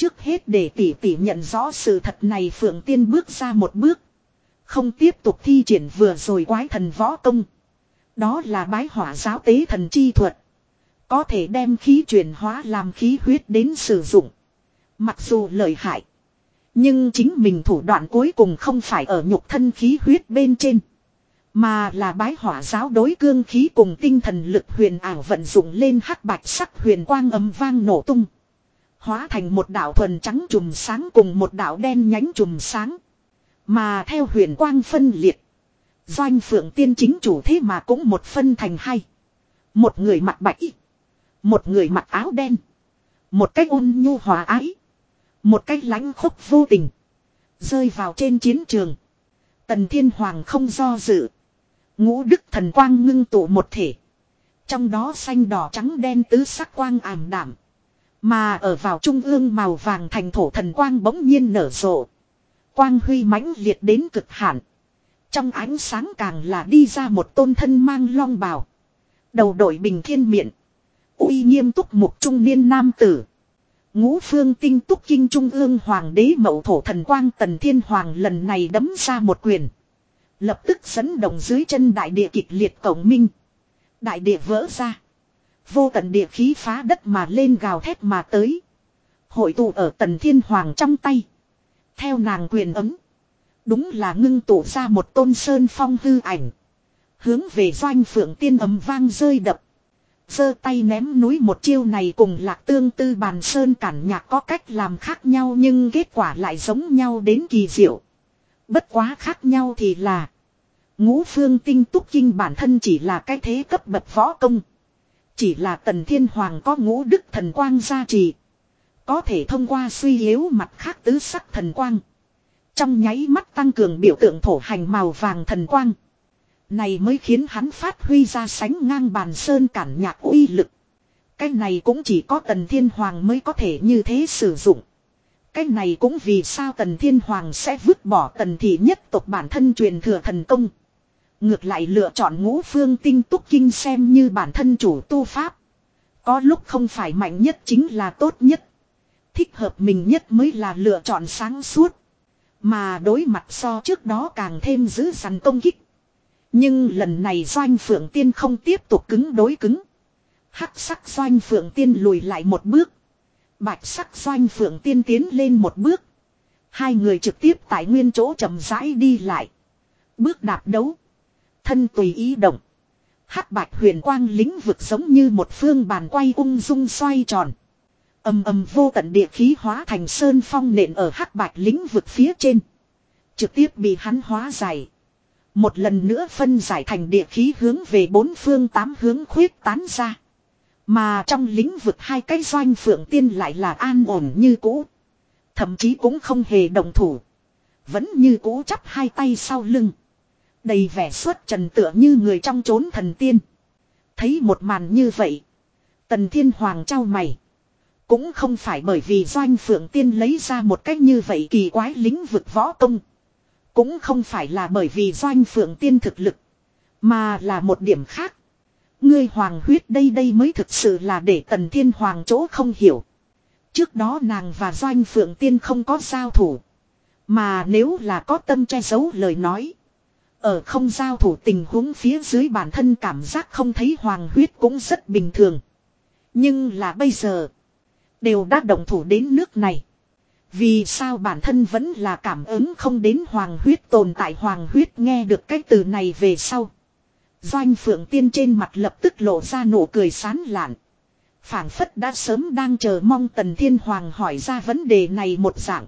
Trước hết để tỷ tỷ nhận rõ sự thật này, Phượng Tiên bước ra một bước. Không tiếp tục thi triển vừa rồi quái thần võ công. Đó là bái hỏa giáo tế thần chi thuật. Có thể đem khí chuyển hóa làm khí huyết đến sử dụng. Mặc dù lợi hại. Nhưng chính mình thủ đoạn cuối cùng không phải ở nhục thân khí huyết bên trên. Mà là bái hỏa giáo đối cương khí cùng tinh thần lực huyền ảo vận dụng lên hắc bạch sắc huyền quang âm vang nổ tung. Hóa thành một đạo thuần trắng trùm sáng cùng một đạo đen nhánh trùm sáng. Mà theo huyền quang phân liệt. Doanh phượng tiên chính chủ thế mà cũng một phân thành hai. Một người mặc bạch. Một người mặc áo đen. Một cách ôn nhu hòa ái. Một cách lãnh khúc vô tình. Rơi vào trên chiến trường. Tần Thiên Hoàng không do dự. Ngũ đức thần quang ngưng tụ một thể. Trong đó xanh đỏ trắng đen tứ sắc quang ảm đảm. Mà ở vào trung ương màu vàng thành thổ thần quang bỗng nhiên nở rộ. Quang huy mãnh liệt đến cực hạn. Trong ánh sáng càng là đi ra một tôn thân mang long bào. Đầu đội bình thiên miệng. uy nghiêm túc mục trung niên nam tử. Ngũ phương tinh túc kinh trung ương hoàng đế mậu thổ thần quang tần thiên hoàng lần này đấm ra một quyền. Lập tức dẫn động dưới chân đại địa kịch liệt cổng minh. Đại địa vỡ ra. Vô tận địa khí phá đất mà lên gào thét mà tới. Hội tụ ở tần thiên hoàng trong tay. Theo nàng quyền ấm. Đúng là ngưng tụ ra một tôn sơn phong hư ảnh. Hướng về doanh phượng tiên ấm vang rơi đập giơ tay ném núi một chiêu này cùng lạc tương tư bàn sơn cản nhạc có cách làm khác nhau nhưng kết quả lại giống nhau đến kỳ diệu. Bất quá khác nhau thì là ngũ phương tinh túc kinh bản thân chỉ là cái thế cấp bậc võ công. Chỉ là tần thiên hoàng có ngũ đức thần quang gia trì. Có thể thông qua suy yếu mặt khác tứ sắc thần quang. Trong nháy mắt tăng cường biểu tượng thổ hành màu vàng thần quang. Này mới khiến hắn phát huy ra sánh ngang bàn sơn cản nhạc uy lực. Cái này cũng chỉ có tần thiên hoàng mới có thể như thế sử dụng. Cái này cũng vì sao tần thiên hoàng sẽ vứt bỏ tần thị nhất tộc bản thân truyền thừa thần công. Ngược lại lựa chọn ngũ phương tinh túc kinh xem như bản thân chủ tu pháp. Có lúc không phải mạnh nhất chính là tốt nhất. Thích hợp mình nhất mới là lựa chọn sáng suốt. Mà đối mặt so trước đó càng thêm giữ dằn công kích. Nhưng lần này doanh phượng tiên không tiếp tục cứng đối cứng. Hắc sắc doanh phượng tiên lùi lại một bước. Bạch sắc doanh phượng tiên tiến lên một bước. Hai người trực tiếp tại nguyên chỗ chậm rãi đi lại. Bước đạp đấu. Thân tùy ý động. Hắc bạch huyền quang lĩnh vực giống như một phương bàn quay ung dung xoay tròn. ầm ầm vô tận địa khí hóa thành sơn phong nện ở hắc bạch lĩnh vực phía trên. Trực tiếp bị hắn hóa giải. Một lần nữa phân giải thành địa khí hướng về bốn phương tám hướng khuyết tán ra. Mà trong lĩnh vực hai cái doanh phượng tiên lại là an ổn như cũ. Thậm chí cũng không hề đồng thủ. Vẫn như cũ chắp hai tay sau lưng. Đầy vẻ xuất trần tựa như người trong chốn thần tiên. Thấy một màn như vậy. Tần thiên hoàng trao mày. Cũng không phải bởi vì doanh phượng tiên lấy ra một cách như vậy kỳ quái lĩnh vực võ công. Cũng không phải là bởi vì doanh phượng tiên thực lực. Mà là một điểm khác. Ngươi hoàng huyết đây đây mới thực sự là để tần thiên hoàng chỗ không hiểu. Trước đó nàng và doanh phượng tiên không có giao thủ. Mà nếu là có tâm che giấu lời nói. Ở không giao thủ tình huống phía dưới bản thân cảm giác không thấy hoàng huyết cũng rất bình thường. Nhưng là bây giờ. Đều đã động thủ đến nước này. Vì sao bản thân vẫn là cảm ứng không đến hoàng huyết tồn tại hoàng huyết nghe được cái từ này về sau. Doanh phượng tiên trên mặt lập tức lộ ra nụ cười sán lạn. phảng phất đã sớm đang chờ mong tần thiên hoàng hỏi ra vấn đề này một dạng.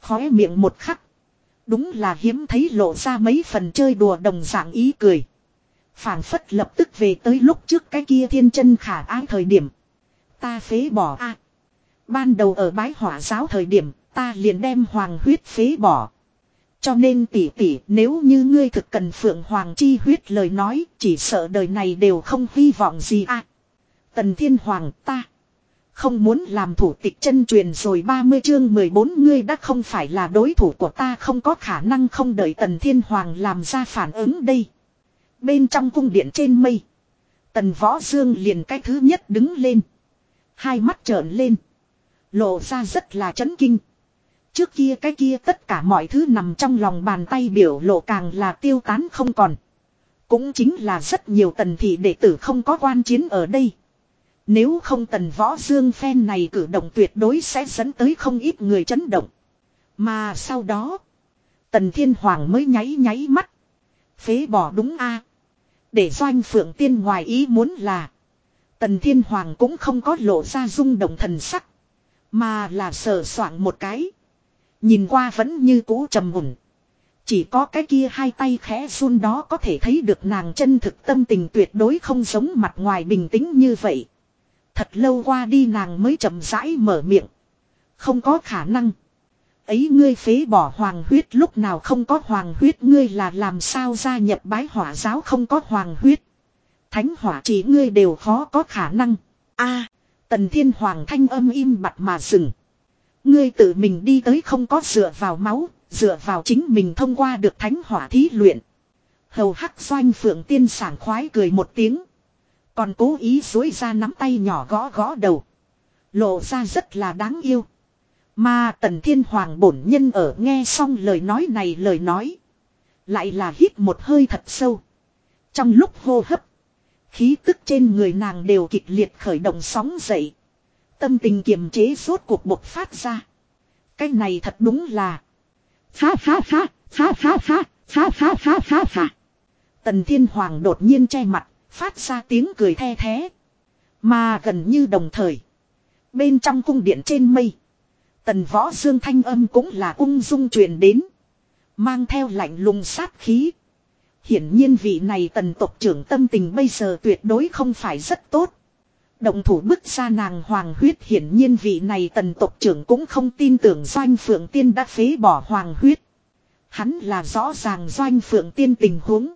Khóe miệng một khắc. Đúng là hiếm thấy lộ ra mấy phần chơi đùa đồng dạng ý cười. phảng phất lập tức về tới lúc trước cái kia thiên chân khả ái thời điểm. Ta phế bỏ a Ban đầu ở bái hỏa giáo thời điểm, ta liền đem hoàng huyết phế bỏ. Cho nên tỷ tỷ nếu như ngươi thực cần phượng hoàng chi huyết lời nói, chỉ sợ đời này đều không hy vọng gì à. Tần thiên hoàng ta. Không muốn làm thủ tịch chân truyền rồi 30 chương 14 ngươi đã không phải là đối thủ của ta, không có khả năng không đợi tần thiên hoàng làm ra phản ứng đây. Bên trong cung điện trên mây. Tần võ dương liền cái thứ nhất đứng lên. Hai mắt trợn lên. Lộ ra rất là chấn kinh. Trước kia cái kia tất cả mọi thứ nằm trong lòng bàn tay biểu lộ càng là tiêu tán không còn. Cũng chính là rất nhiều tần thị đệ tử không có quan chiến ở đây. Nếu không tần võ dương phen này cử động tuyệt đối sẽ dẫn tới không ít người chấn động. Mà sau đó, tần thiên hoàng mới nháy nháy mắt. Phế bỏ đúng a Để doanh phượng tiên ngoài ý muốn là, tần thiên hoàng cũng không có lộ ra rung động thần sắc. Mà là sờ soạn một cái. Nhìn qua vẫn như cũ trầm hùng. Chỉ có cái kia hai tay khẽ run đó có thể thấy được nàng chân thực tâm tình tuyệt đối không giống mặt ngoài bình tĩnh như vậy. Thật lâu qua đi nàng mới chậm rãi mở miệng. Không có khả năng. Ấy ngươi phế bỏ hoàng huyết lúc nào không có hoàng huyết ngươi là làm sao gia nhập bái hỏa giáo không có hoàng huyết. Thánh hỏa chỉ ngươi đều khó có khả năng. a à, Tần Thiên Hoàng thanh âm im bặt mà dừng. Ngươi tự mình đi tới không có dựa vào máu, dựa vào chính mình thông qua được thánh hỏa thí luyện. Hầu hắc doanh phượng tiên sảng khoái cười một tiếng. Còn cố ý dối ra nắm tay nhỏ gõ gõ đầu. Lộ ra rất là đáng yêu. Mà tần thiên hoàng bổn nhân ở nghe xong lời nói này lời nói. Lại là hít một hơi thật sâu. Trong lúc hô hấp. Khí tức trên người nàng đều kịch liệt khởi động sóng dậy. Tâm tình kiềm chế suốt cuộc bộc phát ra. Cái này thật đúng là. Phá phá phá, phá phá phá, phá phá phá phá phá. Tần Thiên Hoàng đột nhiên che mặt, phát ra tiếng cười the thế. Mà gần như đồng thời. Bên trong cung điện trên mây. Tần võ dương thanh âm cũng là ung dung truyền đến. Mang theo lạnh lùng sát khí. Hiển nhiên vị này tần tộc trưởng tâm tình bây giờ tuyệt đối không phải rất tốt. Động thủ bức ra nàng hoàng huyết, hiển nhiên vị này tần tộc trưởng cũng không tin tưởng doanh phượng tiên đã phế bỏ hoàng huyết. Hắn là rõ ràng doanh phượng tiên tình huống.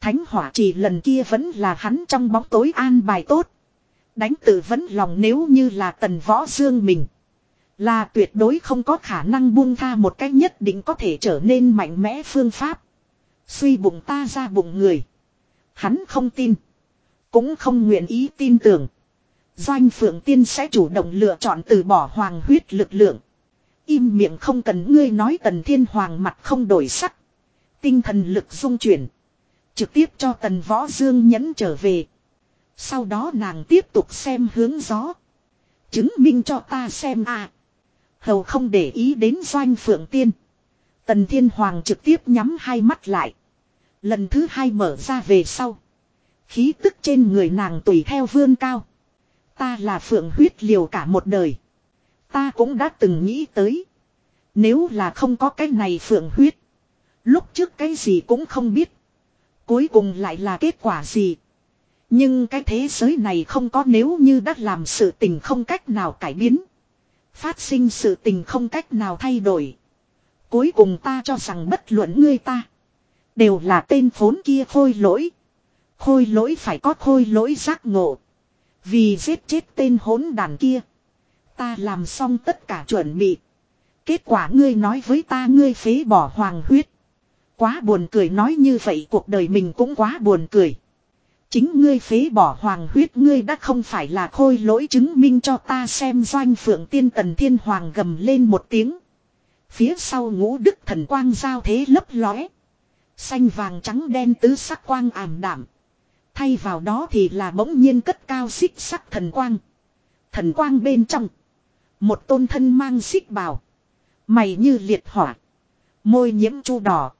Thánh hỏa chỉ lần kia vẫn là hắn trong bóng tối an bài tốt. Đánh tử vẫn lòng nếu như là tần võ dương mình. Là tuyệt đối không có khả năng buông tha một cách nhất định có thể trở nên mạnh mẽ phương pháp. Suy bụng ta ra bụng người. Hắn không tin. Cũng không nguyện ý tin tưởng. Doanh Phượng Tiên sẽ chủ động lựa chọn từ bỏ hoàng huyết lực lượng. Im miệng không cần ngươi nói tần thiên hoàng mặt không đổi sắc. Tinh thần lực dung chuyển. Trực tiếp cho tần võ dương nhẫn trở về. Sau đó nàng tiếp tục xem hướng gió. Chứng minh cho ta xem à. Hầu không để ý đến doanh phượng tiên. Tần thiên hoàng trực tiếp nhắm hai mắt lại. Lần thứ hai mở ra về sau. Khí tức trên người nàng tùy theo vươn cao. Ta là phượng huyết liều cả một đời. Ta cũng đã từng nghĩ tới. Nếu là không có cái này phượng huyết. Lúc trước cái gì cũng không biết. Cuối cùng lại là kết quả gì. Nhưng cái thế giới này không có nếu như đã làm sự tình không cách nào cải biến. Phát sinh sự tình không cách nào thay đổi. Cuối cùng ta cho rằng bất luận ngươi ta. Đều là tên phốn kia khôi lỗi. Khôi lỗi phải có khôi lỗi giác ngộ. Vì giết chết tên hỗn đàn kia. Ta làm xong tất cả chuẩn bị. Kết quả ngươi nói với ta ngươi phế bỏ hoàng huyết. Quá buồn cười nói như vậy cuộc đời mình cũng quá buồn cười. Chính ngươi phế bỏ hoàng huyết ngươi đã không phải là khôi lỗi chứng minh cho ta xem doanh phượng tiên tần thiên hoàng gầm lên một tiếng. Phía sau ngũ đức thần quang giao thế lấp lóe. Xanh vàng trắng đen tứ sắc quang ảm đảm. Thay vào đó thì là bỗng nhiên cất cao xích sắc thần quang. Thần quang bên trong. Một tôn thân mang xích bào. Mày như liệt hỏa. Môi nhiễm chu đỏ.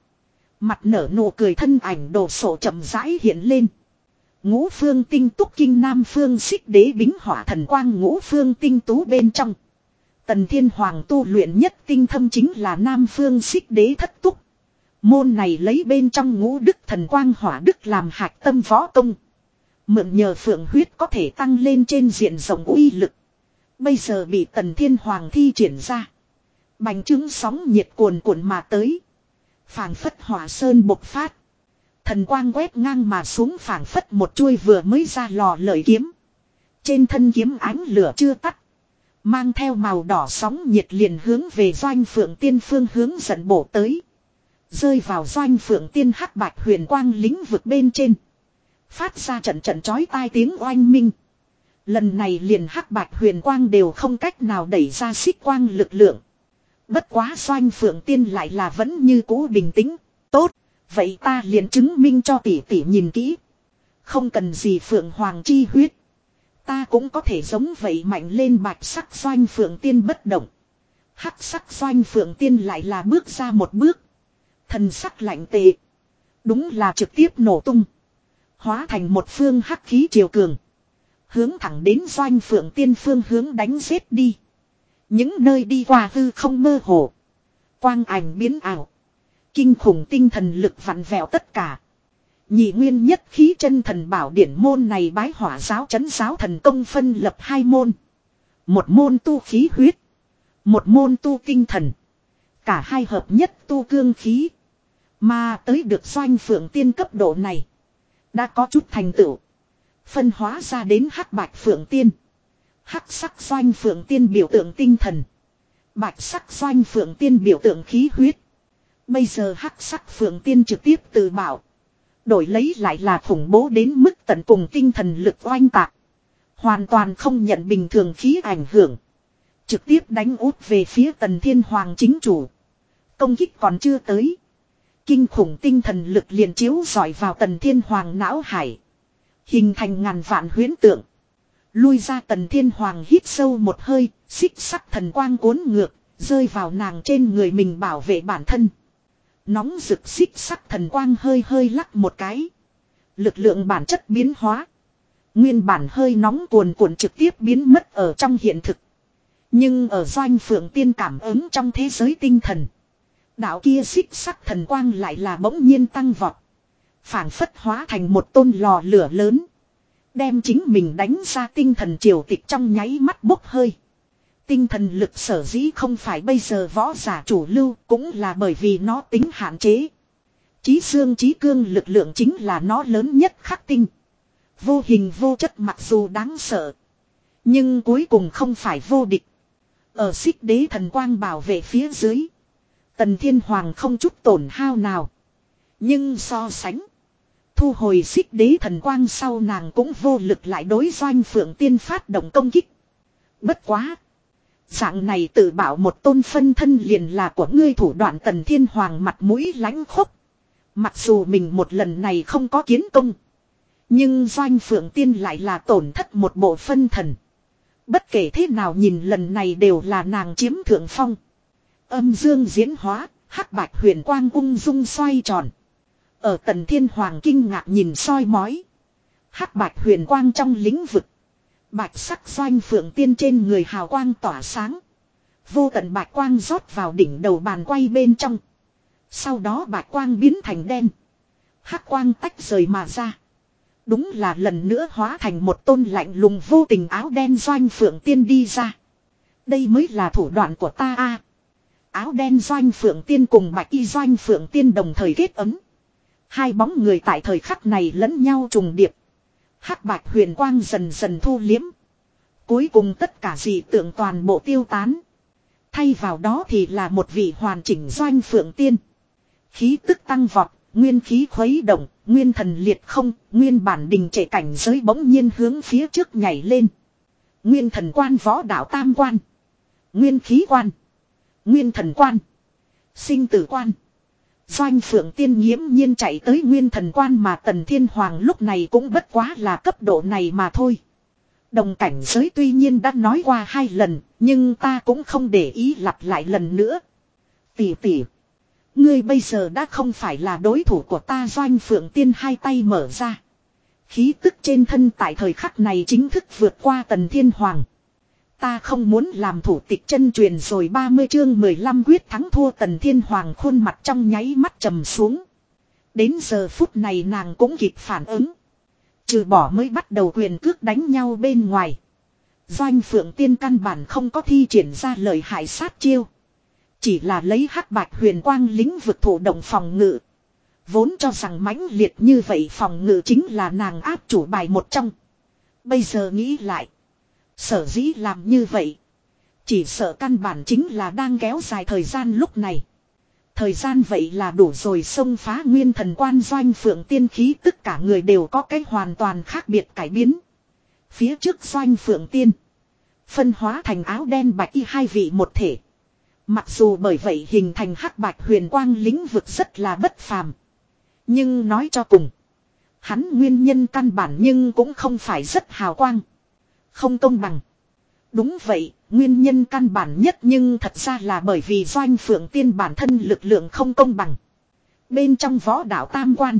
Mặt nở nụ cười thân ảnh đồ sổ chậm rãi hiện lên. Ngũ phương tinh túc kinh nam phương xích đế bính hỏa thần quang ngũ phương tinh tú bên trong. Tần thiên hoàng tu luyện nhất tinh thâm chính là nam phương xích đế thất túc. Môn này lấy bên trong ngũ đức thần quang hỏa đức làm hạch tâm võ công. Mượn nhờ phượng huyết có thể tăng lên trên diện rộng uy lực. Bây giờ bị tần thiên hoàng thi triển ra. Bành trướng sóng nhiệt cuồn cuộn mà tới phảng phất hỏa sơn bộc phát. Thần quang quét ngang mà xuống phảng phất một chuôi vừa mới ra lò lợi kiếm. Trên thân kiếm ánh lửa chưa tắt. Mang theo màu đỏ sóng nhiệt liền hướng về doanh phượng tiên phương hướng dẫn bổ tới. Rơi vào doanh phượng tiên hắc bạch huyền quang lĩnh vực bên trên. Phát ra trận trận chói tai tiếng oanh minh. Lần này liền hắc bạch huyền quang đều không cách nào đẩy ra xích quang lực lượng. Bất quá doanh phượng tiên lại là vẫn như cũ bình tĩnh. Tốt, vậy ta liền chứng minh cho tỷ tỷ nhìn kỹ. Không cần gì phượng hoàng chi huyết. Ta cũng có thể giống vậy mạnh lên bạch sắc doanh phượng tiên bất động. Hắc sắc doanh phượng tiên lại là bước ra một bước. Thần sắc lạnh tệ. Đúng là trực tiếp nổ tung. Hóa thành một phương hắc khí triều cường. Hướng thẳng đến doanh phượng tiên phương hướng đánh giết đi. Những nơi đi qua hư không mơ hồ. Quang ảnh biến ảo. Kinh khủng tinh thần lực vặn vẹo tất cả. Nhị nguyên nhất khí chân thần bảo điển môn này bái hỏa giáo chấn giáo thần công phân lập hai môn. Một môn tu khí huyết. Một môn tu tinh thần. Cả hai hợp nhất tu cương khí. Mà tới được doanh phượng tiên cấp độ này. Đã có chút thành tựu. Phân hóa ra đến hắc bạch phượng tiên. Hắc sắc doanh phượng tiên biểu tượng tinh thần. Bạch sắc doanh phượng tiên biểu tượng khí huyết. Bây giờ hắc sắc phượng tiên trực tiếp từ bảo. Đổi lấy lại là khủng bố đến mức tận cùng tinh thần lực oanh tạc. Hoàn toàn không nhận bình thường khí ảnh hưởng. Trực tiếp đánh út về phía tần thiên hoàng chính chủ. Công kích còn chưa tới. Kinh khủng tinh thần lực liền chiếu dọi vào tần thiên hoàng não hải. Hình thành ngàn vạn huyến tượng. Lui ra tần thiên hoàng hít sâu một hơi, xích sắc thần quang cuốn ngược, rơi vào nàng trên người mình bảo vệ bản thân. Nóng rực xích sắc thần quang hơi hơi lắc một cái. Lực lượng bản chất biến hóa. Nguyên bản hơi nóng cuồn cuộn trực tiếp biến mất ở trong hiện thực. Nhưng ở doanh phượng tiên cảm ứng trong thế giới tinh thần. Đạo kia xích sắc thần quang lại là bỗng nhiên tăng vọt. phảng phất hóa thành một tôn lò lửa lớn. Đem chính mình đánh ra tinh thần triều tịch trong nháy mắt bốc hơi. Tinh thần lực sở dĩ không phải bây giờ võ giả chủ lưu cũng là bởi vì nó tính hạn chế. Chí xương chí cương lực lượng chính là nó lớn nhất khắc tinh. Vô hình vô chất mặc dù đáng sợ. Nhưng cuối cùng không phải vô địch. Ở xích đế thần quang bảo vệ phía dưới. Tần Thiên Hoàng không chút tổn hao nào. Nhưng so sánh. Thu hồi xích đế thần quang sau nàng cũng vô lực lại đối doanh phượng tiên phát động công kích. Bất quá. Dạng này tự bảo một tôn phân thân liền là của ngươi thủ đoạn tần thiên hoàng mặt mũi lánh khốc. Mặc dù mình một lần này không có kiến công. Nhưng doanh phượng tiên lại là tổn thất một bộ phân thần. Bất kể thế nào nhìn lần này đều là nàng chiếm thượng phong. Âm dương diễn hóa, hắc bạch huyền quang ung dung xoay tròn. Ở tần thiên hoàng kinh ngạc nhìn soi mói. hắc bạch huyền quang trong lĩnh vực. Bạch sắc doanh phượng tiên trên người hào quang tỏa sáng. Vô tận bạch quang rót vào đỉnh đầu bàn quay bên trong. Sau đó bạch quang biến thành đen. hắc quang tách rời mà ra. Đúng là lần nữa hóa thành một tôn lạnh lùng vô tình áo đen doanh phượng tiên đi ra. Đây mới là thủ đoạn của ta a. Áo đen doanh phượng tiên cùng bạch y doanh phượng tiên đồng thời kết ấm. Hai bóng người tại thời khắc này lẫn nhau trùng điệp. hắc bạch huyền quang dần dần thu liếm. Cuối cùng tất cả dị tượng toàn bộ tiêu tán. Thay vào đó thì là một vị hoàn chỉnh doanh phượng tiên. Khí tức tăng vọt, nguyên khí khuấy động, nguyên thần liệt không, nguyên bản đình trệ cảnh giới bỗng nhiên hướng phía trước nhảy lên. Nguyên thần quan võ đạo tam quan. Nguyên khí quan. Nguyên thần quan. Sinh tử quan. Doanh phượng tiên nghiễm nhiên chạy tới nguyên thần quan mà tần thiên hoàng lúc này cũng bất quá là cấp độ này mà thôi. Đồng cảnh giới tuy nhiên đã nói qua hai lần, nhưng ta cũng không để ý lặp lại lần nữa. Tỷ tỷ. Ngươi bây giờ đã không phải là đối thủ của ta doanh phượng tiên hai tay mở ra. Khí tức trên thân tại thời khắc này chính thức vượt qua tần thiên hoàng. Ta không muốn làm thủ tịch chân truyền rồi 30 chương 15 quyết thắng thua tần thiên hoàng khuôn mặt trong nháy mắt trầm xuống. Đến giờ phút này nàng cũng kịp phản ứng. Trừ bỏ mới bắt đầu quyền cước đánh nhau bên ngoài. Doanh phượng tiên căn bản không có thi triển ra lời hại sát chiêu. Chỉ là lấy hắc bạch huyền quang lính vực thủ động phòng ngự. Vốn cho rằng mãnh liệt như vậy phòng ngự chính là nàng áp chủ bài một trong. Bây giờ nghĩ lại. Sở dĩ làm như vậy. Chỉ sợ căn bản chính là đang kéo dài thời gian lúc này. Thời gian vậy là đủ rồi xông phá nguyên thần quan doanh phượng tiên khí, tất cả người đều có cách hoàn toàn khác biệt cải biến. Phía trước doanh phượng tiên. Phân hóa thành áo đen bạch y hai vị một thể. Mặc dù bởi vậy hình thành hắc bạch huyền quang lĩnh vực rất là bất phàm. Nhưng nói cho cùng. Hắn nguyên nhân căn bản nhưng cũng không phải rất hào quang. Không công bằng. Đúng vậy, nguyên nhân căn bản nhất nhưng thật ra là bởi vì doanh phượng tiên bản thân lực lượng không công bằng. Bên trong võ đạo tam quan.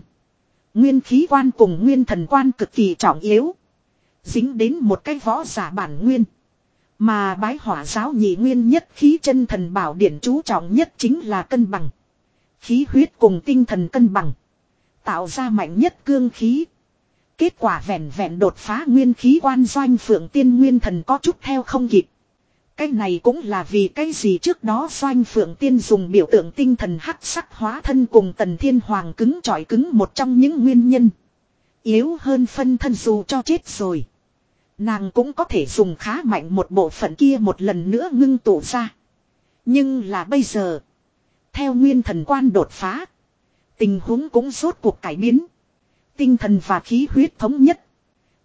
Nguyên khí quan cùng nguyên thần quan cực kỳ trọng yếu. Dính đến một cái võ giả bản nguyên. Mà bái hỏa giáo nhị nguyên nhất khí chân thần bảo điển chú trọng nhất chính là cân bằng. Khí huyết cùng tinh thần cân bằng. Tạo ra mạnh nhất cương khí. Kết quả vẹn vẹn đột phá nguyên khí quan doanh phượng tiên nguyên thần có chút theo không kịp. Cái này cũng là vì cái gì trước đó doanh phượng tiên dùng biểu tượng tinh thần hắc sắc hóa thân cùng tần thiên hoàng cứng trọi cứng một trong những nguyên nhân. Yếu hơn phân thân dù cho chết rồi. Nàng cũng có thể dùng khá mạnh một bộ phận kia một lần nữa ngưng tụ ra. Nhưng là bây giờ. Theo nguyên thần quan đột phá. Tình huống cũng rốt cuộc cải biến. Tinh thần và khí huyết thống nhất.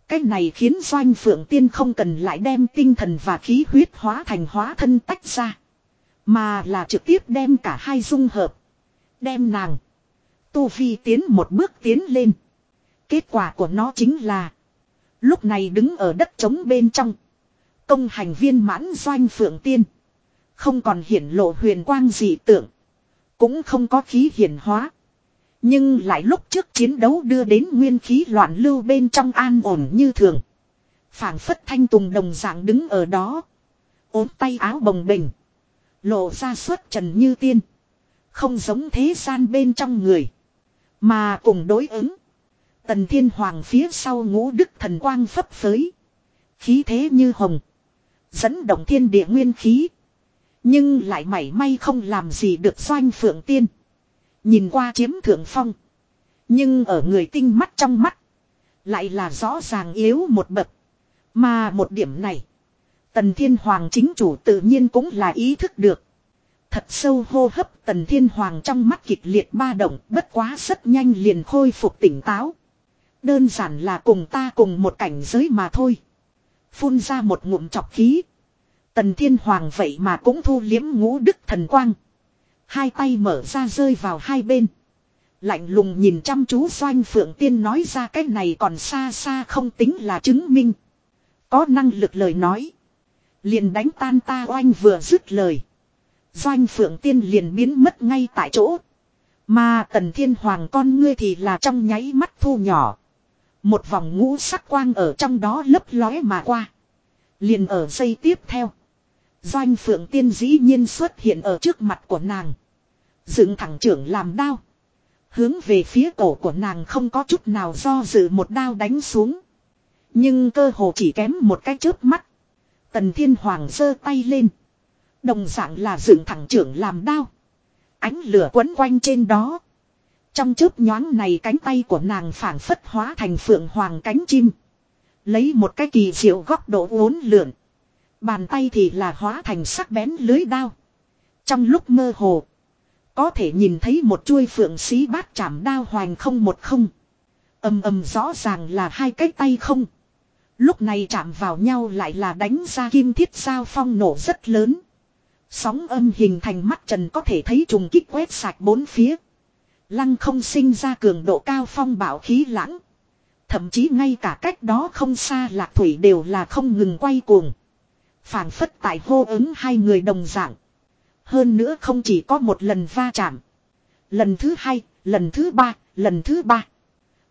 Cái này khiến doanh phượng tiên không cần lại đem tinh thần và khí huyết hóa thành hóa thân tách ra. Mà là trực tiếp đem cả hai dung hợp. Đem nàng. Tu Vi tiến một bước tiến lên. Kết quả của nó chính là. Lúc này đứng ở đất trống bên trong. Công hành viên mãn doanh phượng tiên. Không còn hiển lộ huyền quang dị tượng. Cũng không có khí hiển hóa. Nhưng lại lúc trước chiến đấu đưa đến nguyên khí loạn lưu bên trong an ổn như thường. phảng phất thanh tùng đồng dạng đứng ở đó. ốm tay áo bồng bềnh. Lộ ra suốt trần như tiên. Không giống thế gian bên trong người. Mà cùng đối ứng. Tần thiên hoàng phía sau ngũ đức thần quang phấp phới. Khí thế như hồng. Dẫn động thiên địa nguyên khí. Nhưng lại mảy may không làm gì được doanh phượng tiên. Nhìn qua chiếm thượng phong. Nhưng ở người tinh mắt trong mắt. Lại là rõ ràng yếu một bậc. Mà một điểm này. Tần Thiên Hoàng chính chủ tự nhiên cũng là ý thức được. Thật sâu hô hấp Tần Thiên Hoàng trong mắt kịch liệt ba động, bất quá rất nhanh liền khôi phục tỉnh táo. Đơn giản là cùng ta cùng một cảnh giới mà thôi. Phun ra một ngụm chọc khí. Tần Thiên Hoàng vậy mà cũng thu liếm ngũ đức thần quang. Hai tay mở ra rơi vào hai bên. Lạnh lùng nhìn chăm chú doanh phượng tiên nói ra cái này còn xa xa không tính là chứng minh. Có năng lực lời nói. Liền đánh tan ta oanh vừa dứt lời. Doanh phượng tiên liền biến mất ngay tại chỗ. Mà tần thiên hoàng con ngươi thì là trong nháy mắt thu nhỏ. Một vòng ngũ sắc quang ở trong đó lấp lóe mà qua. Liền ở giây tiếp theo. Doanh phượng tiên dĩ nhiên xuất hiện ở trước mặt của nàng. Dựng thẳng trưởng làm đao. Hướng về phía cổ của nàng không có chút nào do dự một đao đánh xuống. Nhưng cơ hồ chỉ kém một cái chớp mắt. Tần Thiên Hoàng giơ tay lên. Đồng dạng là dựng thẳng trưởng làm đao. Ánh lửa quấn quanh trên đó. Trong chớp nhoáng này cánh tay của nàng phản phất hóa thành phượng hoàng cánh chim. Lấy một cái kỳ diệu góc độ uốn lượn. Bàn tay thì là hóa thành sắc bén lưới đao. Trong lúc mơ hồ. Có thể nhìn thấy một chuôi phượng xí bát chạm đao hoành không một không. Âm âm rõ ràng là hai cái tay không. Lúc này chạm vào nhau lại là đánh ra kim thiết sao phong nổ rất lớn. Sóng âm hình thành mắt trần có thể thấy trùng kích quét sạch bốn phía. Lăng không sinh ra cường độ cao phong bảo khí lãng. Thậm chí ngay cả cách đó không xa lạc thủy đều là không ngừng quay cuồng. phảng phất tại hô ứng hai người đồng dạng. Hơn nữa không chỉ có một lần va chạm. Lần thứ hai, lần thứ ba, lần thứ ba.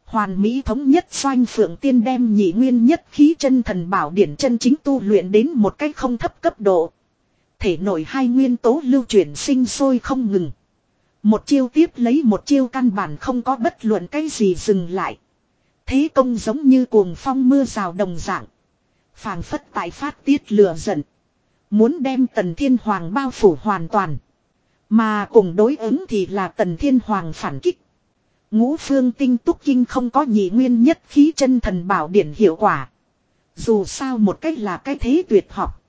Hoàn Mỹ thống nhất xoanh phượng tiên đem nhị nguyên nhất khí chân thần bảo điển chân chính tu luyện đến một cách không thấp cấp độ. Thể nổi hai nguyên tố lưu chuyển sinh sôi không ngừng. Một chiêu tiếp lấy một chiêu căn bản không có bất luận cái gì dừng lại. Thế công giống như cuồng phong mưa rào đồng dạng. phảng phất tại phát tiết lửa giận. Muốn đem tần thiên hoàng bao phủ hoàn toàn. Mà cùng đối ứng thì là tần thiên hoàng phản kích. Ngũ phương tinh túc kinh không có nhị nguyên nhất khí chân thần bảo điển hiệu quả. Dù sao một cách là cái thế tuyệt học.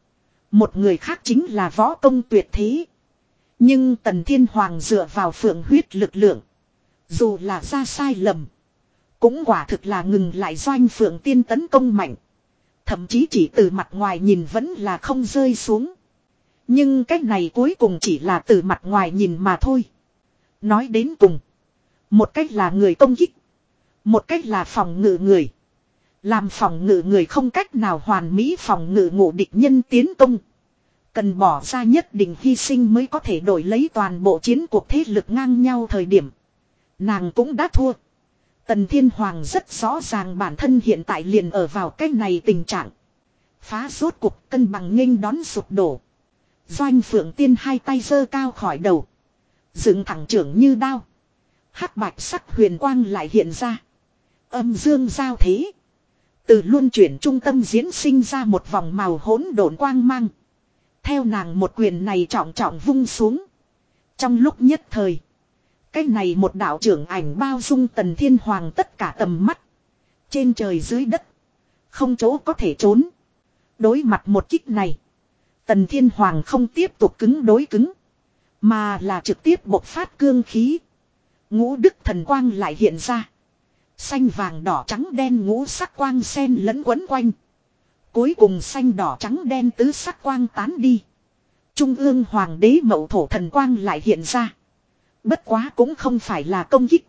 Một người khác chính là võ công tuyệt thế. Nhưng tần thiên hoàng dựa vào phượng huyết lực lượng. Dù là ra sai lầm. Cũng quả thực là ngừng lại doanh phượng tiên tấn công mạnh. Thậm chí chỉ từ mặt ngoài nhìn vẫn là không rơi xuống. Nhưng cái này cuối cùng chỉ là từ mặt ngoài nhìn mà thôi. Nói đến cùng. Một cách là người công kích. Một cách là phòng ngự người. Làm phòng ngự người không cách nào hoàn mỹ phòng ngự ngộ địch nhân tiến công. Cần bỏ ra nhất định hy sinh mới có thể đổi lấy toàn bộ chiến cuộc thế lực ngang nhau thời điểm. Nàng cũng đã thua. Tần Thiên Hoàng rất rõ ràng bản thân hiện tại liền ở vào cái này tình trạng. Phá rốt cục cân bằng nghênh đón sụp đổ. Doanh Phượng Tiên hai tay giơ cao khỏi đầu. Dựng thẳng trưởng như đao. hắc bạch sắc huyền quang lại hiện ra. Âm dương giao thế. Từ luôn chuyển trung tâm diễn sinh ra một vòng màu hỗn độn quang mang. Theo nàng một quyền này trọng trọng vung xuống. Trong lúc nhất thời. Cái này một đạo trưởng ảnh bao dung tần thiên hoàng tất cả tầm mắt. Trên trời dưới đất. Không chỗ có thể trốn. Đối mặt một kích này. Tần Thiên Hoàng không tiếp tục cứng đối cứng. Mà là trực tiếp bộc phát cương khí. Ngũ đức thần quang lại hiện ra. Xanh vàng đỏ trắng đen ngũ sắc quang sen lẫn quấn quanh. Cuối cùng xanh đỏ trắng đen tứ sắc quang tán đi. Trung ương hoàng đế mậu thổ thần quang lại hiện ra. Bất quá cũng không phải là công kích.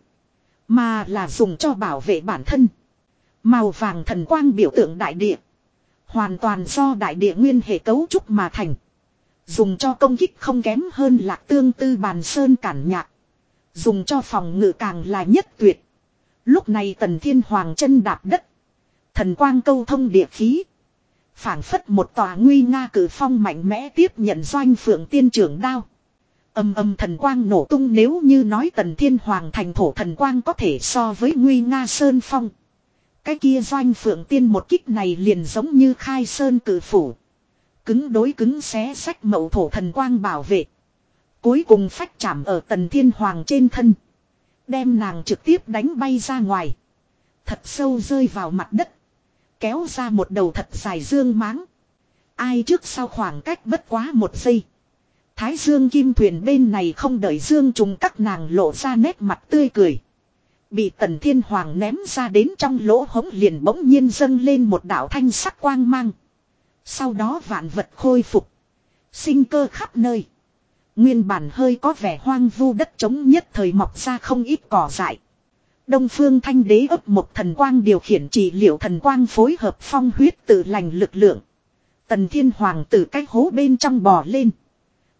Mà là dùng cho bảo vệ bản thân. Màu vàng thần quang biểu tượng đại địa. Hoàn toàn do đại địa nguyên hệ cấu trúc mà thành. Dùng cho công kích không kém hơn lạc tương tư bàn sơn cản nhạc. Dùng cho phòng ngự càng là nhất tuyệt. Lúc này tần thiên hoàng chân đạp đất. Thần quang câu thông địa khí. phảng phất một tòa nguy nga cử phong mạnh mẽ tiếp nhận doanh phượng tiên trưởng đao. Âm âm thần quang nổ tung nếu như nói tần thiên hoàng thành thổ thần quang có thể so với nguy nga sơn phong. Cái kia doanh phượng tiên một kích này liền giống như khai sơn cử phủ. Cứng đối cứng xé sách mậu thổ thần quang bảo vệ. Cuối cùng phách chạm ở tần thiên hoàng trên thân. Đem nàng trực tiếp đánh bay ra ngoài. Thật sâu rơi vào mặt đất. Kéo ra một đầu thật dài dương máng. Ai trước sau khoảng cách bất quá một giây. Thái dương kim thuyền bên này không đợi dương trùng các nàng lộ ra nét mặt tươi cười. Bị tần thiên hoàng ném ra đến trong lỗ hống liền bỗng nhiên dâng lên một đạo thanh sắc quang mang. Sau đó vạn vật khôi phục. Sinh cơ khắp nơi. Nguyên bản hơi có vẻ hoang vu đất trống nhất thời mọc ra không ít cỏ dại. Đông phương thanh đế ấp một thần quang điều khiển trị liệu thần quang phối hợp phong huyết tự lành lực lượng. Tần thiên hoàng từ cái hố bên trong bò lên.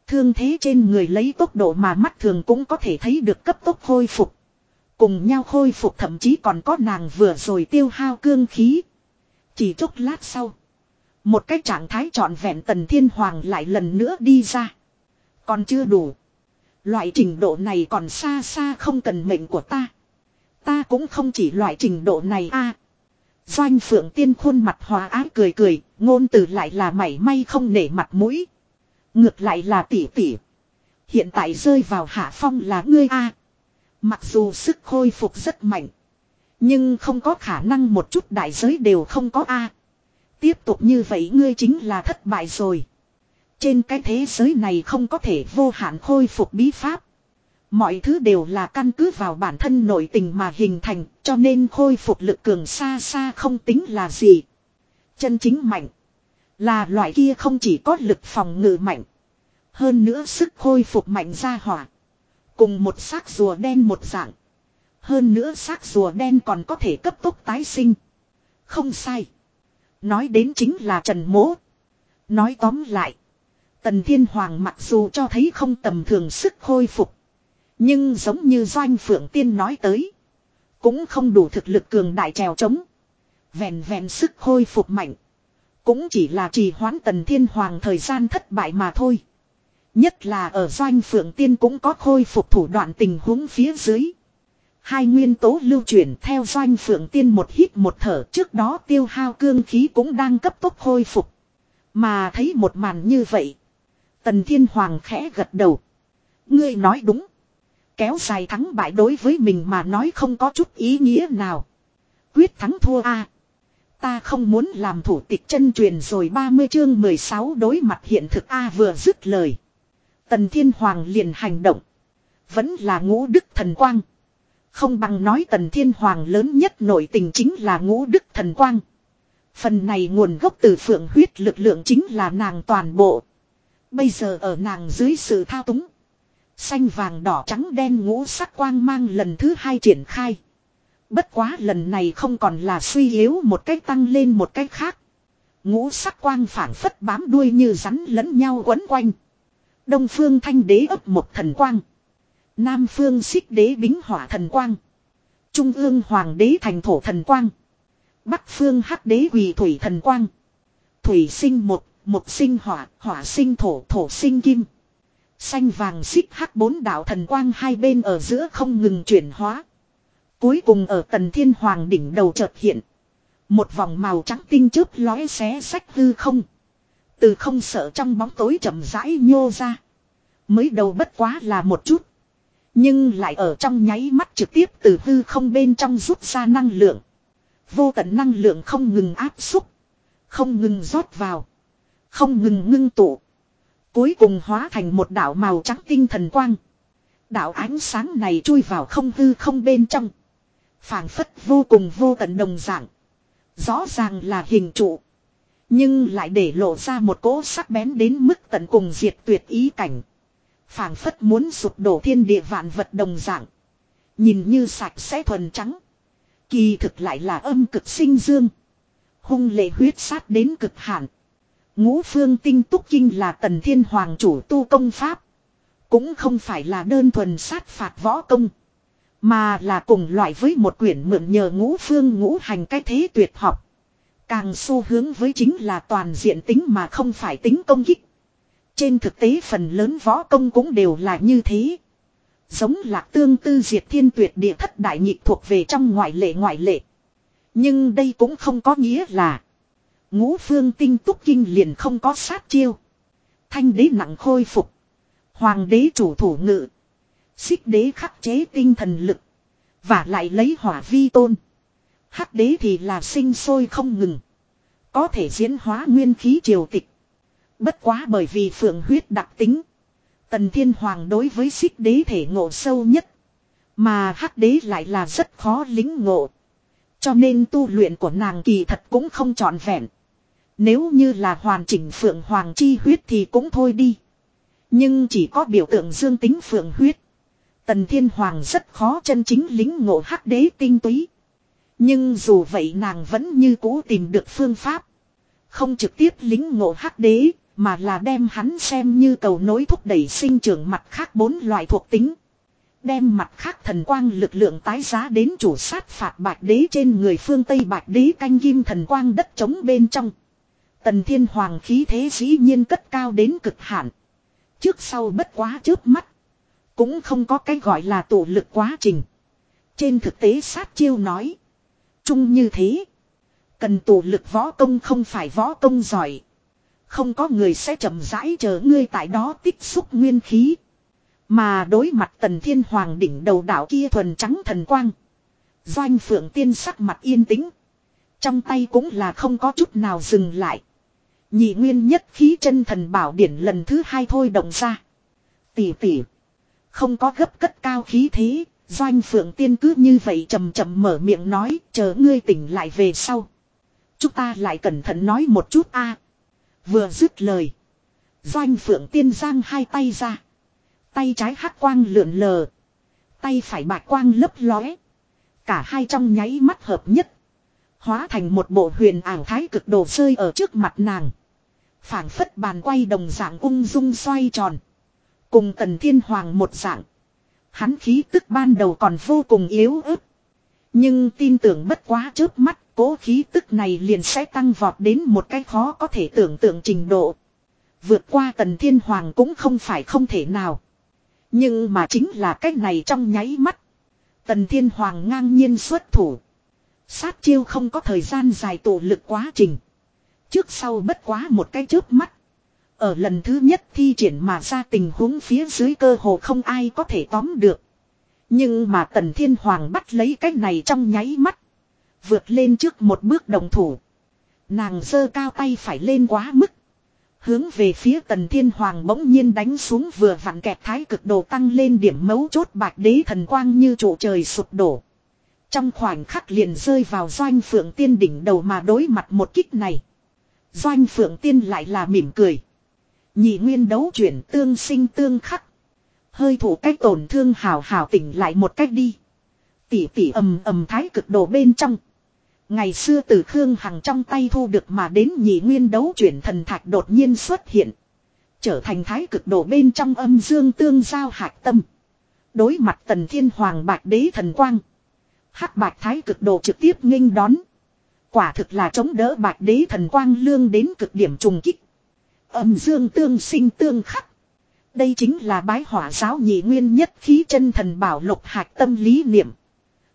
Thương thế trên người lấy tốc độ mà mắt thường cũng có thể thấy được cấp tốc khôi phục. Cùng nhau khôi phục thậm chí còn có nàng vừa rồi tiêu hao cương khí. Chỉ chút lát sau. Một cái trạng thái trọn vẹn tần thiên hoàng lại lần nữa đi ra. Còn chưa đủ. Loại trình độ này còn xa xa không cần mệnh của ta. Ta cũng không chỉ loại trình độ này a. Doanh phượng tiên khuôn mặt hòa ái cười cười, ngôn từ lại là mảy may không nể mặt mũi. Ngược lại là tỷ tỷ. Hiện tại rơi vào hạ phong là ngươi a. Mặc dù sức khôi phục rất mạnh. Nhưng không có khả năng một chút đại giới đều không có a. Tiếp tục như vậy ngươi chính là thất bại rồi. Trên cái thế giới này không có thể vô hạn khôi phục bí pháp. Mọi thứ đều là căn cứ vào bản thân nội tình mà hình thành, cho nên khôi phục lực cường xa xa không tính là gì. Chân chính mạnh. Là loại kia không chỉ có lực phòng ngự mạnh. Hơn nữa sức khôi phục mạnh ra hỏa. Cùng một xác rùa đen một dạng. Hơn nữa xác rùa đen còn có thể cấp tốc tái sinh. Không sai. Nói đến chính là Trần Mố. Nói tóm lại. Tần Thiên Hoàng mặc dù cho thấy không tầm thường sức khôi phục. Nhưng giống như Doanh Phượng Tiên nói tới. Cũng không đủ thực lực cường đại trèo trống. Vẹn vẹn sức khôi phục mạnh. Cũng chỉ là trì hoãn Tần Thiên Hoàng thời gian thất bại mà thôi. Nhất là ở Doanh Phượng Tiên cũng có khôi phục thủ đoạn tình huống phía dưới. Hai nguyên tố lưu chuyển theo Doanh Phượng Tiên một hít một thở trước đó tiêu hao cương khí cũng đang cấp tốc khôi phục. Mà thấy một màn như vậy. Tần Thiên Hoàng khẽ gật đầu. Ngươi nói đúng. Kéo dài thắng bại đối với mình mà nói không có chút ý nghĩa nào. Quyết thắng thua a. Ta không muốn làm thủ tịch chân truyền rồi 30 chương 16 đối mặt hiện thực a vừa dứt lời. Tần Thiên Hoàng liền hành động. Vẫn là ngũ đức thần quang. Không bằng nói Tần Thiên Hoàng lớn nhất nổi tình chính là ngũ đức thần quang. Phần này nguồn gốc từ phượng huyết lực lượng chính là nàng toàn bộ. Bây giờ ở nàng dưới sự thao túng. Xanh vàng đỏ trắng đen ngũ sắc quang mang lần thứ hai triển khai. Bất quá lần này không còn là suy yếu một cách tăng lên một cách khác. Ngũ sắc quang phản phất bám đuôi như rắn lẫn nhau quấn quanh. Đông phương thanh đế ấp một thần quang. Nam phương xích đế bính hỏa thần quang. Trung ương hoàng đế thành thổ thần quang. Bắc phương hắc đế quỳ thủy thần quang. Thủy sinh một, một sinh hỏa, hỏa sinh thổ, thổ sinh kim. Xanh vàng xích hắc bốn đạo thần quang hai bên ở giữa không ngừng chuyển hóa. Cuối cùng ở tần thiên hoàng đỉnh đầu chợt hiện. Một vòng màu trắng tinh chớp lóe xé sách hư không. Từ không sợ trong bóng tối chậm rãi nhô ra. Mới đầu bất quá là một chút. Nhưng lại ở trong nháy mắt trực tiếp từ hư không bên trong rút ra năng lượng. Vô tận năng lượng không ngừng áp xúc. Không ngừng rót vào. Không ngừng ngưng tụ. Cuối cùng hóa thành một đạo màu trắng tinh thần quang. Đạo ánh sáng này chui vào không hư không bên trong phảng phất vô cùng vô tận đồng dạng. Rõ ràng là hình trụ. Nhưng lại để lộ ra một cỗ sắc bén đến mức tận cùng diệt tuyệt ý cảnh. phảng phất muốn sụp đổ thiên địa vạn vật đồng dạng. Nhìn như sạch sẽ thuần trắng. Kỳ thực lại là âm cực sinh dương. Hung lệ huyết sát đến cực hạn. Ngũ phương tinh túc kinh là tần thiên hoàng chủ tu công pháp. Cũng không phải là đơn thuần sát phạt võ công. Mà là cùng loại với một quyển mượn nhờ ngũ phương ngũ hành cái thế tuyệt học. Càng xu hướng với chính là toàn diện tính mà không phải tính công kích. Trên thực tế phần lớn võ công cũng đều là như thế. Giống lạc tương tư diệt thiên tuyệt địa thất đại nhịp thuộc về trong ngoại lệ ngoại lệ. Nhưng đây cũng không có nghĩa là ngũ phương tinh túc kinh liền không có sát chiêu. Thanh đế nặng khôi phục. Hoàng đế chủ thủ ngự. Xích đế khắc chế tinh thần lực. Và lại lấy hỏa vi tôn. Hắc đế thì là sinh sôi không ngừng. Có thể diễn hóa nguyên khí triều tịch. Bất quá bởi vì phượng huyết đặc tính. Tần Thiên Hoàng đối với xích đế thể ngộ sâu nhất. Mà hắc đế lại là rất khó lính ngộ. Cho nên tu luyện của nàng kỳ thật cũng không trọn vẹn. Nếu như là hoàn chỉnh phượng hoàng chi huyết thì cũng thôi đi. Nhưng chỉ có biểu tượng dương tính phượng huyết. Tần Thiên Hoàng rất khó chân chính lính ngộ hắc đế tinh túy. Nhưng dù vậy nàng vẫn như cũ tìm được phương pháp. Không trực tiếp lính ngộ hắc đế, mà là đem hắn xem như cầu nối thúc đẩy sinh trưởng mặt khác bốn loại thuộc tính. Đem mặt khác thần quang lực lượng tái giá đến chủ sát phạt bạch đế trên người phương Tây bạch đế canh kim thần quang đất trống bên trong. Tần thiên hoàng khí thế dĩ nhiên cất cao đến cực hạn. Trước sau bất quá trước mắt. Cũng không có cái gọi là tổ lực quá trình. Trên thực tế sát chiêu nói. Chung như thế. Cần tổ lực võ công không phải võ công giỏi. Không có người sẽ chậm rãi chờ ngươi tại đó tích xúc nguyên khí. Mà đối mặt tần thiên hoàng đỉnh đầu đảo kia thuần trắng thần quang. Doanh phượng tiên sắc mặt yên tĩnh. Trong tay cũng là không có chút nào dừng lại. Nhị nguyên nhất khí chân thần bảo điển lần thứ hai thôi động ra. Tỷ tỷ. Không có gấp cất cao khí thế. Doanh phượng tiên cứ như vậy chầm chậm mở miệng nói, chờ ngươi tỉnh lại về sau. Chúng ta lại cẩn thận nói một chút a. Vừa dứt lời. Doanh phượng tiên giang hai tay ra. Tay trái hắc quang lượn lờ. Tay phải bạc quang lấp lóe. Cả hai trong nháy mắt hợp nhất. Hóa thành một bộ huyền ảo thái cực đồ rơi ở trước mặt nàng. phảng phất bàn quay đồng dạng ung dung xoay tròn. Cùng tần thiên hoàng một dạng. Hắn khí tức ban đầu còn vô cùng yếu ớt. Nhưng tin tưởng bất quá trước mắt, cố khí tức này liền sẽ tăng vọt đến một cái khó có thể tưởng tượng trình độ. Vượt qua tần thiên hoàng cũng không phải không thể nào. Nhưng mà chính là cái này trong nháy mắt. Tần thiên hoàng ngang nhiên xuất thủ. Sát chiêu không có thời gian dài tổ lực quá trình. Trước sau bất quá một cái trước mắt. Ở lần thứ nhất thi triển mà ra tình huống phía dưới cơ hồ không ai có thể tóm được. Nhưng mà tần thiên hoàng bắt lấy cái này trong nháy mắt. Vượt lên trước một bước đồng thủ. Nàng giơ cao tay phải lên quá mức. Hướng về phía tần thiên hoàng bỗng nhiên đánh xuống vừa vặn kẹt thái cực đồ tăng lên điểm mấu chốt bạc đế thần quang như trụ trời sụp đổ. Trong khoảnh khắc liền rơi vào doanh phượng tiên đỉnh đầu mà đối mặt một kích này. Doanh phượng tiên lại là mỉm cười. Nhị nguyên đấu chuyển tương sinh tương khắc. Hơi thủ cách tổn thương hào hào tỉnh lại một cách đi. Tỉ tỉ ầm ầm thái cực đồ bên trong. Ngày xưa từ Khương Hằng trong tay thu được mà đến nhị nguyên đấu chuyển thần thạch đột nhiên xuất hiện. Trở thành thái cực đồ bên trong âm dương tương giao hạc tâm. Đối mặt tần thiên hoàng bạch đế thần quang. hắc bạch thái cực đồ trực tiếp nghênh đón. Quả thực là chống đỡ bạch đế thần quang lương đến cực điểm trùng kích. Âm dương tương sinh tương khắc. Đây chính là bái hỏa giáo nhị nguyên nhất khí chân thần bảo lục hạch tâm lý niệm.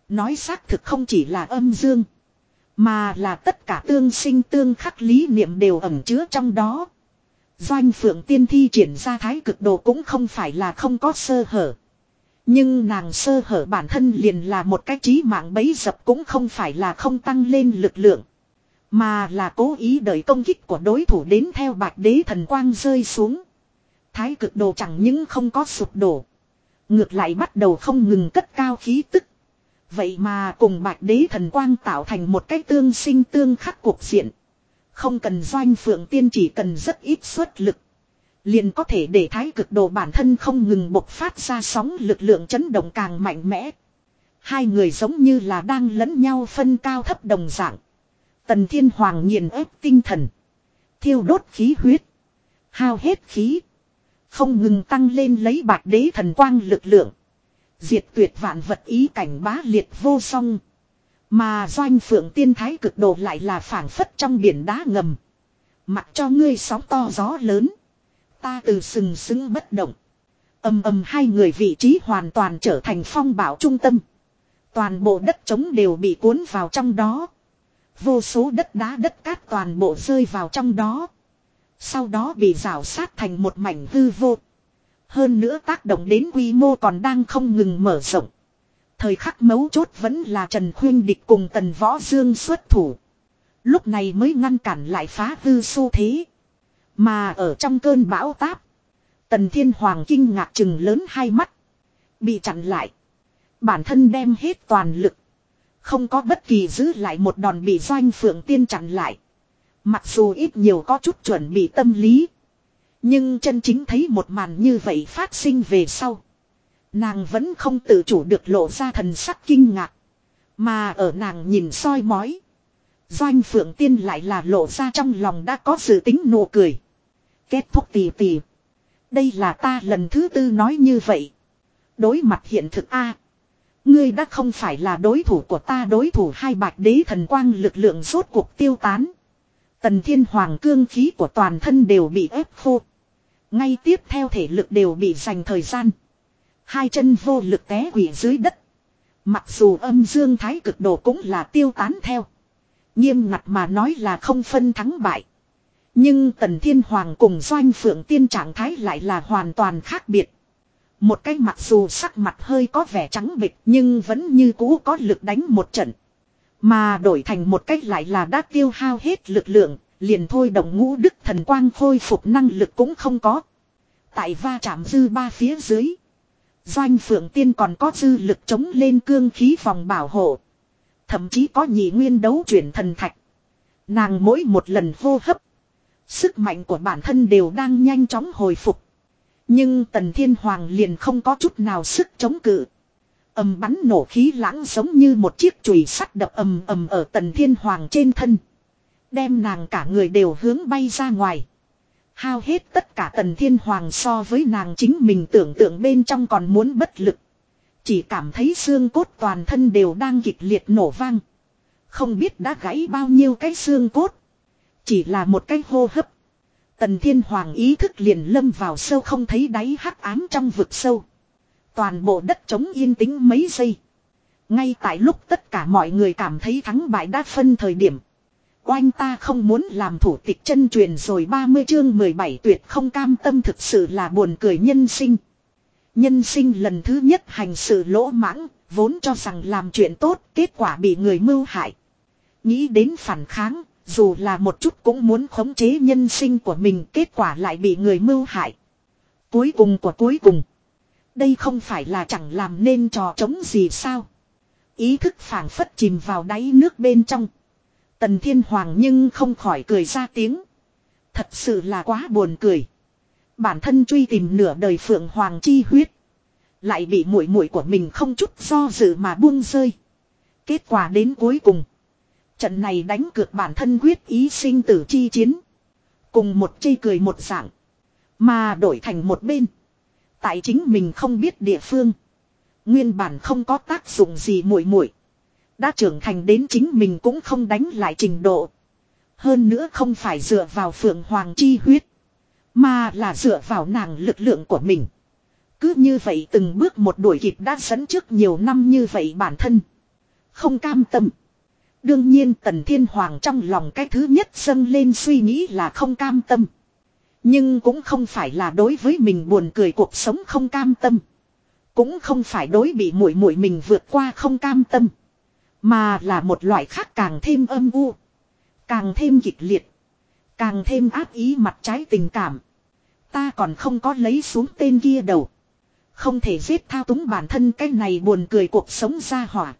Nói xác thực không chỉ là âm dương. Mà là tất cả tương sinh tương khắc lý niệm đều ẩn chứa trong đó. Doanh phượng tiên thi triển ra thái cực đồ cũng không phải là không có sơ hở. Nhưng nàng sơ hở bản thân liền là một cái trí mạng bấy dập cũng không phải là không tăng lên lực lượng. Mà là cố ý đợi công kích của đối thủ đến theo bạch đế thần quang rơi xuống. Thái cực đồ chẳng những không có sụp đổ. Ngược lại bắt đầu không ngừng cất cao khí tức. Vậy mà cùng bạch đế thần quang tạo thành một cái tương sinh tương khắc cuộc diện. Không cần doanh phượng tiên chỉ cần rất ít suất lực. Liền có thể để thái cực đồ bản thân không ngừng bộc phát ra sóng lực lượng chấn động càng mạnh mẽ. Hai người giống như là đang lẫn nhau phân cao thấp đồng dạng. Tần Thiên Hoàng nghiền ép tinh thần. Thiêu đốt khí huyết. Hao hết khí. Không ngừng tăng lên lấy bạc đế thần quang lực lượng. Diệt tuyệt vạn vật ý cảnh bá liệt vô song. Mà doanh phượng tiên thái cực độ lại là phản phất trong biển đá ngầm. Mặc cho ngươi sóng to gió lớn. Ta từ sừng sững bất động. Âm âm hai người vị trí hoàn toàn trở thành phong bảo trung tâm. Toàn bộ đất trống đều bị cuốn vào trong đó. Vô số đất đá đất cát toàn bộ rơi vào trong đó. Sau đó bị rào sát thành một mảnh hư vô. Hơn nữa tác động đến quy mô còn đang không ngừng mở rộng. Thời khắc mấu chốt vẫn là Trần Khuyên Địch cùng Tần Võ Dương xuất thủ. Lúc này mới ngăn cản lại phá hư xu thế. Mà ở trong cơn bão táp. Tần Thiên Hoàng kinh ngạc chừng lớn hai mắt. Bị chặn lại. Bản thân đem hết toàn lực. Không có bất kỳ giữ lại một đòn bị doanh phượng tiên chặn lại. Mặc dù ít nhiều có chút chuẩn bị tâm lý. Nhưng chân chính thấy một màn như vậy phát sinh về sau. Nàng vẫn không tự chủ được lộ ra thần sắc kinh ngạc. Mà ở nàng nhìn soi mói. Doanh phượng tiên lại là lộ ra trong lòng đã có sự tính nụ cười. Kết thúc tì tì. Đây là ta lần thứ tư nói như vậy. Đối mặt hiện thực A. Ngươi đã không phải là đối thủ của ta, đối thủ hai bạch đế thần quang lực lượng rốt cuộc tiêu tán. Tần thiên hoàng cương khí của toàn thân đều bị ép khô. Ngay tiếp theo thể lực đều bị dành thời gian. Hai chân vô lực té quỷ dưới đất. Mặc dù âm dương thái cực độ cũng là tiêu tán theo. Nghiêm ngặt mà nói là không phân thắng bại. Nhưng Tần Thiên Hoàng cùng Doanh Phượng Tiên trạng thái lại là hoàn toàn khác biệt. Một cái mặc dù sắc mặt hơi có vẻ trắng bịch nhưng vẫn như cũ có lực đánh một trận. Mà đổi thành một cách lại là đã tiêu hao hết lực lượng, liền thôi đồng ngũ đức thần quang khôi phục năng lực cũng không có. Tại va chạm dư ba phía dưới. Doanh phượng tiên còn có dư lực chống lên cương khí phòng bảo hộ. Thậm chí có nhị nguyên đấu chuyển thần thạch. Nàng mỗi một lần hô hấp. Sức mạnh của bản thân đều đang nhanh chóng hồi phục. Nhưng tần thiên hoàng liền không có chút nào sức chống cự. ầm bắn nổ khí lãng giống như một chiếc chùy sắt đập ầm ầm ở tần thiên hoàng trên thân. Đem nàng cả người đều hướng bay ra ngoài. Hao hết tất cả tần thiên hoàng so với nàng chính mình tưởng tượng bên trong còn muốn bất lực. Chỉ cảm thấy xương cốt toàn thân đều đang kịch liệt nổ vang. Không biết đã gãy bao nhiêu cái xương cốt. Chỉ là một cái hô hấp. Tần thiên hoàng ý thức liền lâm vào sâu không thấy đáy hắc ám trong vực sâu. Toàn bộ đất trống yên tĩnh mấy giây. Ngay tại lúc tất cả mọi người cảm thấy thắng bại đã phân thời điểm. Oanh ta không muốn làm thủ tịch chân truyền rồi 30 chương 17 tuyệt không cam tâm thực sự là buồn cười nhân sinh. Nhân sinh lần thứ nhất hành sự lỗ mãng, vốn cho rằng làm chuyện tốt, kết quả bị người mưu hại. Nghĩ đến phản kháng, dù là một chút cũng muốn khống chế nhân sinh của mình, kết quả lại bị người mưu hại. Cuối cùng của cuối cùng. Đây không phải là chẳng làm nên trò chống gì sao. Ý thức phản phất chìm vào đáy nước bên trong. Tần Thiên Hoàng nhưng không khỏi cười ra tiếng. Thật sự là quá buồn cười. Bản thân truy tìm nửa đời Phượng Hoàng chi huyết. Lại bị muội muội của mình không chút do dự mà buông rơi. Kết quả đến cuối cùng. Trận này đánh cược bản thân quyết ý sinh tử chi chiến. Cùng một chây cười một dạng. Mà đổi thành một bên. Tại chính mình không biết địa phương. Nguyên bản không có tác dụng gì muội muội đã trưởng thành đến chính mình cũng không đánh lại trình độ. Hơn nữa không phải dựa vào phượng hoàng chi huyết. Mà là dựa vào nàng lực lượng của mình. Cứ như vậy từng bước một đuổi kịp đã dẫn trước nhiều năm như vậy bản thân. Không cam tâm. Đương nhiên tần thiên hoàng trong lòng cái thứ nhất dâng lên suy nghĩ là không cam tâm. Nhưng cũng không phải là đối với mình buồn cười cuộc sống không cam tâm. Cũng không phải đối bị muội muội mình vượt qua không cam tâm. Mà là một loại khác càng thêm âm u. Càng thêm kịch liệt. Càng thêm áp ý mặt trái tình cảm. Ta còn không có lấy xuống tên kia đầu. Không thể giết thao túng bản thân cái này buồn cười cuộc sống ra hỏa.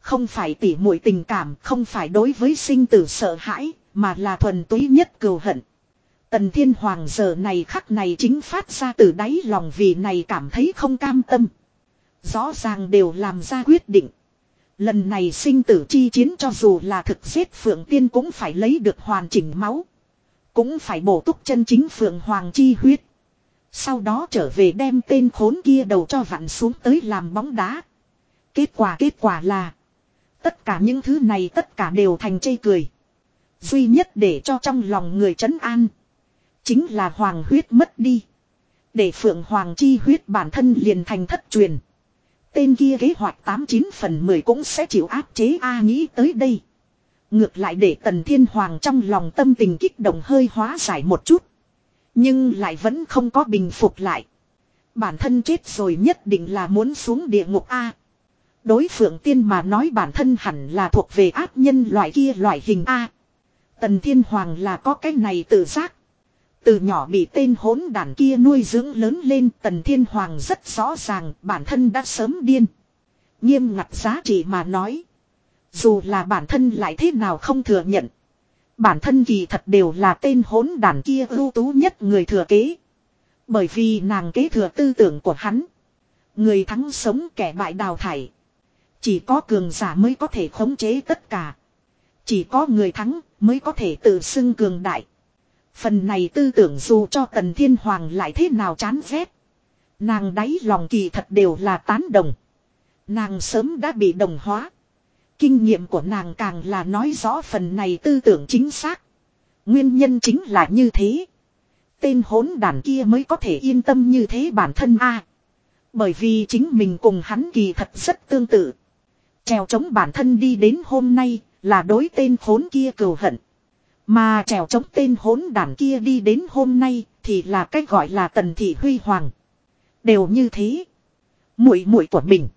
Không phải tỉ muội tình cảm, không phải đối với sinh tử sợ hãi, mà là thuần túy nhất cừu hận. Tần Thiên Hoàng giờ này khắc này chính phát ra từ đáy lòng vì này cảm thấy không cam tâm. Rõ ràng đều làm ra quyết định. Lần này sinh tử chi chiến cho dù là thực giết Phượng Tiên cũng phải lấy được hoàn chỉnh máu. Cũng phải bổ túc chân chính Phượng Hoàng chi huyết. Sau đó trở về đem tên khốn kia đầu cho vặn xuống tới làm bóng đá. Kết quả kết quả là. Tất cả những thứ này tất cả đều thành chây cười. Duy nhất để cho trong lòng người trấn an. Chính là hoàng huyết mất đi. Để phượng hoàng chi huyết bản thân liền thành thất truyền. Tên kia kế hoạch 89 phần 10 cũng sẽ chịu áp chế A nghĩ tới đây. Ngược lại để tần thiên hoàng trong lòng tâm tình kích động hơi hóa giải một chút. Nhưng lại vẫn không có bình phục lại. Bản thân chết rồi nhất định là muốn xuống địa ngục A. Đối phượng tiên mà nói bản thân hẳn là thuộc về ác nhân loại kia loại hình A. Tần thiên hoàng là có cái này tự giác. Từ nhỏ bị tên hỗn đàn kia nuôi dưỡng lớn lên, tần thiên hoàng rất rõ ràng bản thân đã sớm điên. Nghiêm ngặt giá trị mà nói. Dù là bản thân lại thế nào không thừa nhận. Bản thân kỳ thật đều là tên hỗn đàn kia ưu tú nhất người thừa kế. Bởi vì nàng kế thừa tư tưởng của hắn. Người thắng sống kẻ bại đào thải. Chỉ có cường giả mới có thể khống chế tất cả. Chỉ có người thắng mới có thể tự xưng cường đại. Phần này tư tưởng dù cho Tần Thiên Hoàng lại thế nào chán ghét. Nàng đáy lòng kỳ thật đều là tán đồng. Nàng sớm đã bị đồng hóa. Kinh nghiệm của nàng càng là nói rõ phần này tư tưởng chính xác. Nguyên nhân chính là như thế. Tên hỗn đàn kia mới có thể yên tâm như thế bản thân a. bởi vì chính mình cùng hắn kỳ thật rất tương tự. Trèo chống bản thân đi đến hôm nay là đối tên khốn kia cầu hận. Mà trèo chống tên hốn đàn kia đi đến hôm nay thì là cách gọi là tần thị huy hoàng. Đều như thế. Muội muội của mình.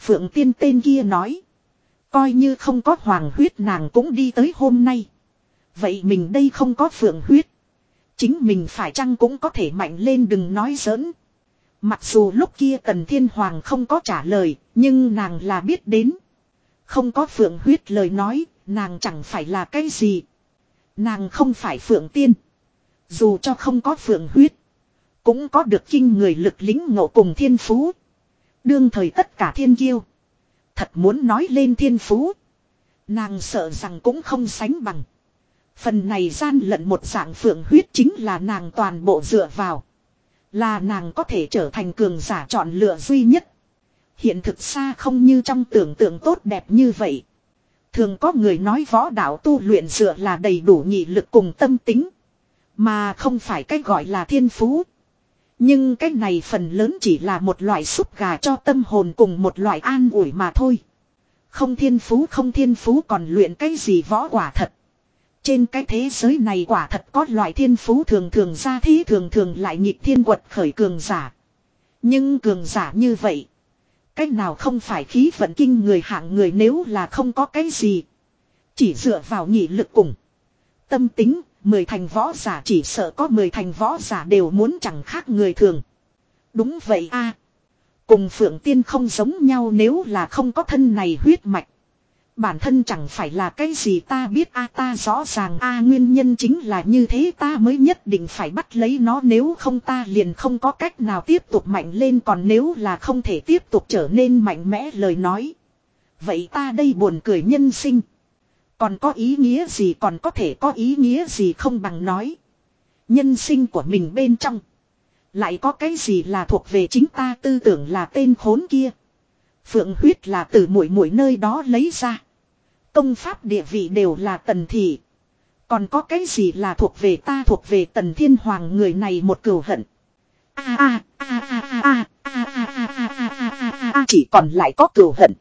Phượng tiên tên kia nói. Coi như không có hoàng huyết nàng cũng đi tới hôm nay. Vậy mình đây không có phượng huyết. Chính mình phải chăng cũng có thể mạnh lên đừng nói giỡn. Mặc dù lúc kia tần thiên hoàng không có trả lời, nhưng nàng là biết đến. Không có phượng huyết lời nói, nàng chẳng phải là cái gì. Nàng không phải phượng tiên. Dù cho không có phượng huyết. Cũng có được kinh người lực lính ngộ cùng thiên phú. Đương thời tất cả thiên kiêu. Thật muốn nói lên thiên phú. Nàng sợ rằng cũng không sánh bằng. Phần này gian lận một dạng phượng huyết chính là nàng toàn bộ dựa vào. Là nàng có thể trở thành cường giả chọn lựa duy nhất. Hiện thực xa không như trong tưởng tượng tốt đẹp như vậy. Thường có người nói võ đạo tu luyện dựa là đầy đủ nhị lực cùng tâm tính. Mà không phải cách gọi là thiên phú. Nhưng cái này phần lớn chỉ là một loại xúc gà cho tâm hồn cùng một loại an ủi mà thôi. Không thiên phú, không thiên phú còn luyện cái gì võ quả thật. Trên cái thế giới này quả thật có loại thiên phú thường thường ra thế thường thường lại nhịp thiên quật khởi cường giả. Nhưng cường giả như vậy. Cách nào không phải khí vận kinh người hạng người nếu là không có cái gì. Chỉ dựa vào nhị lực cùng. Tâm tính, mười thành võ giả chỉ sợ có mười thành võ giả đều muốn chẳng khác người thường. Đúng vậy a Cùng phượng tiên không giống nhau nếu là không có thân này huyết mạch. Bản thân chẳng phải là cái gì ta biết a, ta rõ ràng a, nguyên nhân chính là như thế, ta mới nhất định phải bắt lấy nó nếu không ta liền không có cách nào tiếp tục mạnh lên, còn nếu là không thể tiếp tục trở nên mạnh mẽ, lời nói. Vậy ta đây buồn cười nhân sinh. Còn có ý nghĩa gì, còn có thể có ý nghĩa gì không bằng nói. Nhân sinh của mình bên trong. Lại có cái gì là thuộc về chính ta, tư tưởng là tên khốn kia. Phượng huyết là từ mũi mũi nơi đó lấy ra công pháp địa vị đều là tần thị. Còn có cái gì là thuộc về ta thuộc về tần thiên hoàng người này một cừu hận. Chỉ còn lại có cừu hận.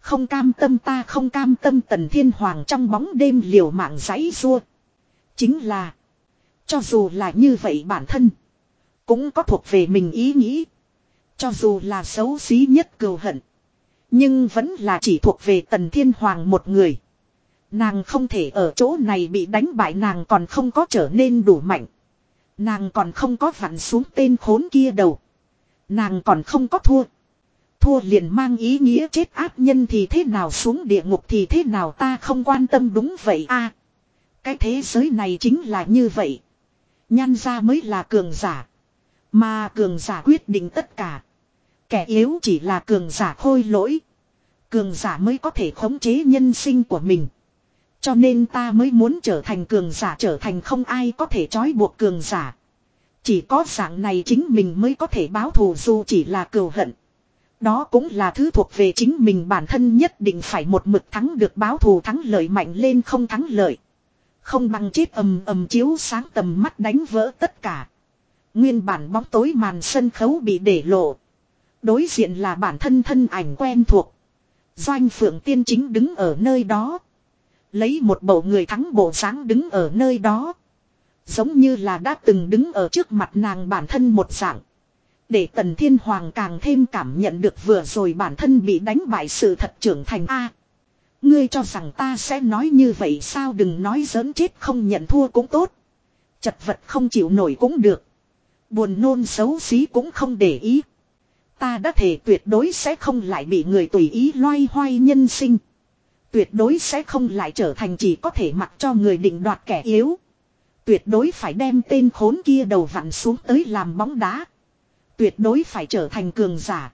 Không cam tâm ta không cam tâm tần thiên hoàng trong bóng đêm liều mạng giấy rua. Chính là. Cho dù là như vậy bản thân. Cũng có thuộc về mình ý nghĩ. Cho dù là xấu xí nhất cừu hận. Nhưng vẫn là chỉ thuộc về tần thiên hoàng một người. Nàng không thể ở chỗ này bị đánh bại, nàng còn không có trở nên đủ mạnh. Nàng còn không có vặn xuống tên khốn kia đầu. Nàng còn không có thua. Thua liền mang ý nghĩa chết áp nhân thì thế nào, xuống địa ngục thì thế nào, ta không quan tâm đúng vậy a Cái thế giới này chính là như vậy. Nhan ra mới là cường giả. Mà cường giả quyết định tất cả. Kẻ yếu chỉ là cường giả khôi lỗi. Cường giả mới có thể khống chế nhân sinh của mình. Cho nên ta mới muốn trở thành cường giả, trở thành không ai có thể trói buộc cường giả. Chỉ có dạng này chính mình mới có thể báo thù dù chỉ là cừu hận. Đó cũng là thứ thuộc về chính mình bản thân nhất định phải một mực thắng được báo thù thắng lợi mạnh lên không thắng lợi. Không bằng chết ầm ầm chiếu sáng tầm mắt đánh vỡ tất cả. Nguyên bản bóng tối màn sân khấu bị để lộ. Đối diện là bản thân thân ảnh quen thuộc. Doanh phượng tiên chính đứng ở nơi đó. Lấy một bầu người thắng bộ dáng đứng ở nơi đó. Giống như là đã từng đứng ở trước mặt nàng bản thân một dạng. Để tần thiên hoàng càng thêm cảm nhận được vừa rồi bản thân bị đánh bại sự thật trưởng thành A. ngươi cho rằng ta sẽ nói như vậy sao đừng nói giỡn chết không nhận thua cũng tốt. Chật vật không chịu nổi cũng được. Buồn nôn xấu xí cũng không để ý. Ta đã thể tuyệt đối sẽ không lại bị người tùy ý loay hoay nhân sinh. Tuyệt đối sẽ không lại trở thành chỉ có thể mặc cho người định đoạt kẻ yếu. Tuyệt đối phải đem tên khốn kia đầu vặn xuống tới làm bóng đá. Tuyệt đối phải trở thành cường giả.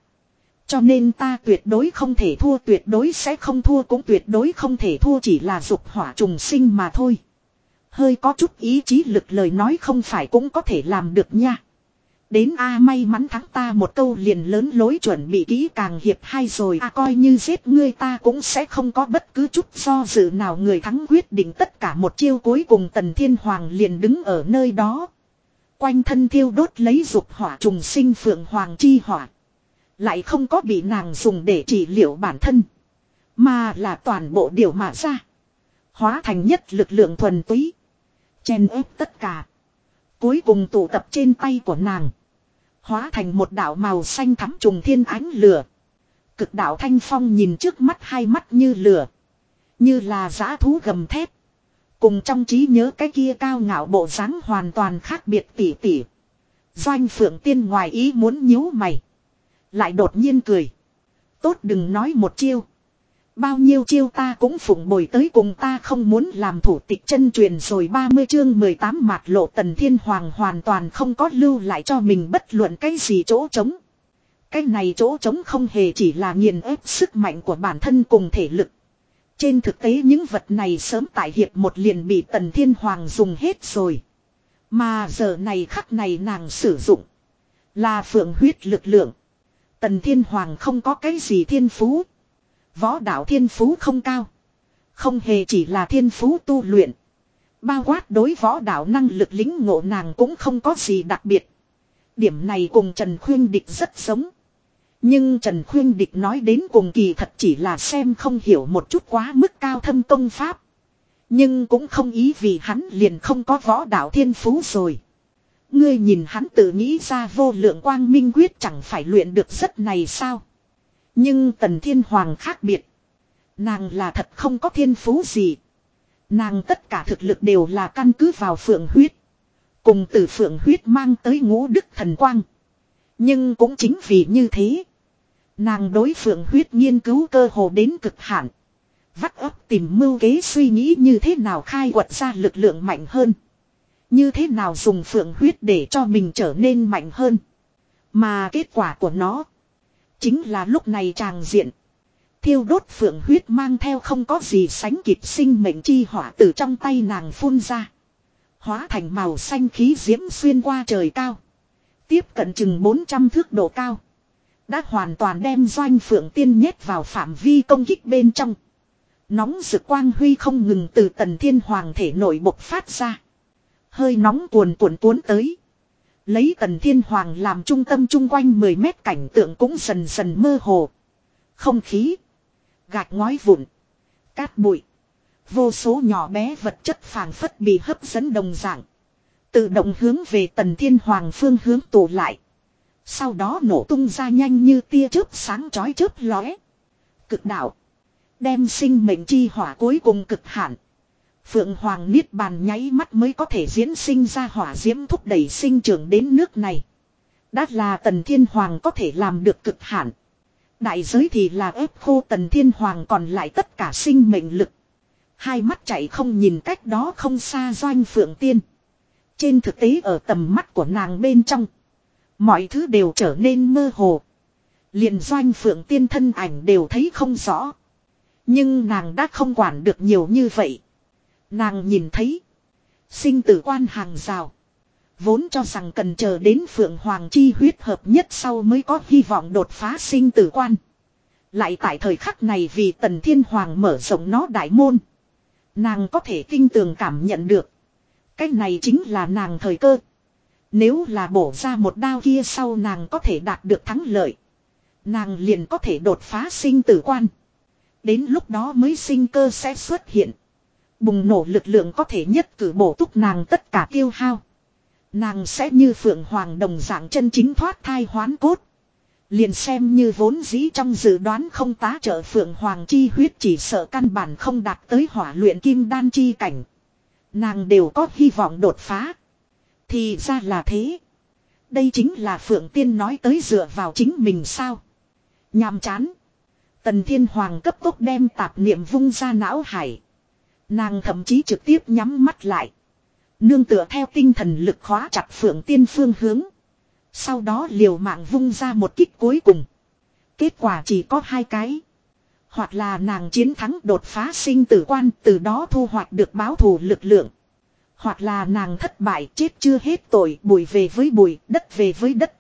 Cho nên ta tuyệt đối không thể thua, tuyệt đối sẽ không thua, cũng tuyệt đối không thể thua chỉ là dục hỏa trùng sinh mà thôi. Hơi có chút ý chí lực lời nói không phải cũng có thể làm được nha. Đến A à, may mắn thắng ta một câu liền lớn lối chuẩn bị kỹ càng hiệp hai rồi, A à, coi như giết ngươi ta cũng sẽ không có bất cứ chút do dự nào người thắng quyết định tất cả một chiêu cuối cùng, tần thiên hoàng liền đứng ở nơi đó. Quanh thân thiêu đốt lấy dục hỏa trùng sinh phượng hoàng chi hỏa. Lại không có bị nàng dùng để trị liệu bản thân. Mà là toàn bộ điều mà ra. Hóa thành nhất lực lượng thuần túy. Chen ép tất cả. Cuối cùng tụ tập trên tay của nàng. Hóa thành một đạo màu xanh thắm trùng thiên ánh lửa. Cực đạo thanh phong nhìn trước mắt hai mắt như lửa. Như là giã thú gầm thép. Cùng trong trí nhớ cái kia cao ngạo bộ dáng hoàn toàn khác biệt tỉ tỉ. Doanh phượng tiên ngoài ý muốn nhíu mày. Lại đột nhiên cười. Tốt đừng nói một chiêu. Bao nhiêu chiêu ta cũng phụng bồi tới cùng ta không muốn làm thủ tịch chân truyền rồi 30 chương 18 mạt lộ tần thiên hoàng hoàn toàn không có lưu lại cho mình bất luận cái gì chỗ trống. Cái này chỗ trống không hề chỉ là nghiền ép sức mạnh của bản thân cùng thể lực. Trên thực tế những vật này sớm tại hiệp một liền bị tần thiên hoàng dùng hết rồi. Mà giờ này khắc này nàng sử dụng. Là phượng huyết lực lượng. Tần thiên hoàng không có cái gì thiên phú. Võ đạo thiên phú không cao. Không hề chỉ là thiên phú tu luyện. Bao quát đối võ đạo năng lực lính ngộ nàng cũng không có gì đặc biệt. Điểm này cùng Trần Khuyên Địch rất giống. Nhưng Trần Khuyên Địch nói đến cùng kỳ thật chỉ là xem không hiểu một chút quá mức cao thâm công pháp. Nhưng cũng không ý vì hắn liền không có võ đạo thiên phú rồi. Ngươi nhìn hắn tự nghĩ ra vô lượng quang minh quyết chẳng phải luyện được rất này sao. Nhưng Tần Thiên Hoàng khác biệt. Nàng là thật không có thiên phú gì. Nàng tất cả thực lực đều là căn cứ vào phượng huyết. Cùng từ phượng huyết mang tới ngũ đức thần quang. Nhưng cũng chính vì như thế. Nàng đối phượng huyết nghiên cứu cơ hồ đến cực hạn. Vắt ấp tìm mưu kế suy nghĩ như thế nào khai quật ra lực lượng mạnh hơn. Như thế nào dùng phượng huyết để cho mình trở nên mạnh hơn. Mà kết quả của nó Chính là lúc này tràng diện. Thiêu đốt phượng huyết mang theo không có gì sánh kịp sinh mệnh chi hỏa từ trong tay nàng phun ra. Hóa thành màu xanh khí diễm xuyên qua trời cao. Tiếp cận chừng 400 thước độ cao. Đã hoàn toàn đem doanh phượng tiên nhét vào phạm vi công kích bên trong. Nóng rực quang huy không ngừng từ tần thiên hoàng thể nổi bộc phát ra. Hơi nóng cuồn cuộn cuốn tới. Lấy tần thiên hoàng làm trung tâm chung quanh 10 mét cảnh tượng cũng dần dần mơ hồ. Không khí. Gạch ngói vụn. Cát bụi. Vô số nhỏ bé vật chất phảng phất bị hấp dẫn đồng dạng. Tự động hướng về tần thiên hoàng phương hướng tụ lại. Sau đó nổ tung ra nhanh như tia chớp sáng chói chớp lóe. Cực đạo. Đem sinh mệnh chi hỏa cuối cùng cực hạn. Phượng Hoàng Niết Bàn nháy mắt mới có thể diễn sinh ra hỏa diễm thúc đẩy sinh trưởng đến nước này. Đã là Tần Thiên Hoàng có thể làm được cực hạn. Đại giới thì là ép khô Tần Thiên Hoàng còn lại tất cả sinh mệnh lực. Hai mắt chạy không nhìn cách đó không xa doanh Phượng Tiên. Trên thực tế ở tầm mắt của nàng bên trong. Mọi thứ đều trở nên mơ hồ. liền doanh Phượng Tiên thân ảnh đều thấy không rõ. Nhưng nàng đã không quản được nhiều như vậy. Nàng nhìn thấy. Sinh tử quan hàng rào. Vốn cho rằng cần chờ đến Phượng Hoàng chi huyết hợp nhất sau mới có hy vọng đột phá sinh tử quan. Lại tại thời khắc này vì Tần Thiên Hoàng mở rộng nó đại môn. Nàng có thể kinh tường cảm nhận được. Cái này chính là nàng thời cơ. Nếu là bổ ra một đao kia sau nàng có thể đạt được thắng lợi. Nàng liền có thể đột phá sinh tử quan. Đến lúc đó mới sinh cơ sẽ xuất hiện. Bùng nổ lực lượng có thể nhất cử bổ túc nàng tất cả tiêu hao. Nàng sẽ như phượng hoàng đồng dạng chân chính thoát thai hoán cốt. Liền xem như vốn dĩ trong dự đoán không tá trợ phượng hoàng chi huyết chỉ sợ căn bản không đạt tới hỏa luyện kim đan chi cảnh. Nàng đều có hy vọng đột phá. Thì ra là thế. Đây chính là phượng tiên nói tới dựa vào chính mình sao. Nhàm chán. Tần thiên hoàng cấp tốc đem tạp niệm vung ra não hải. Nàng thậm chí trực tiếp nhắm mắt lại. Nương tựa theo tinh thần lực khóa chặt phượng tiên phương hướng. Sau đó liều mạng vung ra một kích cuối cùng. Kết quả chỉ có hai cái. Hoặc là nàng chiến thắng đột phá sinh tử quan, từ đó thu hoạch được báo thù lực lượng. Hoặc là nàng thất bại, chết chưa hết tội, bùi về với bùi, đất về với đất.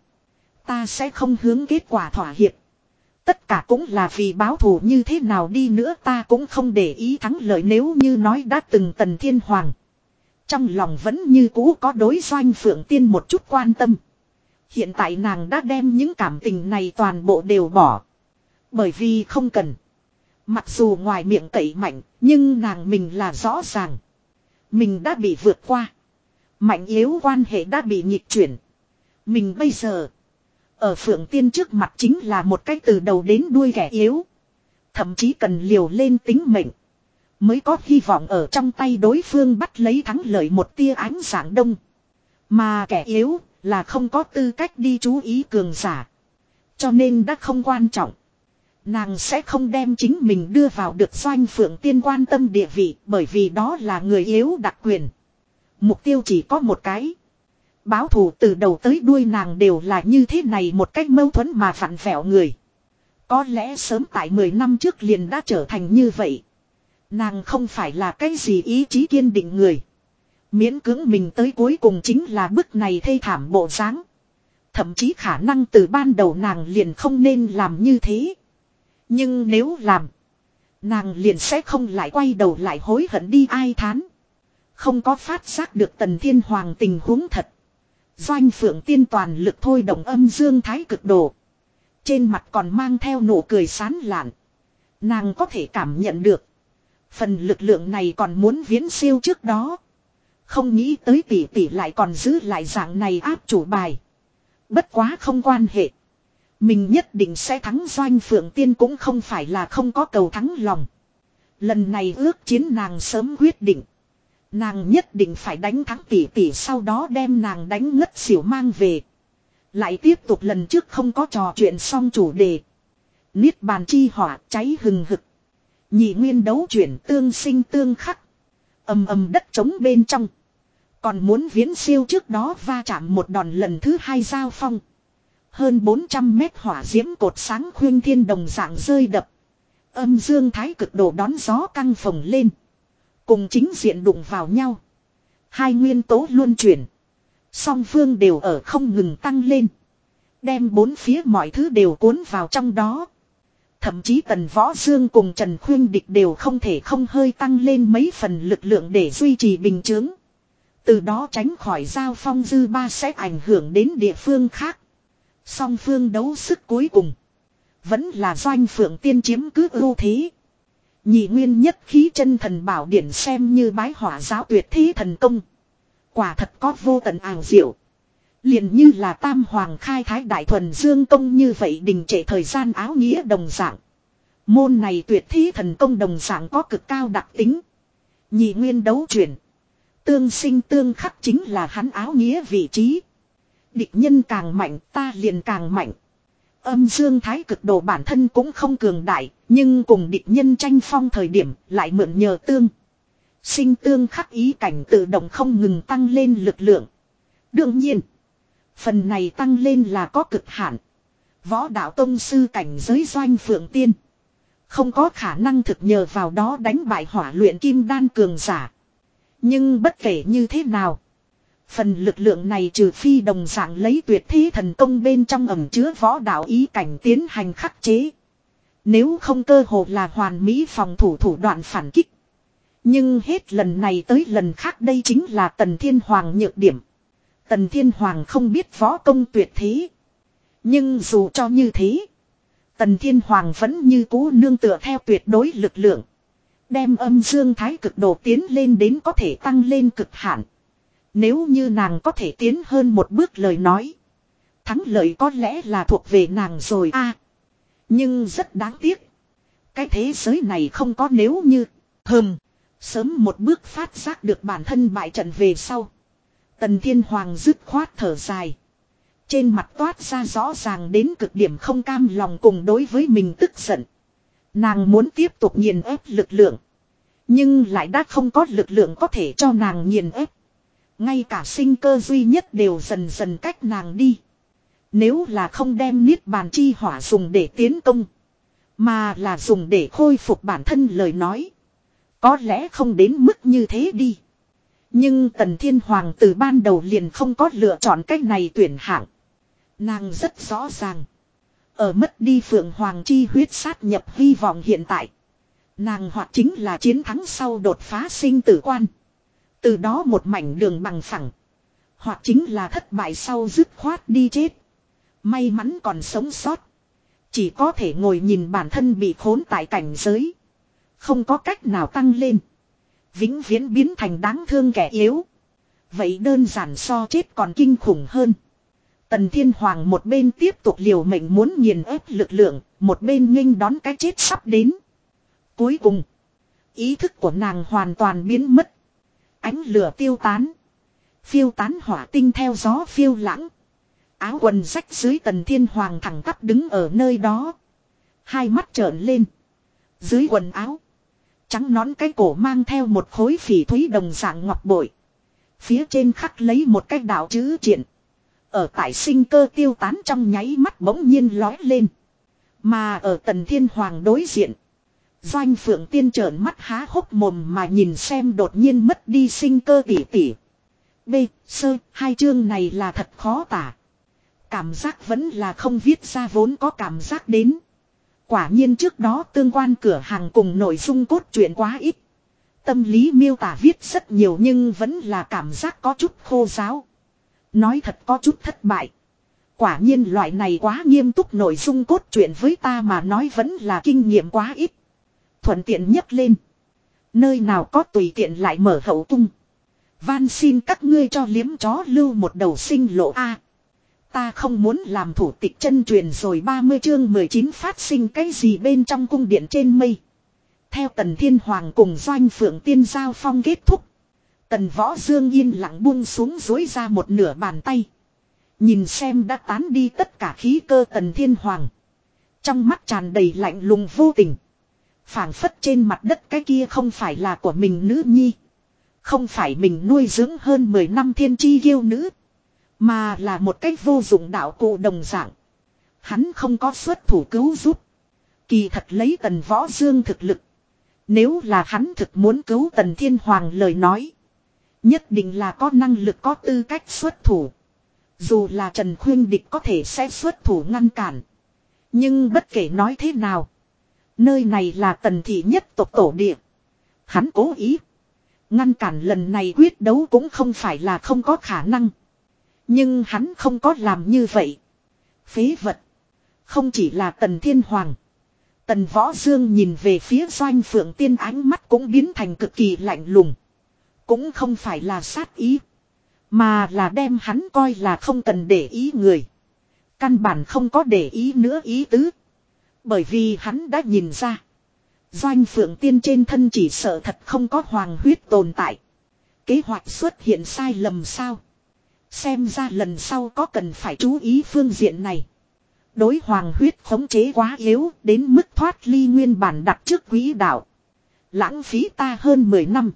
Ta sẽ không hướng kết quả thỏa hiệp. Tất cả cũng là vì báo thù như thế nào đi nữa ta cũng không để ý thắng lợi nếu như nói đã từng tần thiên hoàng. Trong lòng vẫn như cũ có đối doanh phượng tiên một chút quan tâm. Hiện tại nàng đã đem những cảm tình này toàn bộ đều bỏ. Bởi vì không cần. Mặc dù ngoài miệng cậy mạnh, nhưng nàng mình là rõ ràng. Mình đã bị vượt qua. Mạnh yếu quan hệ đã bị nhịp chuyển. Mình bây giờ. Ở phượng tiên trước mặt chính là một cách từ đầu đến đuôi kẻ yếu. Thậm chí cần liều lên tính mệnh. Mới có hy vọng ở trong tay đối phương bắt lấy thắng lợi một tia ánh sáng đông. Mà kẻ yếu là không có tư cách đi chú ý cường giả. Cho nên đã không quan trọng. Nàng sẽ không đem chính mình đưa vào được doanh phượng tiên quan tâm địa vị bởi vì đó là người yếu đặc quyền. Mục tiêu chỉ có một cái. Báo thù từ đầu tới đuôi nàng đều là như thế này một cách mâu thuẫn mà vặn vẹo người. Có lẽ sớm tại 10 năm trước liền đã trở thành như vậy. Nàng không phải là cái gì ý chí kiên định người. Miễn cưỡng mình tới cuối cùng chính là bức này thê thảm bộ dáng. Thậm chí khả năng từ ban đầu nàng liền không nên làm như thế. Nhưng nếu làm. Nàng liền sẽ không lại quay đầu lại hối hận đi ai thán. Không có phát giác được tần thiên hoàng tình huống thật. Doanh phượng tiên toàn lực thôi động âm dương thái cực độ. Trên mặt còn mang theo nụ cười sán lạn. Nàng có thể cảm nhận được. Phần lực lượng này còn muốn viễn siêu trước đó. Không nghĩ tới tỷ tỷ lại còn giữ lại dạng này áp chủ bài. Bất quá không quan hệ. Mình nhất định sẽ thắng doanh phượng tiên cũng không phải là không có cầu thắng lòng. Lần này ước chiến nàng sớm quyết định. Nàng nhất định phải đánh thắng tỷ tỷ sau đó đem nàng đánh ngất xỉu mang về. Lại tiếp tục lần trước không có trò chuyện xong chủ đề. Niết bàn chi hỏa cháy hừng hực. Nhị nguyên đấu chuyển tương sinh tương khắc. ầm ầm đất trống bên trong. Còn muốn viễn siêu trước đó va chạm một đòn lần thứ hai giao phong. Hơn 400 mét hỏa diễm cột sáng khuyên thiên đồng dạng rơi đập. Âm dương thái cực độ đón gió căng phồng lên. Cùng chính diện đụng vào nhau. Hai nguyên tố luôn chuyển. Song phương đều ở không ngừng tăng lên. Đem bốn phía mọi thứ đều cuốn vào trong đó. Thậm chí tần võ dương cùng Trần Khuyên Địch đều không thể không hơi tăng lên mấy phần lực lượng để duy trì bình chướng. Từ đó tránh khỏi giao phong dư ba sẽ ảnh hưởng đến địa phương khác. Song phương đấu sức cuối cùng. Vẫn là doanh phượng tiên chiếm cứ ưu thế. Nhị nguyên nhất khí chân thần bảo điển xem như bái hỏa giáo tuyệt thế thần công. Quả thật có vô tận ảo diệu. liền như là tam hoàng khai thái đại thuần dương công như vậy đình trệ thời gian áo nghĩa đồng dạng. Môn này tuyệt thế thần công đồng dạng có cực cao đặc tính. Nhị nguyên đấu chuyển. Tương sinh tương khắc chính là hắn áo nghĩa vị trí. Địch nhân càng mạnh ta liền càng mạnh. Âm dương thái cực độ bản thân cũng không cường đại, nhưng cùng địch nhân tranh phong thời điểm lại mượn nhờ tương. Sinh tương khắc ý cảnh tự động không ngừng tăng lên lực lượng. Đương nhiên, phần này tăng lên là có cực hạn. Võ đạo tông sư cảnh giới doanh phượng tiên. Không có khả năng thực nhờ vào đó đánh bại hỏa luyện kim đan cường giả. Nhưng bất kể như thế nào. Phần lực lượng này trừ phi đồng dạng lấy tuyệt thế thần công bên trong ẩm chứa võ đạo ý cảnh tiến hành khắc chế. Nếu không cơ hồ là hoàn mỹ phòng thủ thủ đoạn phản kích. Nhưng hết lần này tới lần khác đây chính là Tần Thiên Hoàng nhược điểm. Tần Thiên Hoàng không biết võ công tuyệt thế. Nhưng dù cho như thế. Tần Thiên Hoàng vẫn như cũ nương tựa theo tuyệt đối lực lượng. Đem âm dương thái cực độ tiến lên đến có thể tăng lên cực hạn. Nếu như nàng có thể tiến hơn một bước lời nói. Thắng lợi có lẽ là thuộc về nàng rồi a nhưng rất đáng tiếc. Cái thế giới này không có nếu như. Hừm. Sớm một bước phát giác được bản thân bại trận về sau. Tần Thiên Hoàng dứt khoát thở dài. Trên mặt toát ra rõ ràng đến cực điểm không cam lòng cùng đối với mình tức giận. Nàng muốn tiếp tục nghiền ép lực lượng. Nhưng lại đã không có lực lượng có thể cho nàng nghiền ép. Ngay cả sinh cơ duy nhất đều dần dần cách nàng đi. Nếu là không đem niết bàn chi hỏa dùng để tiến công. Mà là dùng để khôi phục bản thân lời nói. Có lẽ không đến mức như thế đi. Nhưng Tần Thiên Hoàng từ ban đầu liền không có lựa chọn cách này tuyển hạng. Nàng rất rõ ràng. Ở mất đi Phượng Hoàng chi huyết sát nhập hy vọng hiện tại. Nàng hoặc chính là chiến thắng sau đột phá sinh tử quan. Từ đó một mảnh đường bằng phẳng. Hoặc chính là thất bại sau dứt khoát đi chết. May mắn còn sống sót. Chỉ có thể ngồi nhìn bản thân bị khốn tại cảnh giới. Không có cách nào tăng lên. Vĩnh viễn biến thành đáng thương kẻ yếu. Vậy đơn giản so chết còn kinh khủng hơn. Tần Thiên Hoàng một bên tiếp tục liều mệnh muốn nghiền ép lực lượng, một bên nghênh đón cái chết sắp đến. Cuối cùng, ý thức của nàng hoàn toàn biến mất. Ánh lửa tiêu tán. Phiêu tán hỏa tinh theo gió phiêu lãng. Áo quần rách dưới tần thiên hoàng thẳng tắp đứng ở nơi đó. Hai mắt trợn lên. Dưới quần áo. Trắng nón cái cổ mang theo một khối phỉ thúy đồng dạng ngọc bội. Phía trên khắc lấy một cái đạo chữ triện. Ở tại sinh cơ tiêu tán trong nháy mắt bỗng nhiên lói lên. Mà ở tần thiên hoàng đối diện. Doanh phượng tiên trợn mắt há hốc mồm mà nhìn xem đột nhiên mất đi sinh cơ tỉ tỉ. B, sơ, hai chương này là thật khó tả. Cảm giác vẫn là không viết ra vốn có cảm giác đến. Quả nhiên trước đó tương quan cửa hàng cùng nội dung cốt truyện quá ít. Tâm lý miêu tả viết rất nhiều nhưng vẫn là cảm giác có chút khô giáo. Nói thật có chút thất bại. Quả nhiên loại này quá nghiêm túc nội dung cốt truyện với ta mà nói vẫn là kinh nghiệm quá ít. Thuận tiện nhất lên. Nơi nào có tùy tiện lại mở hậu tung. Van xin các ngươi cho liếm chó lưu một đầu sinh lộ A ta không muốn làm thủ tịch chân truyền rồi 30 chương 19 phát sinh cái gì bên trong cung điện trên mây. Theo tần thiên hoàng cùng doanh phượng tiên giao phong kết thúc. Tần võ dương yên lặng buông xuống dối ra một nửa bàn tay. Nhìn xem đã tán đi tất cả khí cơ tần thiên hoàng. Trong mắt tràn đầy lạnh lùng vô tình phảng phất trên mặt đất cái kia không phải là của mình nữ nhi. Không phải mình nuôi dưỡng hơn 10 năm thiên chi yêu nữ. Mà là một cách vô dụng đạo cụ đồng dạng. Hắn không có xuất thủ cứu giúp. Kỳ thật lấy tần võ dương thực lực. Nếu là hắn thực muốn cứu tần thiên hoàng lời nói. Nhất định là có năng lực có tư cách xuất thủ. Dù là Trần Khuyên Địch có thể sẽ xuất thủ ngăn cản. Nhưng bất kể nói thế nào. Nơi này là tần thị nhất tộc tổ địa. Hắn cố ý. Ngăn cản lần này quyết đấu cũng không phải là không có khả năng. Nhưng hắn không có làm như vậy. Phế vật. Không chỉ là tần thiên hoàng. Tần võ dương nhìn về phía doanh phượng tiên ánh mắt cũng biến thành cực kỳ lạnh lùng. Cũng không phải là sát ý. Mà là đem hắn coi là không cần để ý người. Căn bản không có để ý nữa ý tứ. Bởi vì hắn đã nhìn ra. Doanh phượng tiên trên thân chỉ sợ thật không có hoàng huyết tồn tại. Kế hoạch xuất hiện sai lầm sao. Xem ra lần sau có cần phải chú ý phương diện này. Đối hoàng huyết khống chế quá yếu đến mức thoát ly nguyên bản đặt trước quỹ đạo. Lãng phí ta hơn 10 năm.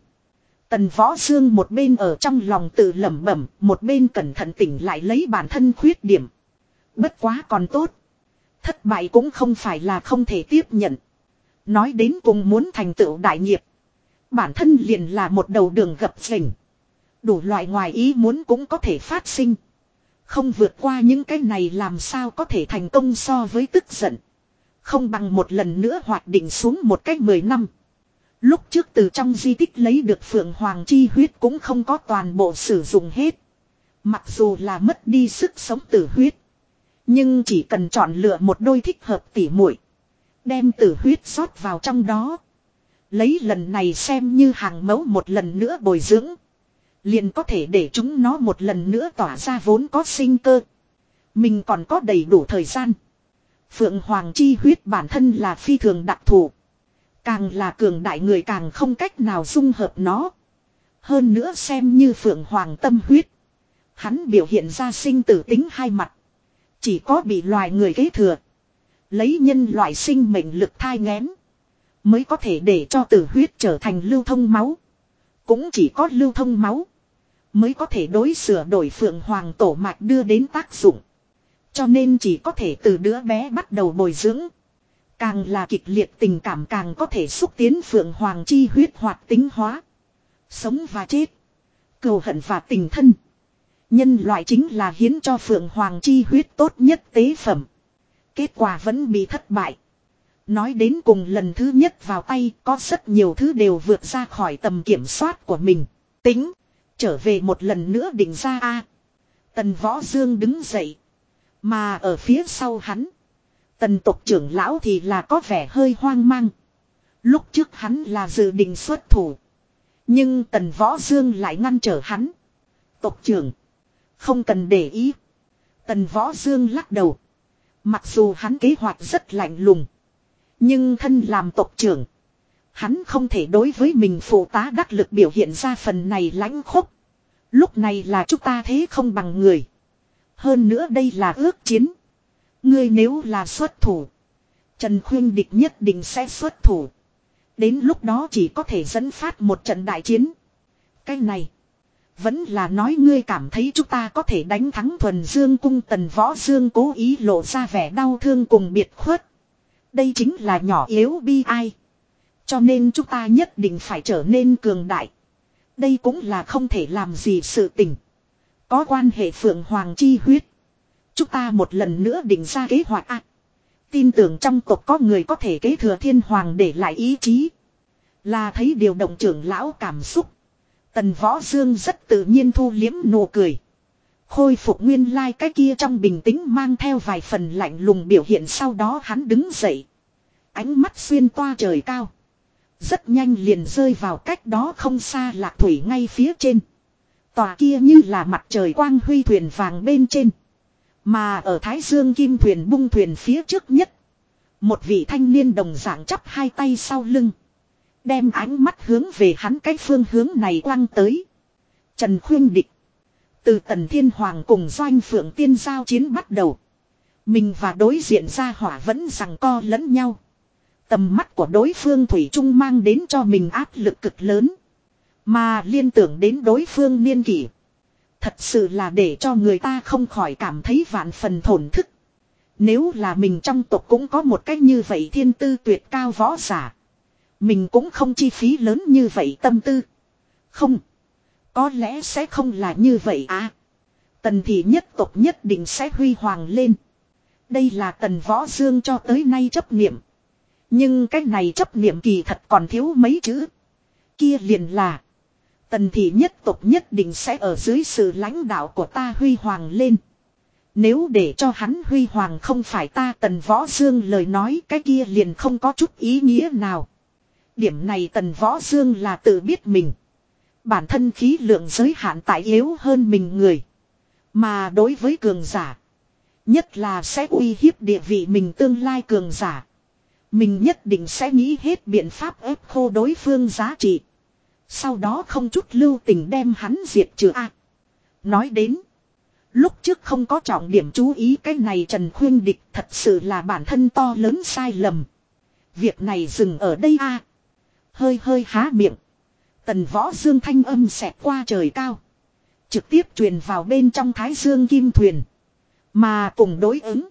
Tần võ dương một bên ở trong lòng tự lẩm bẩm, một bên cẩn thận tỉnh lại lấy bản thân khuyết điểm. Bất quá còn tốt. Thất bại cũng không phải là không thể tiếp nhận. Nói đến cùng muốn thành tựu đại nghiệp. Bản thân liền là một đầu đường gập rình. Đủ loại ngoài ý muốn cũng có thể phát sinh. Không vượt qua những cái này làm sao có thể thành công so với tức giận. Không bằng một lần nữa hoạt định xuống một cách mười năm. Lúc trước từ trong di tích lấy được phượng hoàng chi huyết cũng không có toàn bộ sử dụng hết. Mặc dù là mất đi sức sống tử huyết. Nhưng chỉ cần chọn lựa một đôi thích hợp tỉ muội, Đem tử huyết rót vào trong đó. Lấy lần này xem như hàng mẫu một lần nữa bồi dưỡng. Liền có thể để chúng nó một lần nữa tỏa ra vốn có sinh cơ. Mình còn có đầy đủ thời gian. Phượng Hoàng chi huyết bản thân là phi thường đặc thù. Càng là cường đại người càng không cách nào dung hợp nó. Hơn nữa xem như Phượng Hoàng tâm huyết. Hắn biểu hiện ra sinh tử tính hai mặt. Chỉ có bị loài người kế thừa. Lấy nhân loại sinh mệnh lực thai ngén. Mới có thể để cho tử huyết trở thành lưu thông máu. Cũng chỉ có lưu thông máu. Mới có thể đối sửa đổi phượng hoàng tổ mạch đưa đến tác dụng. Cho nên chỉ có thể từ đứa bé bắt đầu bồi dưỡng. Càng là kịch liệt tình cảm càng có thể xúc tiến phượng hoàng chi huyết hoạt tính hóa. Sống và chết. Cầu hận và tình thân. Nhân loại chính là hiến cho phượng hoàng chi huyết tốt nhất tế phẩm. Kết quả vẫn bị thất bại. Nói đến cùng lần thứ nhất vào tay, có rất nhiều thứ đều vượt ra khỏi tầm kiểm soát của mình. Tính. Trở về một lần nữa định ra a Tần Võ Dương đứng dậy. Mà ở phía sau hắn. Tần tộc trưởng lão thì là có vẻ hơi hoang mang. Lúc trước hắn là dự định xuất thủ. Nhưng tần Võ Dương lại ngăn trở hắn. Tộc trưởng. Không cần để ý. Tần Võ Dương lắc đầu. Mặc dù hắn kế hoạch rất lạnh lùng. Nhưng thân làm tộc trưởng. Hắn không thể đối với mình phụ tá đắc lực biểu hiện ra phần này lãnh khốc. Lúc này là chúng ta thế không bằng người. Hơn nữa đây là ước chiến. Ngươi nếu là xuất thủ. Trần Khuyên Địch nhất định sẽ xuất thủ. Đến lúc đó chỉ có thể dẫn phát một trận đại chiến. Cái này. Vẫn là nói ngươi cảm thấy chúng ta có thể đánh thắng thuần dương cung tần võ dương cố ý lộ ra vẻ đau thương cùng biệt khuất. Đây chính là nhỏ yếu bi ai. Cho nên chúng ta nhất định phải trở nên cường đại. Đây cũng là không thể làm gì sự tình. Có quan hệ phượng hoàng chi huyết. Chúng ta một lần nữa định ra kế hoạch ạ. tin tưởng trong tộc có người có thể kế thừa thiên hoàng để lại ý chí. Là thấy điều động trưởng lão cảm xúc. Tần võ dương rất tự nhiên thu liếm nụ cười. Khôi phục nguyên lai like cái kia trong bình tĩnh mang theo vài phần lạnh lùng biểu hiện sau đó hắn đứng dậy. Ánh mắt xuyên toa trời cao. Rất nhanh liền rơi vào cách đó không xa lạc thủy ngay phía trên. Tòa kia như là mặt trời quang huy thuyền vàng bên trên. Mà ở Thái Dương kim thuyền bung thuyền phía trước nhất. Một vị thanh niên đồng dạng chắp hai tay sau lưng. Đem ánh mắt hướng về hắn cái phương hướng này quăng tới. Trần Khuyên Địch. Từ Tần Thiên Hoàng cùng Doanh Phượng Tiên giao chiến bắt đầu. Mình và đối diện ra hỏa vẫn rằng co lẫn nhau. Tầm mắt của đối phương Thủy Trung mang đến cho mình áp lực cực lớn. Mà liên tưởng đến đối phương niên kỷ. Thật sự là để cho người ta không khỏi cảm thấy vạn phần thổn thức. Nếu là mình trong tộc cũng có một cách như vậy thiên tư tuyệt cao võ giả. Mình cũng không chi phí lớn như vậy tâm tư. Không. Có lẽ sẽ không là như vậy à. Tần thị nhất tộc nhất định sẽ huy hoàng lên. Đây là tần võ dương cho tới nay chấp niệm. Nhưng cái này chấp niệm kỳ thật còn thiếu mấy chữ. Kia liền là. Tần thị nhất tộc nhất định sẽ ở dưới sự lãnh đạo của ta huy hoàng lên. Nếu để cho hắn huy hoàng không phải ta tần võ dương lời nói cái kia liền không có chút ý nghĩa nào. Điểm này tần võ dương là tự biết mình. Bản thân khí lượng giới hạn tại yếu hơn mình người. Mà đối với cường giả. Nhất là sẽ uy hiếp địa vị mình tương lai cường giả. Mình nhất định sẽ nghĩ hết biện pháp ép khô đối phương giá trị. Sau đó không chút lưu tình đem hắn diệt trừ A. Nói đến. Lúc trước không có trọng điểm chú ý cái này Trần Khuyên Địch thật sự là bản thân to lớn sai lầm. Việc này dừng ở đây a Hơi hơi há miệng. Tần võ dương thanh âm xẹt qua trời cao. Trực tiếp truyền vào bên trong thái dương kim thuyền. Mà cùng đối ứng.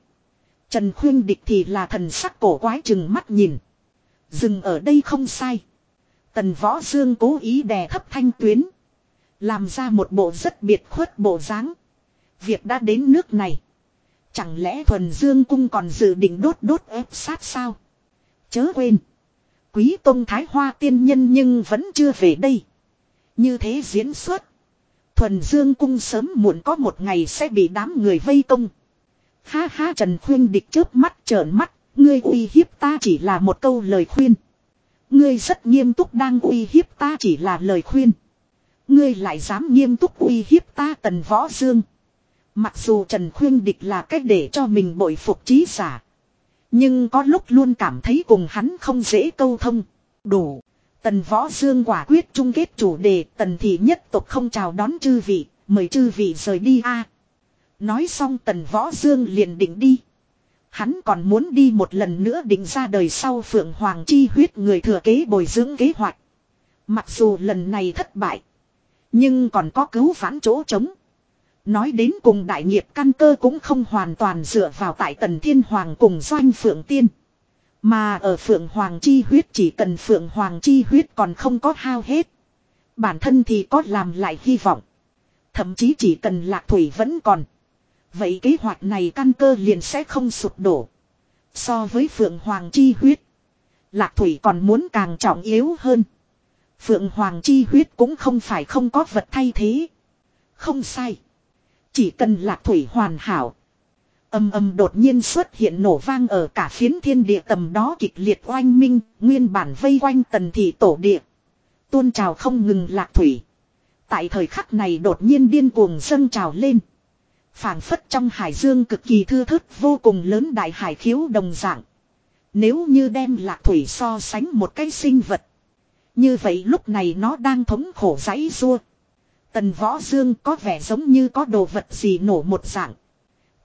Trần Khuyên Địch thì là thần sắc cổ quái chừng mắt nhìn. Dừng ở đây không sai. Tần võ dương cố ý đè thấp thanh tuyến. Làm ra một bộ rất biệt khuất bộ dáng. Việc đã đến nước này. Chẳng lẽ thuần dương cung còn dự định đốt đốt ép sát sao? Chớ quên. Quý Tông Thái Hoa tiên nhân nhưng vẫn chưa về đây. Như thế diễn xuất. Thuần Dương cung sớm muộn có một ngày sẽ bị đám người vây công. Ha ha Trần Khuyên địch chớp mắt trợn mắt, ngươi uy hiếp ta chỉ là một câu lời khuyên. Ngươi rất nghiêm túc đang uy hiếp ta chỉ là lời khuyên. Ngươi lại dám nghiêm túc uy hiếp ta tần võ dương. Mặc dù Trần Khuyên địch là cách để cho mình bội phục trí giả. Nhưng có lúc luôn cảm thấy cùng hắn không dễ câu thông. Đủ. Tần võ dương quả quyết chung kết chủ đề tần thị nhất tục không chào đón chư vị, mời chư vị rời đi a. Nói xong tần võ dương liền định đi. Hắn còn muốn đi một lần nữa định ra đời sau phượng hoàng chi huyết người thừa kế bồi dưỡng kế hoạch. Mặc dù lần này thất bại. Nhưng còn có cứu vãn chỗ trống. Nói đến cùng đại nghiệp căn cơ cũng không hoàn toàn dựa vào tại tần thiên hoàng cùng doanh phượng tiên. Mà ở phượng hoàng chi huyết chỉ cần phượng hoàng chi huyết còn không có hao hết. Bản thân thì có làm lại hy vọng. Thậm chí chỉ cần lạc thủy vẫn còn. Vậy kế hoạch này căn cơ liền sẽ không sụp đổ. So với phượng hoàng chi huyết. Lạc thủy còn muốn càng trọng yếu hơn. Phượng hoàng chi huyết cũng không phải không có vật thay thế. Không sai. Chỉ cần lạc thủy hoàn hảo. Âm âm đột nhiên xuất hiện nổ vang ở cả phiến thiên địa tầm đó kịch liệt oanh minh, nguyên bản vây quanh tần thị tổ địa. Tuôn trào không ngừng lạc thủy. Tại thời khắc này đột nhiên điên cuồng dâng trào lên. phảng phất trong hải dương cực kỳ thư thức vô cùng lớn đại hải khiếu đồng dạng. Nếu như đem lạc thủy so sánh một cái sinh vật. Như vậy lúc này nó đang thống khổ giấy rua. Tần võ dương có vẻ giống như có đồ vật gì nổ một dạng.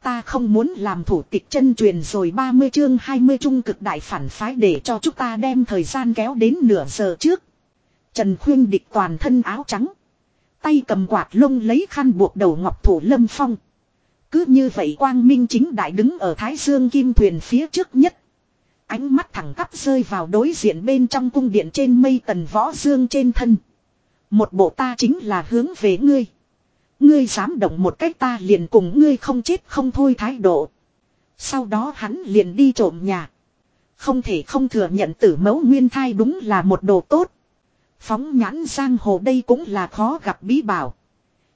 Ta không muốn làm thủ tịch chân truyền rồi 30 chương 20 trung cực đại phản phái để cho chúng ta đem thời gian kéo đến nửa giờ trước. Trần Khuyên địch toàn thân áo trắng. Tay cầm quạt lông lấy khăn buộc đầu ngọc thủ lâm phong. Cứ như vậy quang minh chính đại đứng ở Thái Dương Kim Thuyền phía trước nhất. Ánh mắt thẳng tắp rơi vào đối diện bên trong cung điện trên mây tần võ dương trên thân. Một bộ ta chính là hướng về ngươi. Ngươi dám động một cách ta liền cùng ngươi không chết không thôi thái độ. Sau đó hắn liền đi trộm nhà. Không thể không thừa nhận tử mẫu nguyên thai đúng là một đồ tốt. Phóng nhãn giang hồ đây cũng là khó gặp bí bảo.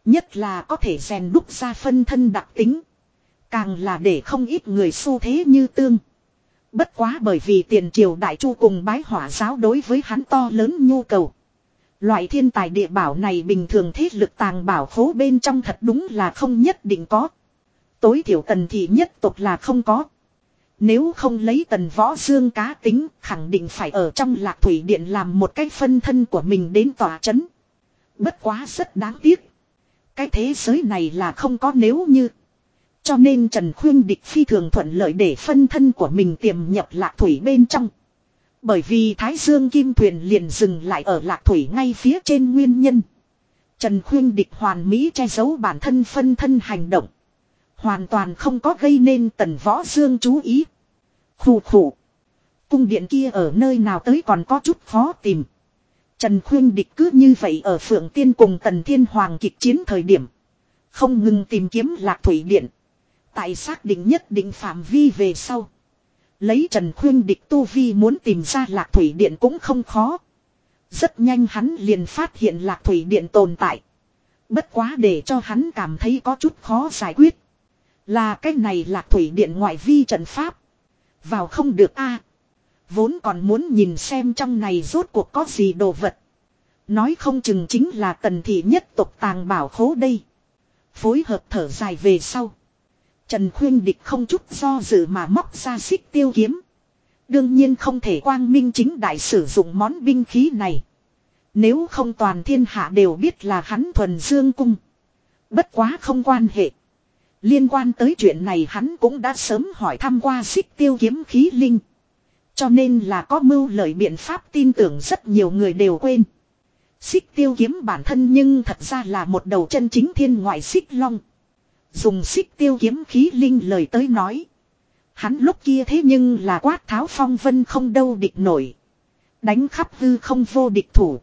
Nhất là có thể rèn đúc ra phân thân đặc tính. Càng là để không ít người xu thế như tương. Bất quá bởi vì tiền triều đại chu cùng bái hỏa giáo đối với hắn to lớn nhu cầu. Loại thiên tài địa bảo này bình thường thiết lực tàng bảo khố bên trong thật đúng là không nhất định có. Tối thiểu tần thị nhất tục là không có. Nếu không lấy tần võ dương cá tính, khẳng định phải ở trong lạc thủy điện làm một cái phân thân của mình đến tòa chấn. Bất quá rất đáng tiếc. Cái thế giới này là không có nếu như. Cho nên Trần Khuyên Địch phi thường thuận lợi để phân thân của mình tiềm nhập lạc thủy bên trong. Bởi vì Thái Dương Kim Thuyền liền dừng lại ở lạc thủy ngay phía trên nguyên nhân. Trần Khuyên Địch hoàn mỹ che giấu bản thân phân thân hành động. Hoàn toàn không có gây nên tần võ dương chú ý. Khủ khủ. Cung điện kia ở nơi nào tới còn có chút khó tìm. Trần Khuyên Địch cứ như vậy ở Phượng Tiên cùng Tần Thiên Hoàng kịch chiến thời điểm. Không ngừng tìm kiếm lạc thủy điện. Tại xác định nhất định phạm vi về sau. Lấy Trần Khuyên địch tu vi muốn tìm ra lạc thủy điện cũng không khó. Rất nhanh hắn liền phát hiện lạc thủy điện tồn tại. Bất quá để cho hắn cảm thấy có chút khó giải quyết. Là cái này lạc thủy điện ngoại vi trận pháp. Vào không được a Vốn còn muốn nhìn xem trong này rốt cuộc có gì đồ vật. Nói không chừng chính là tần thị nhất tộc tàng bảo khố đây. Phối hợp thở dài về sau. Trần Khuyên Địch không chút do dự mà móc ra xích tiêu kiếm. Đương nhiên không thể quang minh chính đại sử dụng món binh khí này. Nếu không toàn thiên hạ đều biết là hắn thuần dương cung. Bất quá không quan hệ. Liên quan tới chuyện này hắn cũng đã sớm hỏi thăm qua xích tiêu kiếm khí linh. Cho nên là có mưu lợi biện pháp tin tưởng rất nhiều người đều quên. Xích tiêu kiếm bản thân nhưng thật ra là một đầu chân chính thiên ngoại xích long. Dùng xích tiêu kiếm khí linh lời tới nói. Hắn lúc kia thế nhưng là quát tháo phong vân không đâu địch nổi. Đánh khắp hư không vô địch thủ.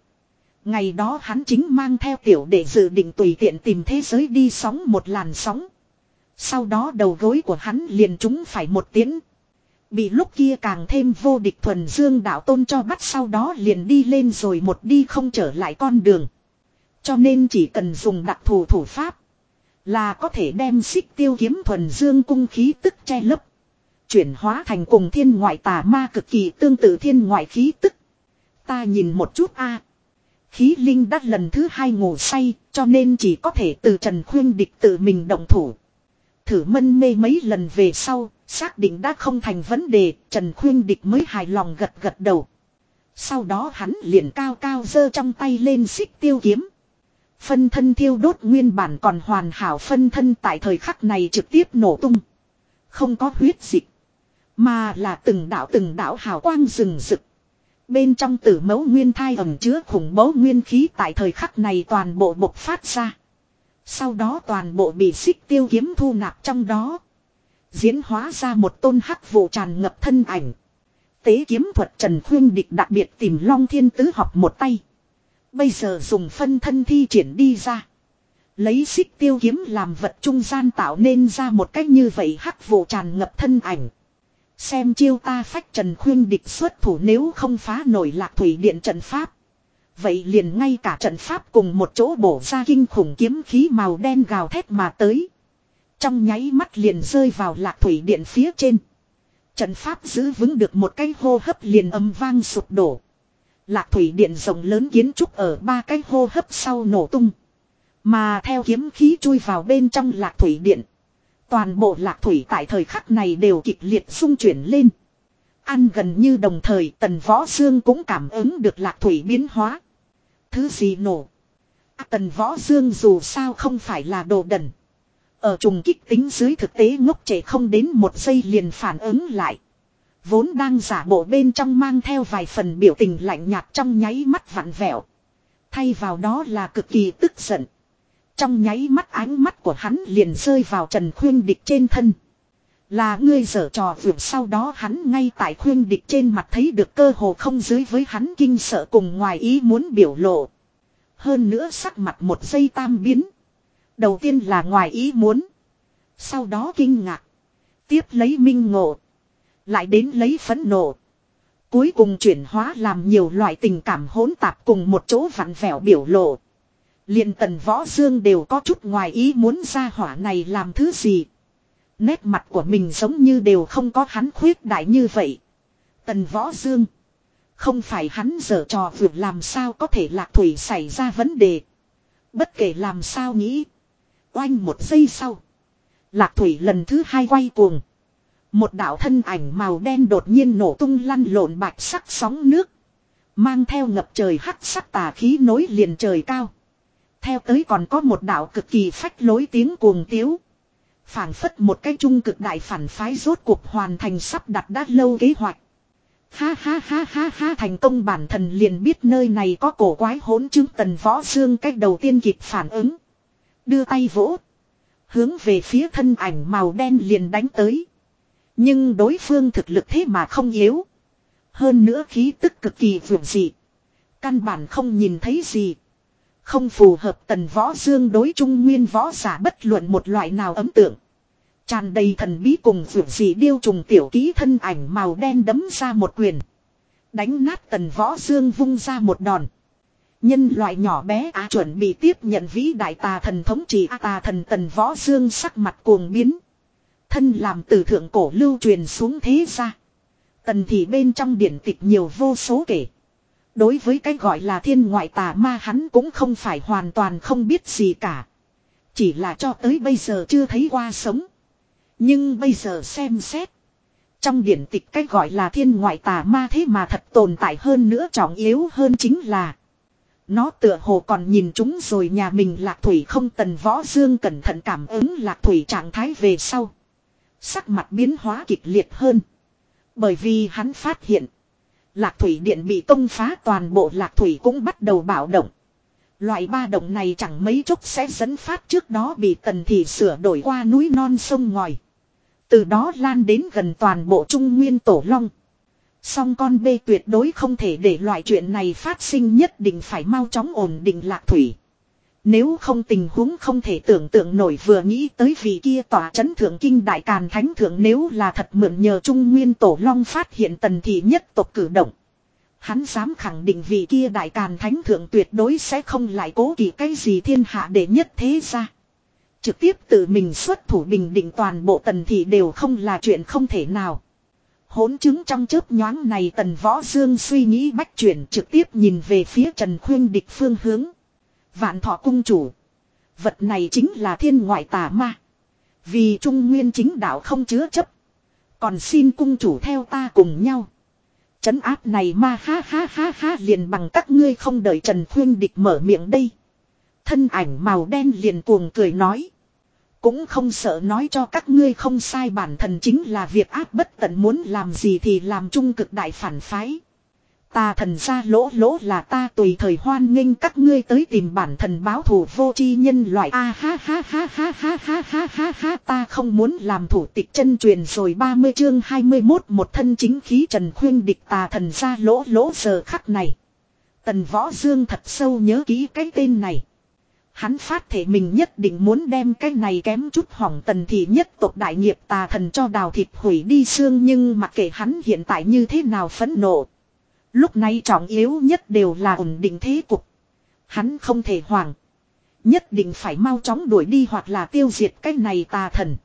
Ngày đó hắn chính mang theo tiểu để dự định tùy tiện tìm thế giới đi sóng một làn sóng. Sau đó đầu gối của hắn liền trúng phải một tiếng. Bị lúc kia càng thêm vô địch thuần dương đạo tôn cho bắt sau đó liền đi lên rồi một đi không trở lại con đường. Cho nên chỉ cần dùng đặc thù thủ pháp. Là có thể đem xích tiêu kiếm thuần dương cung khí tức che lấp. Chuyển hóa thành cùng thiên ngoại tà ma cực kỳ tương tự thiên ngoại khí tức. Ta nhìn một chút a Khí linh đã lần thứ hai ngủ say cho nên chỉ có thể từ Trần Khuyên Địch tự mình động thủ. Thử mân mê mấy lần về sau, xác định đã không thành vấn đề, Trần Khuyên Địch mới hài lòng gật gật đầu. Sau đó hắn liền cao cao giơ trong tay lên xích tiêu kiếm. Phân thân thiêu đốt nguyên bản còn hoàn hảo phân thân tại thời khắc này trực tiếp nổ tung. Không có huyết dịch. Mà là từng đạo từng đạo hào quang rừng rực. Bên trong tử mẫu nguyên thai ẩm chứa khủng bố nguyên khí tại thời khắc này toàn bộ bộc phát ra. Sau đó toàn bộ bị xích tiêu kiếm thu nạp trong đó. Diễn hóa ra một tôn hắc vụ tràn ngập thân ảnh. Tế kiếm thuật Trần Khuyên Địch đặc biệt tìm Long Thiên Tứ học một tay. Bây giờ dùng phân thân thi triển đi ra. Lấy xích tiêu kiếm làm vật trung gian tạo nên ra một cách như vậy hắc vụ tràn ngập thân ảnh. Xem chiêu ta phách Trần Khuyên Địch xuất thủ nếu không phá nổi lạc thủy điện trận pháp. Vậy liền ngay cả trận pháp cùng một chỗ bổ ra kinh khủng kiếm khí màu đen gào thét mà tới. Trong nháy mắt liền rơi vào lạc thủy điện phía trên. Trận pháp giữ vững được một cái hô hấp liền âm vang sụp đổ. Lạc thủy điện rộng lớn kiến trúc ở ba cái hô hấp sau nổ tung. Mà theo kiếm khí chui vào bên trong lạc thủy điện. Toàn bộ lạc thủy tại thời khắc này đều kịch liệt xung chuyển lên. Ăn gần như đồng thời tần võ dương cũng cảm ứng được lạc thủy biến hóa. Thứ gì nổ? À, tần võ dương dù sao không phải là đồ đần. Ở trùng kích tính dưới thực tế ngốc trẻ không đến một giây liền phản ứng lại. Vốn đang giả bộ bên trong mang theo vài phần biểu tình lạnh nhạt trong nháy mắt vặn vẹo. Thay vào đó là cực kỳ tức giận. Trong nháy mắt ánh mắt của hắn liền rơi vào Trần Khuyên Địch trên thân. Là ngươi dở trò vượt sau đó hắn ngay tại khuyên địch trên mặt thấy được cơ hồ không dưới với hắn kinh sợ cùng ngoài ý muốn biểu lộ. Hơn nữa sắc mặt một giây tam biến. Đầu tiên là ngoài ý muốn. Sau đó kinh ngạc. Tiếp lấy minh ngộ. Lại đến lấy phẫn nộ. Cuối cùng chuyển hóa làm nhiều loại tình cảm hỗn tạp cùng một chỗ vặn vẹo biểu lộ. liền tần võ dương đều có chút ngoài ý muốn ra hỏa này làm thứ gì. Nét mặt của mình giống như đều không có hắn khuyết đại như vậy. Tần võ dương. Không phải hắn dở trò vượt làm sao có thể lạc thủy xảy ra vấn đề. Bất kể làm sao nghĩ. Oanh một giây sau. Lạc thủy lần thứ hai quay cuồng. Một đạo thân ảnh màu đen đột nhiên nổ tung lăn lộn bạch sắc sóng nước. Mang theo ngập trời hắc sắc tà khí nối liền trời cao. Theo tới còn có một đạo cực kỳ phách lối tiếng cuồng tiếu phảng phất một cái trung cực đại phản phái rốt cuộc hoàn thành sắp đặt đã lâu kế hoạch. Ha ha ha ha ha thành công bản thân liền biết nơi này có cổ quái hỗn chứng tần võ dương cách đầu tiên kịp phản ứng. Đưa tay vỗ. Hướng về phía thân ảnh màu đen liền đánh tới. Nhưng đối phương thực lực thế mà không yếu. Hơn nữa khí tức cực kỳ vượt dị. Căn bản không nhìn thấy gì. Không phù hợp tần võ dương đối trung nguyên võ giả bất luận một loại nào ấm tượng. Tràn đầy thần bí cùng vượt dị điêu trùng tiểu ký thân ảnh màu đen đấm ra một quyền. Đánh nát tần võ dương vung ra một đòn. Nhân loại nhỏ bé á chuẩn bị tiếp nhận vĩ đại tà thần thống trị á tà thần tần võ dương sắc mặt cuồng biến. Thân làm từ thượng cổ lưu truyền xuống thế ra. Tần thì bên trong điển tịch nhiều vô số kể. Đối với cái gọi là thiên ngoại tà ma hắn cũng không phải hoàn toàn không biết gì cả. Chỉ là cho tới bây giờ chưa thấy qua sống. Nhưng bây giờ xem xét. Trong điển tịch cái gọi là thiên ngoại tà ma thế mà thật tồn tại hơn nữa trọng yếu hơn chính là. Nó tựa hồ còn nhìn chúng rồi nhà mình lạc thủy không tần võ dương cẩn thận cảm ứng lạc thủy trạng thái về sau. Sắc mặt biến hóa kịch liệt hơn. Bởi vì hắn phát hiện. Lạc thủy điện bị công phá toàn bộ lạc thủy cũng bắt đầu bạo động. Loại ba động này chẳng mấy chốc sẽ dẫn phát trước đó bị tần thị sửa đổi qua núi non sông ngòi. Từ đó lan đến gần toàn bộ trung nguyên tổ long. Song con bê tuyệt đối không thể để loại chuyện này phát sinh nhất định phải mau chóng ổn định lạc thủy. Nếu không tình huống không thể tưởng tượng nổi vừa nghĩ tới vị kia tỏa chấn thượng kinh đại càn thánh thượng nếu là thật mượn nhờ trung nguyên tổ long phát hiện tần thị nhất tộc cử động. Hắn dám khẳng định vị kia đại càn thánh thượng tuyệt đối sẽ không lại cố kỳ cái gì thiên hạ để nhất thế ra. Trực tiếp tự mình xuất thủ bình định toàn bộ tần thị đều không là chuyện không thể nào. Hỗn chứng trong chớp nhoáng này tần võ dương suy nghĩ bách chuyển trực tiếp nhìn về phía Trần Khuyên địch phương hướng. Vạn thọ cung chủ. Vật này chính là thiên ngoại tà ma. Vì trung nguyên chính đạo không chứa chấp. Còn xin cung chủ theo ta cùng nhau. Chấn áp này ma ha ha ha ha liền bằng các ngươi không đợi Trần Khuyên địch mở miệng đây. Thân ảnh màu đen liền cuồng cười nói. Cũng không sợ nói cho các ngươi không sai bản thân chính là việc áp bất tận muốn làm gì thì làm trung cực đại phản phái. Ta thần ra lỗ lỗ là ta tùy thời hoan nghênh các ngươi tới tìm bản thần báo thù vô chi nhân loại a ha ha ha ha ha ha ha ha ha, ta không muốn làm thủ tịch chân truyền rồi 30 chương 21 một thân chính khí trần khuyên địch tà thần ra lỗ lỗ giờ khắc này. Tần võ dương thật sâu nhớ ký cái tên này. Hắn phát thể mình nhất định muốn đem cái này kém chút hỏng tần thị nhất tộc đại nghiệp tà thần cho đào thịt hủy đi xương, nhưng mặc kệ hắn hiện tại như thế nào phẫn nộ. Lúc này trọng yếu nhất đều là ổn định thế cục. Hắn không thể hoảng. Nhất định phải mau chóng đuổi đi hoặc là tiêu diệt cái này tà thần.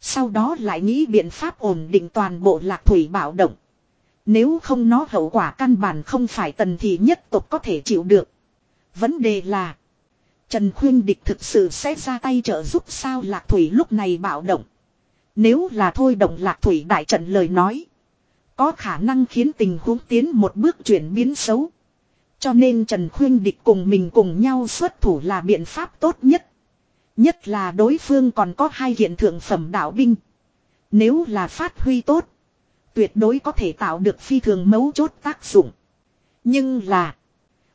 Sau đó lại nghĩ biện pháp ổn định toàn bộ lạc thủy bảo động. Nếu không nó hậu quả căn bản không phải tần thì nhất tộc có thể chịu được. Vấn đề là. Trần Khuyên Địch thực sự sẽ ra tay trợ giúp sao lạc thủy lúc này bạo động. Nếu là thôi động lạc thủy đại trận lời nói. Có khả năng khiến tình huống tiến một bước chuyển biến xấu. Cho nên Trần Khuyên Địch cùng mình cùng nhau xuất thủ là biện pháp tốt nhất. Nhất là đối phương còn có hai hiện thượng phẩm đạo binh. Nếu là phát huy tốt. Tuyệt đối có thể tạo được phi thường mấu chốt tác dụng. Nhưng là.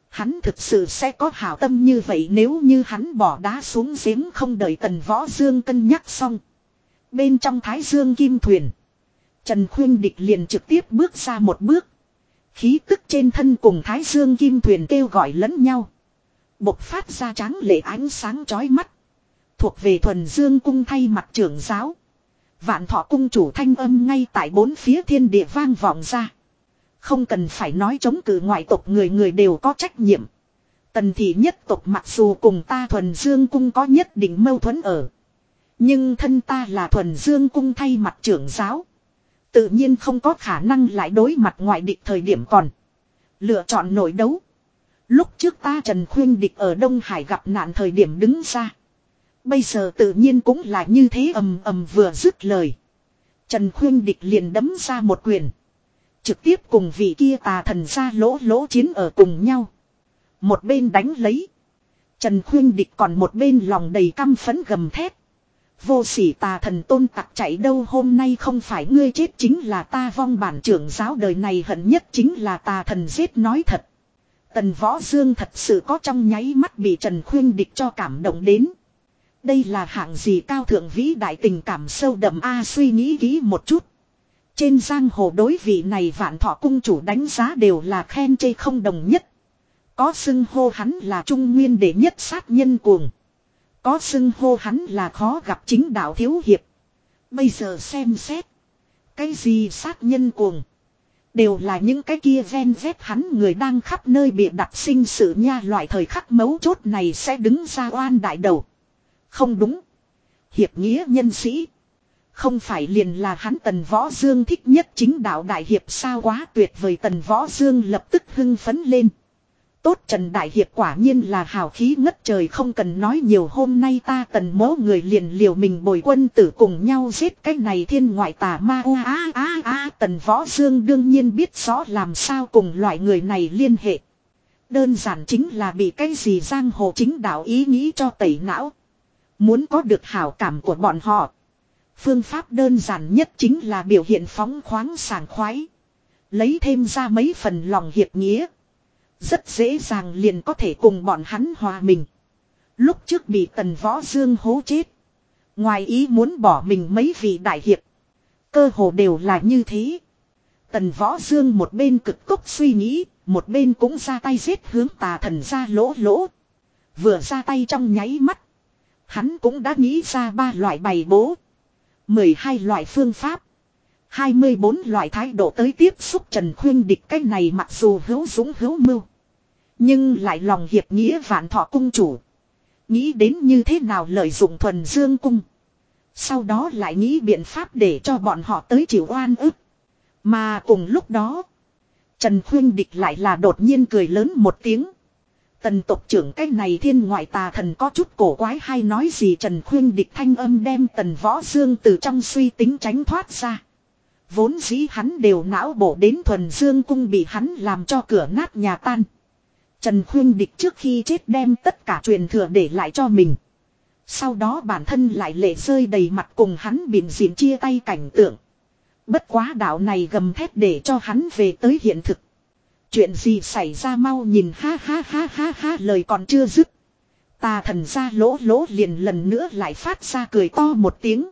Hắn thực sự sẽ có hảo tâm như vậy nếu như hắn bỏ đá xuống giếng không đợi tần võ dương cân nhắc xong. Bên trong thái dương kim thuyền. Trần Khuyên Địch liền trực tiếp bước ra một bước. Khí tức trên thân cùng Thái Dương Kim Thuyền kêu gọi lẫn nhau. Bộc phát ra tráng lệ ánh sáng chói mắt. Thuộc về thuần dương cung thay mặt trưởng giáo. Vạn thọ cung chủ thanh âm ngay tại bốn phía thiên địa vang vọng ra. Không cần phải nói chống cử ngoại tộc người người đều có trách nhiệm. Tần thị nhất tộc mặc dù cùng ta thuần dương cung có nhất định mâu thuẫn ở. Nhưng thân ta là thuần dương cung thay mặt trưởng giáo. Tự nhiên không có khả năng lại đối mặt ngoại địch thời điểm còn. Lựa chọn nổi đấu. Lúc trước ta Trần Khuyên Địch ở Đông Hải gặp nạn thời điểm đứng ra. Bây giờ tự nhiên cũng là như thế ầm ầm vừa dứt lời. Trần Khuyên Địch liền đấm ra một quyền. Trực tiếp cùng vị kia tà thần ra lỗ lỗ chiến ở cùng nhau. Một bên đánh lấy. Trần Khuyên Địch còn một bên lòng đầy căm phấn gầm thét. Vô sỉ tà thần tôn tặc chạy đâu hôm nay không phải ngươi chết chính là ta vong bản trưởng giáo đời này hận nhất chính là tà thần giết nói thật. Tần võ dương thật sự có trong nháy mắt bị Trần Khuyên địch cho cảm động đến. Đây là hạng gì cao thượng vĩ đại tình cảm sâu đậm a, suy nghĩ kỹ một chút. Trên giang hồ đối vị này vạn thọ cung chủ đánh giá đều là khen chê không đồng nhất. Có xưng hô hắn là trung nguyên đệ nhất sát nhân cuồng. Có xưng hô hắn là khó gặp chính đạo thiếu hiệp. Bây giờ xem xét. Cái gì sát nhân cuồng. Đều là những cái kia ven vét hắn người đang khắp nơi bị đặt sinh sự nha loại thời khắc mấu chốt này sẽ đứng ra oan đại đầu. Không đúng. Hiệp nghĩa nhân sĩ. Không phải liền là hắn tần võ dương thích nhất chính đạo đại hiệp sao quá tuyệt vời tần võ dương lập tức hưng phấn lên. Tốt Trần Đại Hiệp quả nhiên là hào khí ngất trời không cần nói nhiều hôm nay ta tần mố người liền liều mình bồi quân tử cùng nhau giết cái này thiên ngoại tà ma u a a a, tần võ dương đương nhiên biết rõ làm sao cùng loại người này liên hệ. Đơn giản chính là bị cái gì giang hồ chính đạo ý nghĩ cho tẩy não. Muốn có được hảo cảm của bọn họ. Phương pháp đơn giản nhất chính là biểu hiện phóng khoáng sảng khoái. Lấy thêm ra mấy phần lòng hiệp nghĩa. Rất dễ dàng liền có thể cùng bọn hắn hòa mình. Lúc trước bị tần võ dương hố chết. Ngoài ý muốn bỏ mình mấy vị đại hiệp. Cơ hồ đều là như thế. Tần võ dương một bên cực tốc suy nghĩ, một bên cũng ra tay giết hướng tà thần ra lỗ lỗ. Vừa ra tay trong nháy mắt. Hắn cũng đã nghĩ ra ba loại bày bố. 12 loại phương pháp. 24 loại thái độ tới tiếp xúc Trần Khuyên địch cái này mặc dù hữu dũng hữu mưu. Nhưng lại lòng hiệp nghĩa vạn thọ cung chủ. Nghĩ đến như thế nào lợi dụng thuần dương cung. Sau đó lại nghĩ biện pháp để cho bọn họ tới chịu oan ức. Mà cùng lúc đó. Trần Khuyên Địch lại là đột nhiên cười lớn một tiếng. Tần tộc trưởng cái này thiên ngoại tà thần có chút cổ quái hay nói gì Trần Khuyên Địch thanh âm đem tần võ dương từ trong suy tính tránh thoát ra. Vốn dĩ hắn đều não bộ đến thuần dương cung bị hắn làm cho cửa nát nhà tan. Trần Khuyên Địch trước khi chết đem tất cả truyền thừa để lại cho mình. Sau đó bản thân lại lệ rơi đầy mặt cùng hắn bịn diện chia tay cảnh tượng. Bất quá đạo này gầm thét để cho hắn về tới hiện thực. Chuyện gì xảy ra mau nhìn ha ha ha ha ha lời còn chưa dứt. Tà thần ra lỗ lỗ liền lần nữa lại phát ra cười to một tiếng.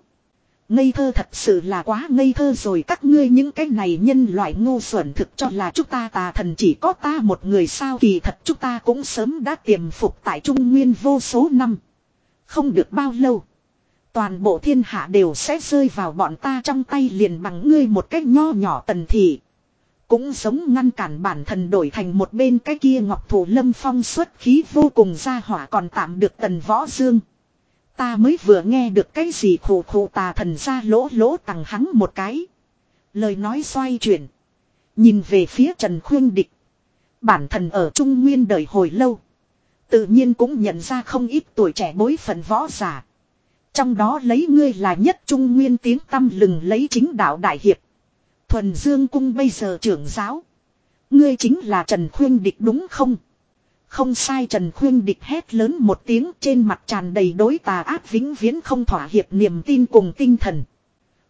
Ngây thơ thật sự là quá ngây thơ rồi các ngươi những cái này nhân loại ngu xuẩn thực cho là chúng ta tà thần chỉ có ta một người sao kỳ thật chúng ta cũng sớm đã tiềm phục tại Trung Nguyên vô số năm. Không được bao lâu. Toàn bộ thiên hạ đều sẽ rơi vào bọn ta trong tay liền bằng ngươi một cách nho nhỏ tần thị. Cũng giống ngăn cản bản thân đổi thành một bên cái kia ngọc thủ lâm phong xuất khí vô cùng ra hỏa còn tạm được tần võ dương. Ta mới vừa nghe được cái gì khổ khổ tà thần ra lỗ lỗ tặng hắn một cái. Lời nói xoay chuyển. Nhìn về phía Trần Khuyên Địch. Bản thân ở Trung Nguyên đời hồi lâu. Tự nhiên cũng nhận ra không ít tuổi trẻ bối phận võ giả. Trong đó lấy ngươi là nhất Trung Nguyên tiếng tâm lừng lấy chính đạo đại hiệp. Thuần Dương Cung bây giờ trưởng giáo. Ngươi chính là Trần Khuyên Địch đúng không? Không sai Trần Khuyên Địch hét lớn một tiếng trên mặt tràn đầy đối tà ác vĩnh viễn không thỏa hiệp niềm tin cùng tinh thần.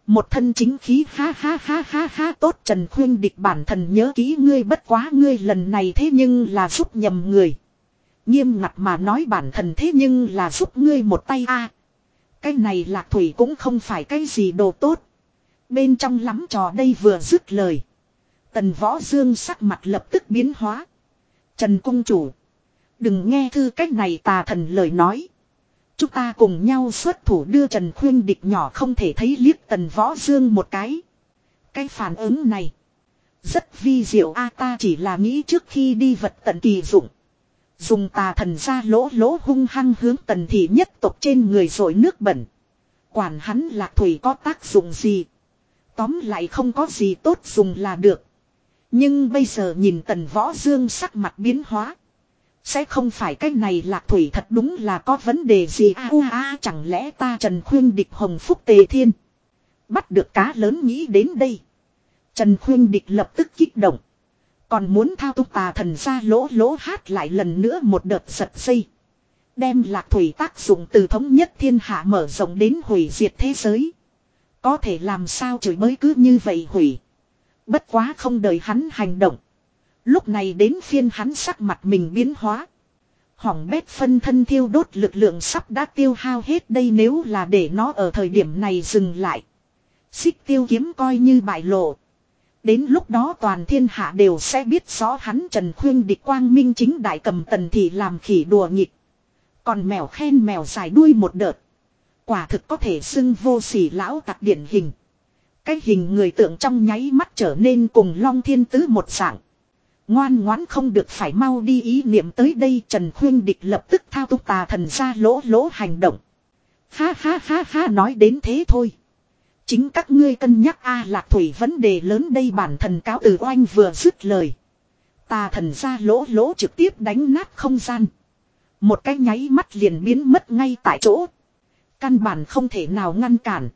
Một thân chính khí, ha ha ha ha ha, tốt Trần Khuyên Địch bản thân nhớ kỹ ngươi bất quá ngươi lần này thế nhưng là giúp nhầm người. Nghiêm ngặt mà nói bản thân thế nhưng là giúp ngươi một tay a. cái này lạc thủy cũng không phải cái gì đồ tốt. Bên trong lắm trò đây vừa dứt lời. Tần võ dương sắc mặt lập tức biến hóa. Trần cung chủ. Đừng nghe thư cách này tà thần lời nói. Chúng ta cùng nhau xuất thủ đưa Trần Khuyên địch nhỏ không thể thấy liếc tần võ dương một cái. Cái phản ứng này. Rất vi diệu a, ta chỉ là nghĩ trước khi đi vật tận kỳ dụng. Dùng tà thần ra lỗ lỗ hung hăng hướng tần thị nhất tộc trên người rồi nước bẩn. Quản hắn lạc thủy có tác dụng gì. Tóm lại không có gì tốt dùng là được. Nhưng bây giờ nhìn tần võ dương sắc mặt biến hóa. Sẽ không phải cái này lạc thủy thật đúng là có vấn đề gì a à, chẳng lẽ ta Trần Khuyên địch hồng phúc tề thiên. Bắt được cá lớn nghĩ đến đây. Trần Khuyên địch lập tức kích động. Còn muốn thao túng tà thần ra lỗ lỗ hát lại lần nữa một đợt giật dây. Đem lạc thủy tác dụng từ thống nhất thiên hạ mở rộng đến hủy diệt thế giới. Có thể làm sao chửi mới cứ như vậy hủy. Bất quá không đợi hắn hành động. Lúc này đến phiên hắn sắc mặt mình biến hóa. Hỏng bét phân thân thiêu đốt lực lượng sắp đã tiêu hao hết đây nếu là để nó ở thời điểm này dừng lại. Xích tiêu kiếm coi như bại lộ. Đến lúc đó toàn thiên hạ đều sẽ biết rõ hắn Trần Khuyên địch quang minh chính đại cầm tần thì làm khỉ đùa nghịch. Còn mèo khen mèo dài đuôi một đợt. Quả thực có thể xưng vô sỉ lão tặc điển hình. Cái hình người tượng trong nháy mắt trở nên cùng long thiên tứ một dạng. Ngoan ngoãn không được phải mau đi ý niệm tới đây, Trần Khuyên Địch lập tức thao túng tà thần ra lỗ lỗ hành động. Ha ha ha ha, nói đến thế thôi. Chính các ngươi cân nhắc A lạc thủy vấn đề lớn đây, bản thần cáo từ oanh vừa dứt lời. Tà thần ra lỗ lỗ trực tiếp đánh nát không gian. Một cái nháy mắt liền biến mất ngay tại chỗ. Căn bản không thể nào ngăn cản.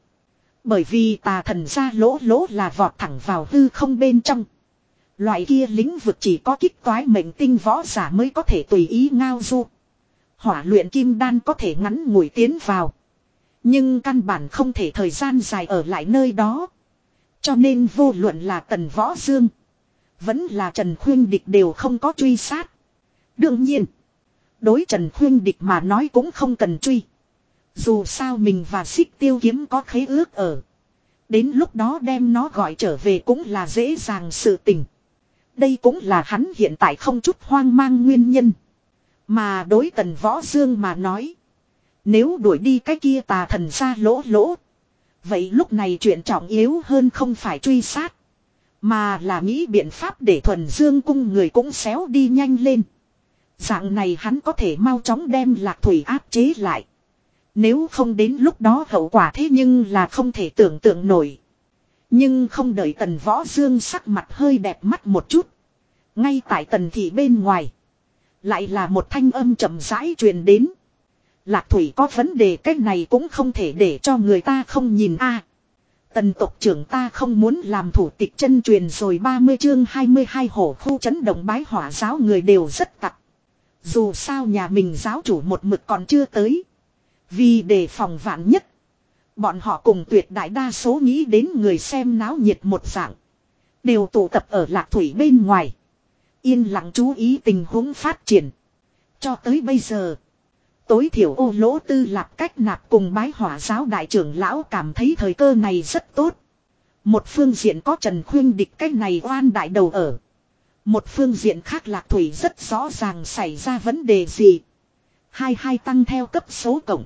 Bởi vì tà thần ra lỗ lỗ là vọt thẳng vào hư không bên trong. Loại kia lĩnh vực chỉ có kích toái mệnh tinh võ giả mới có thể tùy ý ngao du. Hỏa luyện kim đan có thể ngắn ngủi tiến vào. Nhưng căn bản không thể thời gian dài ở lại nơi đó. Cho nên vô luận là tần võ dương. Vẫn là Trần Khuyên Địch đều không có truy sát. Đương nhiên. Đối Trần Khuyên Địch mà nói cũng không cần truy. Dù sao mình và xích tiêu kiếm có khế ước ở. Đến lúc đó đem nó gọi trở về cũng là dễ dàng sự tình. Đây cũng là hắn hiện tại không chút hoang mang nguyên nhân. Mà đối tần võ dương mà nói. Nếu đuổi đi cái kia tà thần ra lỗ lỗ. Vậy lúc này chuyện trọng yếu hơn không phải truy sát. Mà là nghĩ biện pháp để thuần dương cung người cũng xéo đi nhanh lên. Dạng này hắn có thể mau chóng đem lạc thủy áp chế lại. Nếu không đến lúc đó hậu quả thế nhưng là không thể tưởng tượng nổi. Nhưng không đợi tần võ dương sắc mặt hơi đẹp mắt một chút. Ngay tại tần thị bên ngoài. Lại là một thanh âm chậm rãi truyền đến. Lạc thủy có vấn đề cách này cũng không thể để cho người ta không nhìn a. Tần tộc trưởng ta không muốn làm thủ tịch chân truyền rồi 30 chương 22 hổ khu chấn động bái hỏa giáo người đều rất tặc. Dù sao nhà mình giáo chủ một mực còn chưa tới. Vì đề phòng vạn nhất. Bọn họ cùng tuyệt đại đa số nghĩ đến người xem náo nhiệt một dạng. Đều tụ tập ở lạc thủy bên ngoài. Yên lặng chú ý tình huống phát triển. Cho tới bây giờ. Tối thiểu ô lỗ tư lạp cách nạp cùng bái hỏa giáo đại trưởng lão cảm thấy thời cơ này rất tốt. Một phương diện có Trần Khuyên địch cách này oan đại đầu ở. Một phương diện khác lạc thủy rất rõ ràng xảy ra vấn đề gì. Hai hai tăng theo cấp số cộng.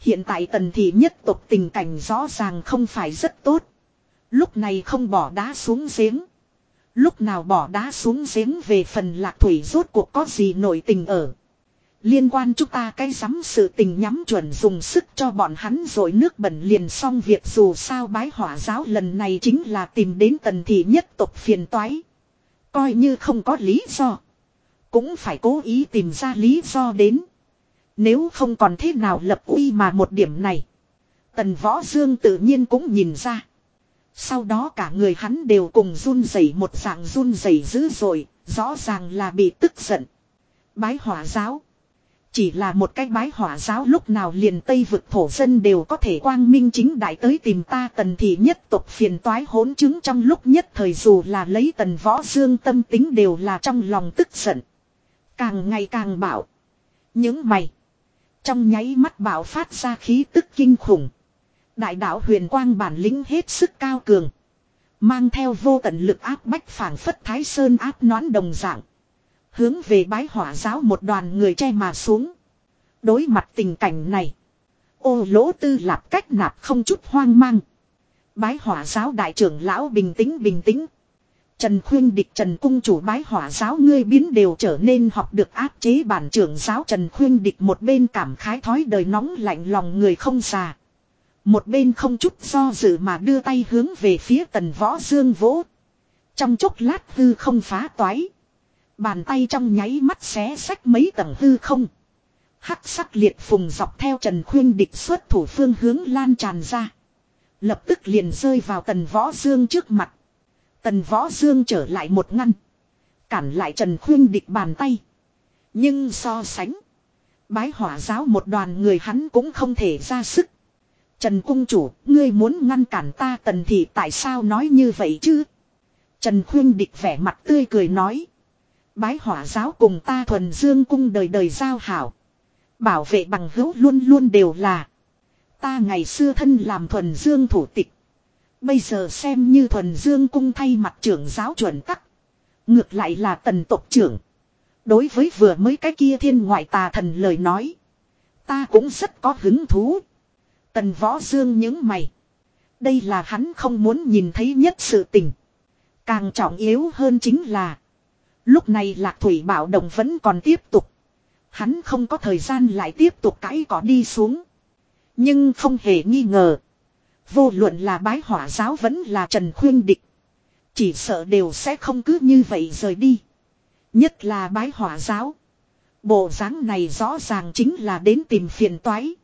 Hiện tại tần thị nhất tộc tình cảnh rõ ràng không phải rất tốt. Lúc này không bỏ đá xuống giếng. Lúc nào bỏ đá xuống giếng về phần lạc thủy rốt cuộc có gì nổi tình ở. Liên quan chúng ta cái dám sự tình nhắm chuẩn dùng sức cho bọn hắn rồi nước bẩn liền xong việc dù sao bái hỏa giáo lần này chính là tìm đến tần thị nhất tộc phiền toái. Coi như không có lý do. Cũng phải cố ý tìm ra lý do đến. Nếu không còn thế nào lập uy mà một điểm này. Tần võ dương tự nhiên cũng nhìn ra. Sau đó cả người hắn đều cùng run rẩy một dạng run rẩy dữ dội, rõ ràng là bị tức giận. Bái hỏa giáo. Chỉ là một cái bái hỏa giáo lúc nào liền Tây vực thổ dân đều có thể quang minh chính đại tới tìm ta tần thị nhất tộc phiền toái hỗn chứng trong lúc nhất thời dù là lấy tần võ dương tâm tính đều là trong lòng tức giận. Càng ngày càng bảo. Những mày. Trong nháy mắt bạo phát ra khí tức kinh khủng. Đại đạo huyền quang bản lĩnh hết sức cao cường. Mang theo vô tận lực áp bách phảng phất thái sơn áp nón đồng dạng. Hướng về bái hỏa giáo một đoàn người che mà xuống. Đối mặt tình cảnh này. Ô lỗ tư lạp cách nạp không chút hoang mang. Bái hỏa giáo đại trưởng lão bình tĩnh bình tĩnh. Trần khuyên địch Trần cung chủ bái hỏa giáo ngươi biến đều trở nên học được áp chế bản trưởng giáo Trần khuyên địch một bên cảm khái thói đời nóng lạnh lòng người không già. Một bên không chút do dự mà đưa tay hướng về phía tần võ dương vỗ. Trong chốc lát hư không phá toái. Bàn tay trong nháy mắt xé sách mấy tầng hư không. Hắc sắc liệt phùng dọc theo Trần Khuyên địch xuất thủ phương hướng lan tràn ra. Lập tức liền rơi vào tần võ dương trước mặt. Tần võ dương trở lại một ngăn. Cản lại Trần Khuyên địch bàn tay. Nhưng so sánh. Bái hỏa giáo một đoàn người hắn cũng không thể ra sức. Trần cung chủ, ngươi muốn ngăn cản ta tần thì tại sao nói như vậy chứ? Trần khuyên địch vẻ mặt tươi cười nói. Bái hỏa giáo cùng ta thuần dương cung đời đời giao hảo. Bảo vệ bằng hữu luôn luôn đều là. Ta ngày xưa thân làm thuần dương thủ tịch. Bây giờ xem như thuần dương cung thay mặt trưởng giáo chuẩn tắc. Ngược lại là tần tộc trưởng. Đối với vừa mới cái kia thiên ngoại tà thần lời nói. Ta cũng rất có hứng thú. Tần võ dương những mày. Đây là hắn không muốn nhìn thấy nhất sự tình. Càng trọng yếu hơn chính là. Lúc này lạc thủy bảo động vẫn còn tiếp tục. Hắn không có thời gian lại tiếp tục cãi cỏ đi xuống. Nhưng không hề nghi ngờ. Vô luận là bái hỏa giáo vẫn là Trần Khuyên Địch. Chỉ sợ đều sẽ không cứ như vậy rời đi. Nhất là bái hỏa giáo. Bộ dáng này rõ ràng chính là đến tìm phiền toái.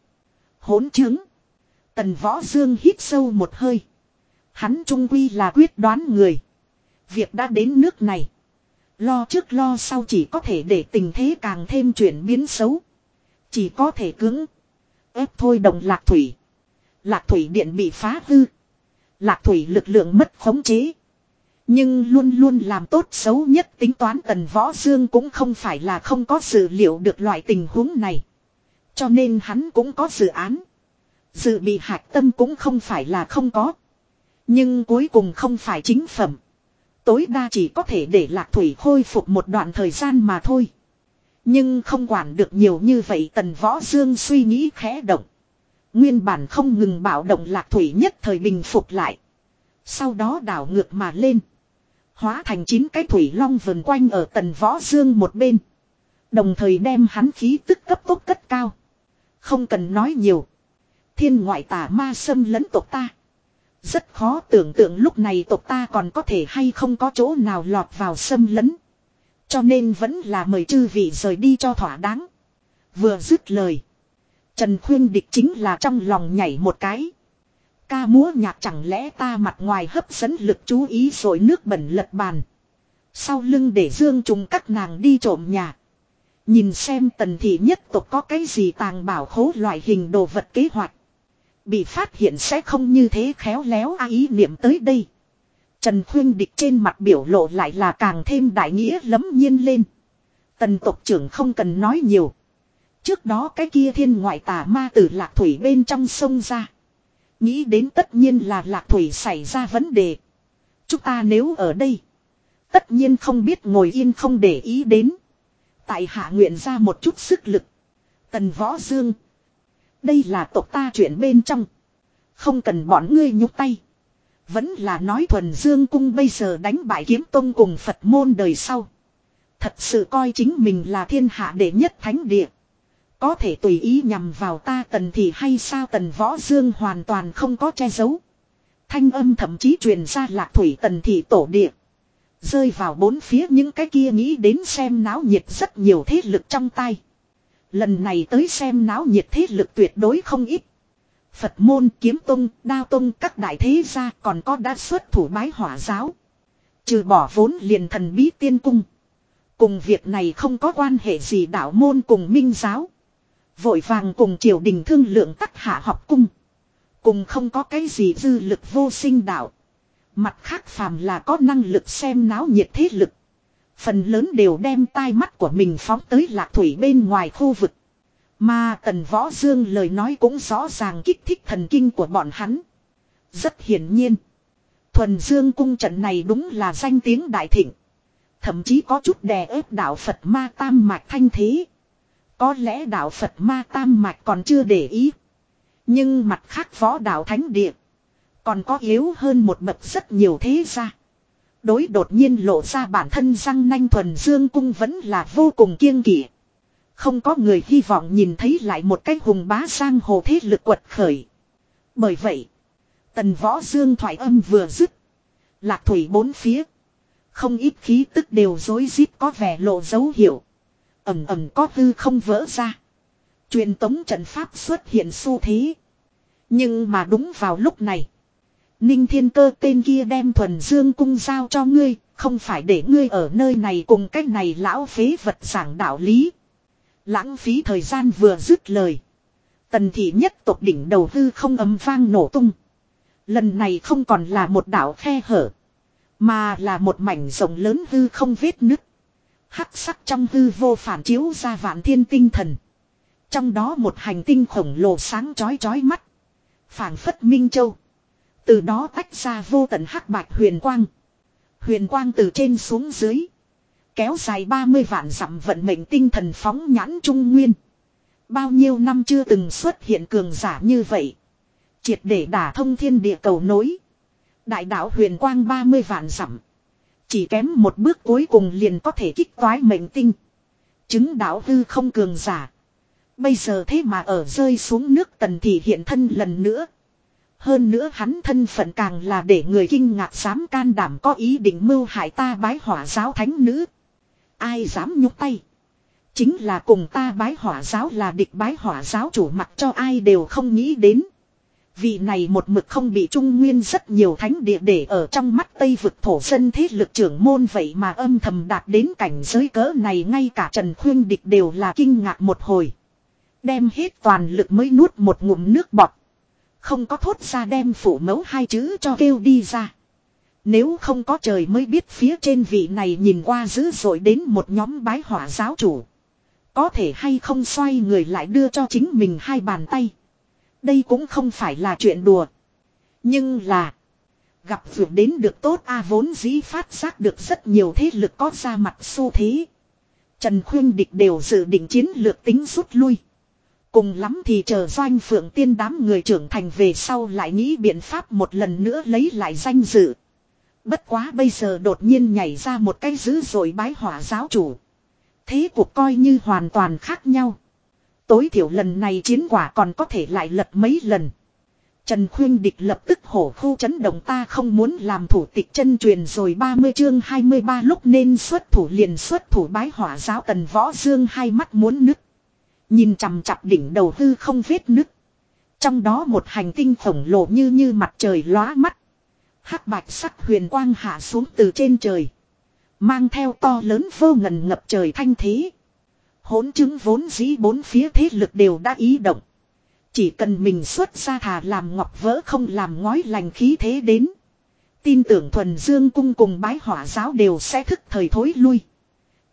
Hỗn chứng. Tần võ dương hít sâu một hơi. Hắn trung quy là quyết đoán người. Việc đã đến nước này. Lo trước lo sau chỉ có thể để tình thế càng thêm chuyển biến xấu. Chỉ có thể cứng. ép thôi đồng lạc thủy. Lạc thủy điện bị phá hư. Lạc thủy lực lượng mất khống chế. Nhưng luôn luôn làm tốt xấu nhất tính toán tần võ dương cũng không phải là không có dự liệu được loại tình huống này. Cho nên hắn cũng có dự án. Dự bị hạch tâm cũng không phải là không có. Nhưng cuối cùng không phải chính phẩm. Tối đa chỉ có thể để lạc thủy khôi phục một đoạn thời gian mà thôi. Nhưng không quản được nhiều như vậy tần võ dương suy nghĩ khẽ động. Nguyên bản không ngừng bảo động lạc thủy nhất thời bình phục lại. Sau đó đảo ngược mà lên. Hóa thành chín cái thủy long vần quanh ở tần võ dương một bên. Đồng thời đem hắn khí tức cấp tốc cất cao. Không cần nói nhiều. Thiên ngoại tà ma xâm lấn tộc ta. Rất khó tưởng tượng lúc này tộc ta còn có thể hay không có chỗ nào lọt vào xâm lấn. Cho nên vẫn là mời chư vị rời đi cho thỏa đáng. Vừa dứt lời. Trần Khuyên Địch chính là trong lòng nhảy một cái. Ca múa nhạc chẳng lẽ ta mặt ngoài hấp dẫn lực chú ý rồi nước bẩn lật bàn. Sau lưng để dương trùng các nàng đi trộm nhà. Nhìn xem tần thị nhất tộc có cái gì tàng bảo khố loại hình đồ vật kế hoạch. Bị phát hiện sẽ không như thế khéo léo ai ý niệm tới đây. Trần Khuyên Địch trên mặt biểu lộ lại là càng thêm đại nghĩa lấm nhiên lên. Tần tộc trưởng không cần nói nhiều. Trước đó cái kia thiên ngoại tà ma từ lạc thủy bên trong sông ra. Nghĩ đến tất nhiên là lạc thủy xảy ra vấn đề. Chúng ta nếu ở đây. Tất nhiên không biết ngồi yên không để ý đến. Tại hạ nguyện ra một chút sức lực. Tần võ dương. Đây là tộc ta chuyện bên trong. Không cần bọn ngươi nhúc tay. Vẫn là nói thuần dương cung bây giờ đánh bại kiếm tông cùng Phật môn đời sau. Thật sự coi chính mình là thiên hạ đệ nhất thánh địa. Có thể tùy ý nhằm vào ta tần thì hay sao tần võ dương hoàn toàn không có che giấu. Thanh âm thậm chí truyền ra lạc thủy tần thị tổ địa. Rơi vào bốn phía những cái kia nghĩ đến xem náo nhiệt rất nhiều thế lực trong tay. Lần này tới xem náo nhiệt thế lực tuyệt đối không ít. Phật môn, kiếm tông, đao tông các đại thế gia còn có đa xuất thủ bái hỏa giáo. Trừ bỏ vốn liền thần bí tiên cung. Cùng việc này không có quan hệ gì đạo môn cùng minh giáo. Vội vàng cùng triều đình thương lượng tắc hạ học cung. Cùng không có cái gì dư lực vô sinh đạo. Mặt khác phàm là có năng lực xem náo nhiệt thế lực. Phần lớn đều đem tai mắt của mình phóng tới lạc thủy bên ngoài khu vực. Mà tần võ dương lời nói cũng rõ ràng kích thích thần kinh của bọn hắn. Rất hiển nhiên. Thuần dương cung trận này đúng là danh tiếng đại thịnh. Thậm chí có chút đè ép đạo Phật ma tam mạch thanh thế. Có lẽ đạo Phật ma tam mạch còn chưa để ý. Nhưng mặt khác võ đạo thánh địa. Còn có yếu hơn một bậc rất nhiều thế gia. Đối đột nhiên lộ ra bản thân răng nanh thuần dương cung vẫn là vô cùng kiêng kỵ. Không có người hy vọng nhìn thấy lại một cái hùng bá sang hồ thế lực quật khởi. Bởi vậy, tần võ dương thoại âm vừa dứt. Lạc thủy bốn phía. Không ít khí tức đều dối rít có vẻ lộ dấu hiệu ầm ầm có hư không vỡ ra. Truyền tống trận pháp xuất hiện xu thế. Nhưng mà đúng vào lúc này. Ninh thiên cơ tên kia đem thuần dương cung giao cho ngươi. Không phải để ngươi ở nơi này cùng cách này lão phế vật giảng đạo lý. Lãng phí thời gian vừa dứt lời. Tần thị nhất tộc đỉnh đầu hư không ấm vang nổ tung. Lần này không còn là một đảo khe hở. Mà là một mảnh rộng lớn hư không vết nứt. Hắc sắc trong hư vô phản chiếu ra vạn thiên tinh thần. Trong đó một hành tinh khổng lồ sáng chói chói mắt. phảng phất minh châu. Từ đó tách ra vô tận hắc bạch huyền quang. Huyền quang từ trên xuống dưới. Kéo dài 30 vạn dặm vận mệnh tinh thần phóng nhãn trung nguyên. Bao nhiêu năm chưa từng xuất hiện cường giả như vậy. Triệt để đả thông thiên địa cầu nối. Đại đạo huyền quang 30 vạn dặm. Chỉ kém một bước cuối cùng liền có thể kích toái mệnh tinh. Chứng đạo hư không cường giả. Bây giờ thế mà ở rơi xuống nước tần thì hiện thân lần nữa. Hơn nữa hắn thân phận càng là để người kinh ngạc dám can đảm có ý định mưu hại ta bái hỏa giáo thánh nữ. Ai dám nhúc tay. Chính là cùng ta bái hỏa giáo là địch bái hỏa giáo chủ mặt cho ai đều không nghĩ đến. Vị này một mực không bị trung nguyên rất nhiều thánh địa để ở trong mắt Tây vực thổ dân thế lực trưởng môn vậy mà âm thầm đạt đến cảnh giới cỡ này ngay cả Trần Khuyên Địch đều là kinh ngạc một hồi. Đem hết toàn lực mới nuốt một ngụm nước bọt. Không có thốt ra đem phủ mẫu hai chữ cho kêu đi ra. Nếu không có trời mới biết phía trên vị này nhìn qua dữ dội đến một nhóm bái hỏa giáo chủ. Có thể hay không xoay người lại đưa cho chính mình hai bàn tay. Đây cũng không phải là chuyện đùa. Nhưng là. Gặp vượt đến được tốt a vốn dĩ phát giác được rất nhiều thế lực có ra mặt xu thế. Trần Khuyên Địch đều dự định chiến lược tính rút lui. Cùng lắm thì chờ doanh phượng tiên đám người trưởng thành về sau lại nghĩ biện pháp một lần nữa lấy lại danh dự. Bất quá bây giờ đột nhiên nhảy ra một cái dữ rồi bái hỏa giáo chủ. Thế cuộc coi như hoàn toàn khác nhau. Tối thiểu lần này chiến quả còn có thể lại lật mấy lần. Trần Khuyên Địch lập tức hổ khu chấn động ta không muốn làm thủ tịch chân truyền rồi 30 chương 23 lúc nên xuất thủ liền xuất thủ bái hỏa giáo tần võ dương hai mắt muốn nứt. Nhìn chằm chặp đỉnh đầu hư không vết nứt. Trong đó một hành tinh khổng lồ như như mặt trời lóa mắt. hắc bạch sắc huyền quang hạ xuống từ trên trời. Mang theo to lớn vô ngần ngập trời thanh thế. Hỗn chứng vốn dĩ bốn phía thế lực đều đã ý động. Chỉ cần mình xuất ra thà làm ngọc vỡ không làm ngói lành khí thế đến. Tin tưởng thuần dương cung cùng bái hỏa giáo đều sẽ thức thời thối lui.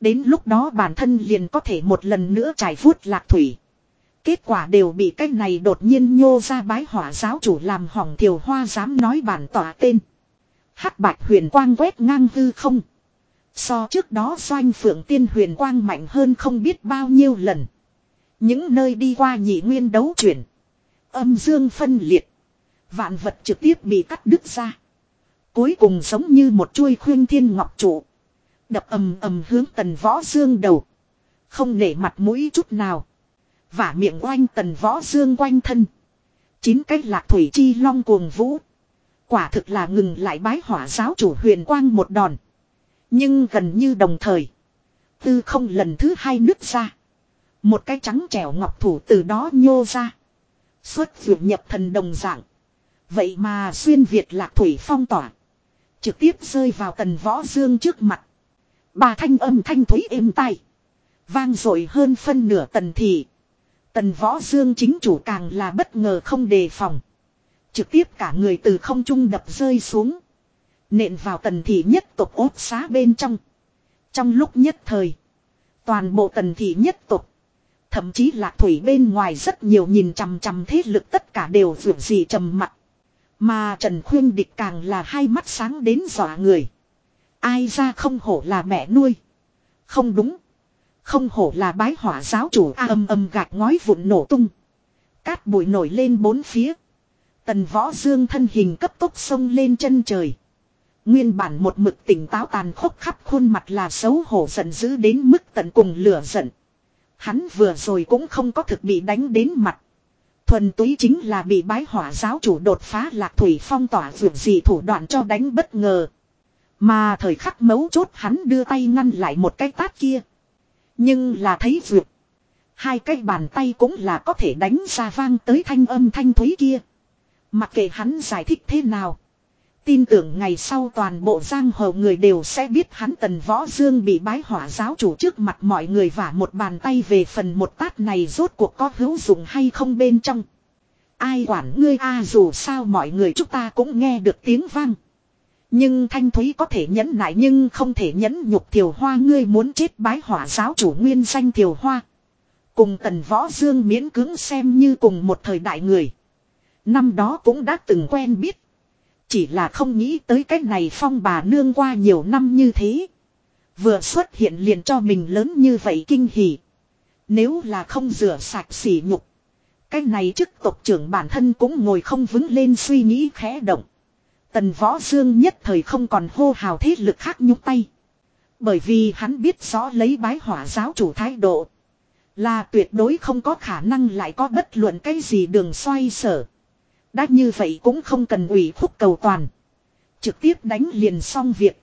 Đến lúc đó bản thân liền có thể một lần nữa trải vuốt lạc thủy. Kết quả đều bị cái này đột nhiên nhô ra bái hỏa giáo chủ làm hỏng thiều hoa dám nói bản tỏa tên. hắc bạch huyền quang quét ngang hư không. So trước đó doanh phượng tiên huyền quang mạnh hơn không biết bao nhiêu lần. Những nơi đi qua nhị nguyên đấu chuyển. Âm dương phân liệt. Vạn vật trực tiếp bị cắt đứt ra. Cuối cùng giống như một chuôi khuyên thiên ngọc trụ. Đập ầm ầm hướng tần võ dương đầu. Không nể mặt mũi chút nào. Vả miệng oanh tần võ dương quanh thân. Chín cách lạc thủy chi long cuồng vũ. Quả thực là ngừng lại bái hỏa giáo chủ huyền quang một đòn. Nhưng gần như đồng thời. Tư không lần thứ hai nứt ra. Một cái trắng trẻo ngọc thủ từ đó nhô ra. Xuất vượt nhập thần đồng dạng. Vậy mà xuyên Việt lạc thủy phong tỏa. Trực tiếp rơi vào tần võ dương trước mặt. Bà thanh âm thanh thúy êm tai. Vang dội hơn phân nửa tần thị. Tần võ dương chính chủ càng là bất ngờ không đề phòng. Trực tiếp cả người từ không trung đập rơi xuống. Nện vào tần thị nhất tộc ốt xá bên trong. Trong lúc nhất thời. Toàn bộ tần thị nhất tộc. Thậm chí là thủy bên ngoài rất nhiều nhìn chằm chằm thế lực tất cả đều vượt gì trầm mặt. Mà Trần Khuyên Địch càng là hai mắt sáng đến dọa người. Ai ra không hổ là mẹ nuôi. Không đúng. Không hổ là bái hỏa giáo chủ a âm âm gạch ngói vụn nổ tung. Cát bụi nổi lên bốn phía. Tần võ dương thân hình cấp tốc sông lên chân trời. Nguyên bản một mực tỉnh táo tàn khốc khắp khuôn mặt là xấu hổ giận dữ đến mức tận cùng lửa giận. Hắn vừa rồi cũng không có thực bị đánh đến mặt. Thuần túy chính là bị bái hỏa giáo chủ đột phá lạc thủy phong tỏa dược gì thủ đoạn cho đánh bất ngờ. Mà thời khắc mấu chốt hắn đưa tay ngăn lại một cái tát kia. Nhưng là thấy dược. Hai cái bàn tay cũng là có thể đánh ra vang tới thanh âm thanh thúy kia. Mặc kệ hắn giải thích thế nào. Tin tưởng ngày sau toàn bộ giang hồ người đều sẽ biết hắn tần võ dương bị bái hỏa giáo chủ trước mặt mọi người vả một bàn tay về phần một tát này rốt cuộc có hữu dụng hay không bên trong. Ai quản ngươi a, dù sao mọi người chúng ta cũng nghe được tiếng vang. Nhưng Thanh Thúy có thể nhẫn nại nhưng không thể nhẫn nhục Thiều Hoa, ngươi muốn chết bái hỏa giáo chủ nguyên danh Thiều Hoa. Cùng Tần Võ Dương miễn cưỡng xem như cùng một thời đại người. Năm đó cũng đã từng quen biết. Chỉ là không nghĩ tới cách này phong bà nương qua nhiều năm như thế. Vừa xuất hiện liền cho mình lớn như vậy kinh hỉ. Nếu là không rửa sạch sỉ nhục. Cái này chức tộc trưởng bản thân cũng ngồi không vững lên suy nghĩ khẽ động. Tần Võ Dương nhất thời không còn hô hào thế lực khác nhúc tay. Bởi vì hắn biết rõ lấy bái hỏa giáo chủ thái độ. Là tuyệt đối không có khả năng lại có bất luận cái gì đường xoay sở. Đã như vậy cũng không cần ủy khúc cầu toàn. Trực tiếp đánh liền xong việc.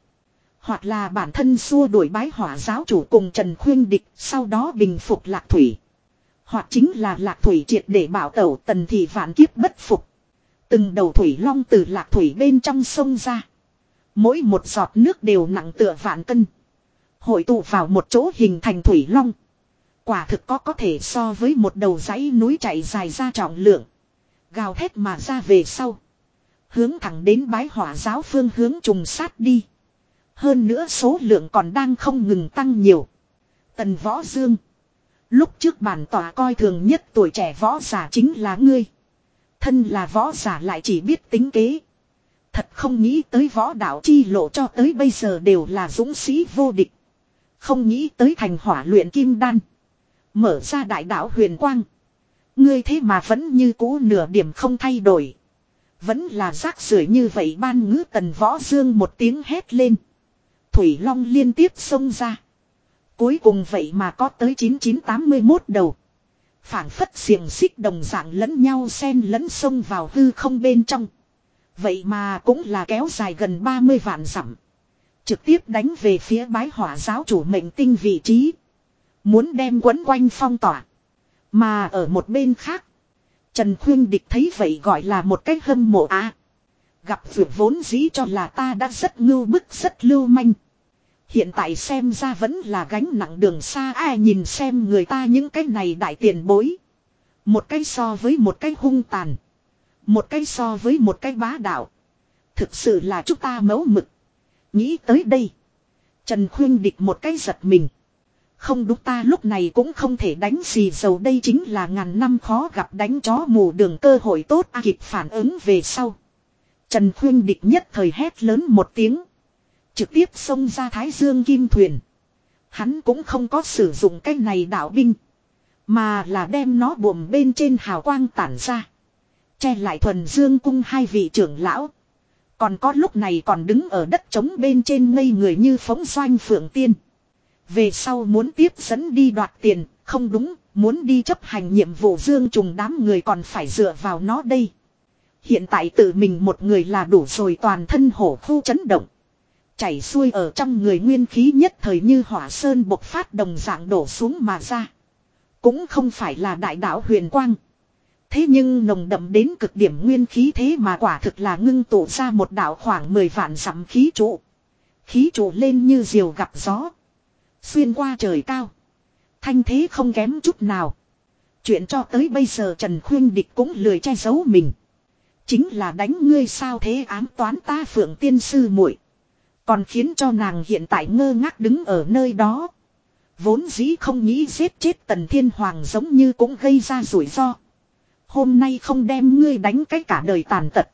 Hoặc là bản thân xua đuổi bái hỏa giáo chủ cùng Trần Khuyên Địch, sau đó bình phục lạc thủy. Hoặc chính là lạc thủy triệt để bảo tẩu tần thị vạn kiếp bất phục. Từng đầu thủy long từ lạc thủy bên trong sông ra. Mỗi một giọt nước đều nặng tựa vạn cân. Hội tụ vào một chỗ hình thành thủy long. Quả thực có có thể so với một đầu dãy núi chạy dài ra trọng lượng. Gào thét mà ra về sau. Hướng thẳng đến bái hỏa giáo phương hướng trùng sát đi. Hơn nữa số lượng còn đang không ngừng tăng nhiều. Tần Võ Dương. Lúc trước bản tòa coi thường nhất tuổi trẻ võ giả chính là ngươi. Thân là võ giả lại chỉ biết tính kế. Thật không nghĩ tới võ đạo chi lộ cho tới bây giờ đều là dũng sĩ vô địch. Không nghĩ tới thành hỏa luyện kim đan. Mở ra đại đạo huyền quang. Ngươi thế mà vẫn như cũ nửa điểm không thay đổi. Vẫn là rác rưởi như vậy ban ngữ tần võ dương một tiếng hét lên. Thủy Long liên tiếp xông ra. Cuối cùng vậy mà có tới 9981 đầu. phảng phất xiềng xích đồng dạng lẫn nhau xen lẫn xông vào hư không bên trong. Vậy mà cũng là kéo dài gần 30 vạn dặm. Trực tiếp đánh về phía bái hỏa giáo chủ mệnh tinh vị trí. Muốn đem quấn quanh phong tỏa. Mà ở một bên khác. Trần Khuyên Địch thấy vậy gọi là một cái hâm mộ á. Gặp việc vốn dĩ cho là ta đã rất ngưu bức, rất lưu manh. Hiện tại xem ra vẫn là gánh nặng đường xa, ai nhìn xem người ta những cái này đại tiền bối. Một cái so với một cái hung tàn. Một cái so với một cái bá đạo. Thực sự là chúng ta mấu mực. Nghĩ tới đây. Trần Khuyên Địch một cái giật mình. Không đúng ta lúc này cũng không thể đánh gì dầu đây chính là ngàn năm khó gặp đánh chó mù đường cơ hội tốt à, kịp phản ứng về sau. Trần Khuyên Địch nhất thời hét lớn một tiếng. Trực tiếp xông ra Thái Dương Kim Thuyền. Hắn cũng không có sử dụng cái này đạo binh. Mà là đem nó buồm bên trên hào quang tản ra. Che lại thuần dương cung hai vị trưởng lão. Còn có lúc này còn đứng ở đất trống bên trên ngây người như phóng doanh phượng tiên. Về sau muốn tiếp dẫn đi đoạt tiền, không đúng, muốn đi chấp hành nhiệm vụ dương trùng đám người còn phải dựa vào nó đây. Hiện tại tự mình một người là đủ rồi toàn thân hổ khu chấn động. Chảy xuôi ở trong người nguyên khí nhất thời như hỏa sơn bộc phát đồng dạng đổ xuống mà ra. Cũng không phải là đại đạo huyền quang. Thế nhưng nồng đậm đến cực điểm nguyên khí thế mà quả thực là ngưng tụ ra một đạo khoảng 10 vạn dặm khí trụ. Khí trụ lên như diều gặp gió. Xuyên qua trời cao. Thanh thế không kém chút nào. Chuyện cho tới bây giờ Trần Khuyên Địch cũng lười che giấu mình. Chính là đánh ngươi sao thế ám toán ta phượng tiên sư muội Còn khiến cho nàng hiện tại ngơ ngác đứng ở nơi đó. Vốn dĩ không nghĩ giết chết tần thiên hoàng giống như cũng gây ra rủi ro. Hôm nay không đem ngươi đánh cái cả đời tàn tật.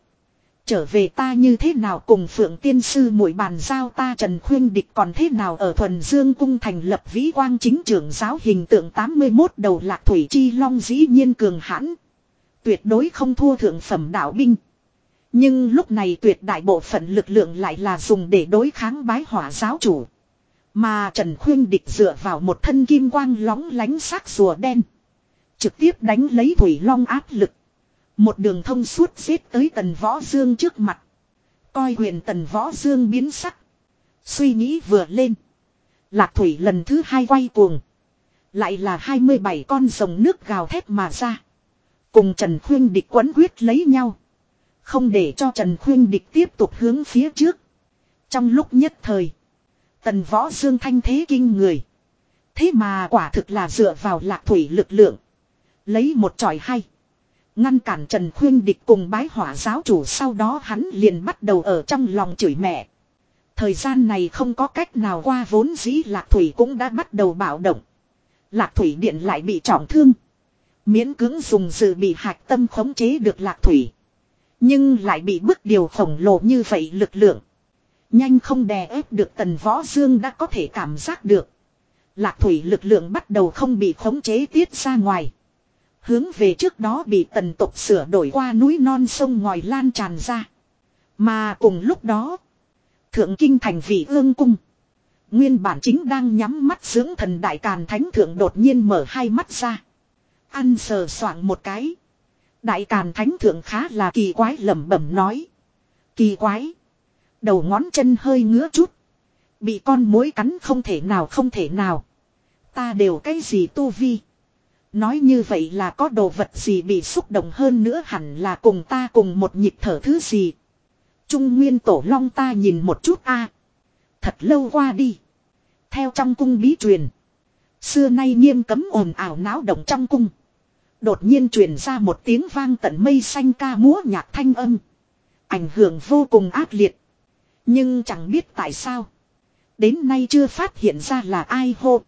Trở về ta như thế nào cùng phượng tiên sư mũi bàn giao ta trần khuyên địch còn thế nào ở thuần dương cung thành lập vĩ quang chính trưởng giáo hình tượng 81 đầu lạc thủy chi long dĩ nhiên cường hãn. Tuyệt đối không thua thượng phẩm đạo binh. Nhưng lúc này tuyệt đại bộ phận lực lượng lại là dùng để đối kháng bái hỏa giáo chủ. Mà Trần Khuyên Địch dựa vào một thân kim quang lóng lánh sắc rùa đen. Trực tiếp đánh lấy Thủy Long áp lực. Một đường thông suốt xếp tới tần võ dương trước mặt. Coi huyền tần võ dương biến sắc. Suy nghĩ vừa lên. Lạc thủy lần thứ hai quay cuồng. Lại là 27 con rồng nước gào thét mà ra. Cùng Trần Khuyên địch quấn quyết lấy nhau. Không để cho Trần Khuyên địch tiếp tục hướng phía trước. Trong lúc nhất thời. Tần võ dương thanh thế kinh người. Thế mà quả thực là dựa vào lạc thủy lực lượng. Lấy một tròi hay. Ngăn cản Trần Khuyên Địch cùng bái hỏa giáo chủ, sau đó hắn liền bắt đầu ở trong lòng chửi mẹ. Thời gian này không có cách nào qua, vốn dĩ Lạc Thủy cũng đã bắt đầu bạo động. Lạc Thủy Điện lại bị trọng thương. Miễn cưỡng dùng sự bị hạch tâm khống chế được Lạc Thủy. Nhưng lại bị bức điều khổng lồ như vậy lực lượng. Nhanh không đè ép được tần võ dương đã có thể cảm giác được. Lạc Thủy lực lượng bắt đầu không bị khống chế tiết ra ngoài. Hướng về trước đó bị tần tục sửa đổi qua núi non sông ngòi lan tràn ra. Mà cùng lúc đó. Thượng kinh thành vị ương cung. Nguyên bản chính đang nhắm mắt dưỡng thần đại càn thánh thượng đột nhiên mở hai mắt ra. Ăn sờ soạng một cái. Đại Càn Thánh Thượng khá là kỳ quái lẩm bẩm nói. Kỳ quái. Đầu ngón chân hơi ngứa chút. Bị con mối cắn không thể nào, không thể nào. Ta đều cái gì tu vi. Nói như vậy là có đồ vật gì bị xúc động hơn nữa hẳn là cùng ta cùng một nhịp thở thứ gì. Trung Nguyên Tổ Long ta nhìn một chút a Thật lâu qua đi. Theo trong cung bí truyền. Xưa nay nghiêm cấm ồn ảo náo động trong cung. Đột nhiên truyền ra một tiếng vang tận mây xanh ca múa nhạc thanh âm. Ảnh hưởng vô cùng ác liệt. Nhưng chẳng biết tại sao. Đến nay chưa phát hiện ra là ai hô.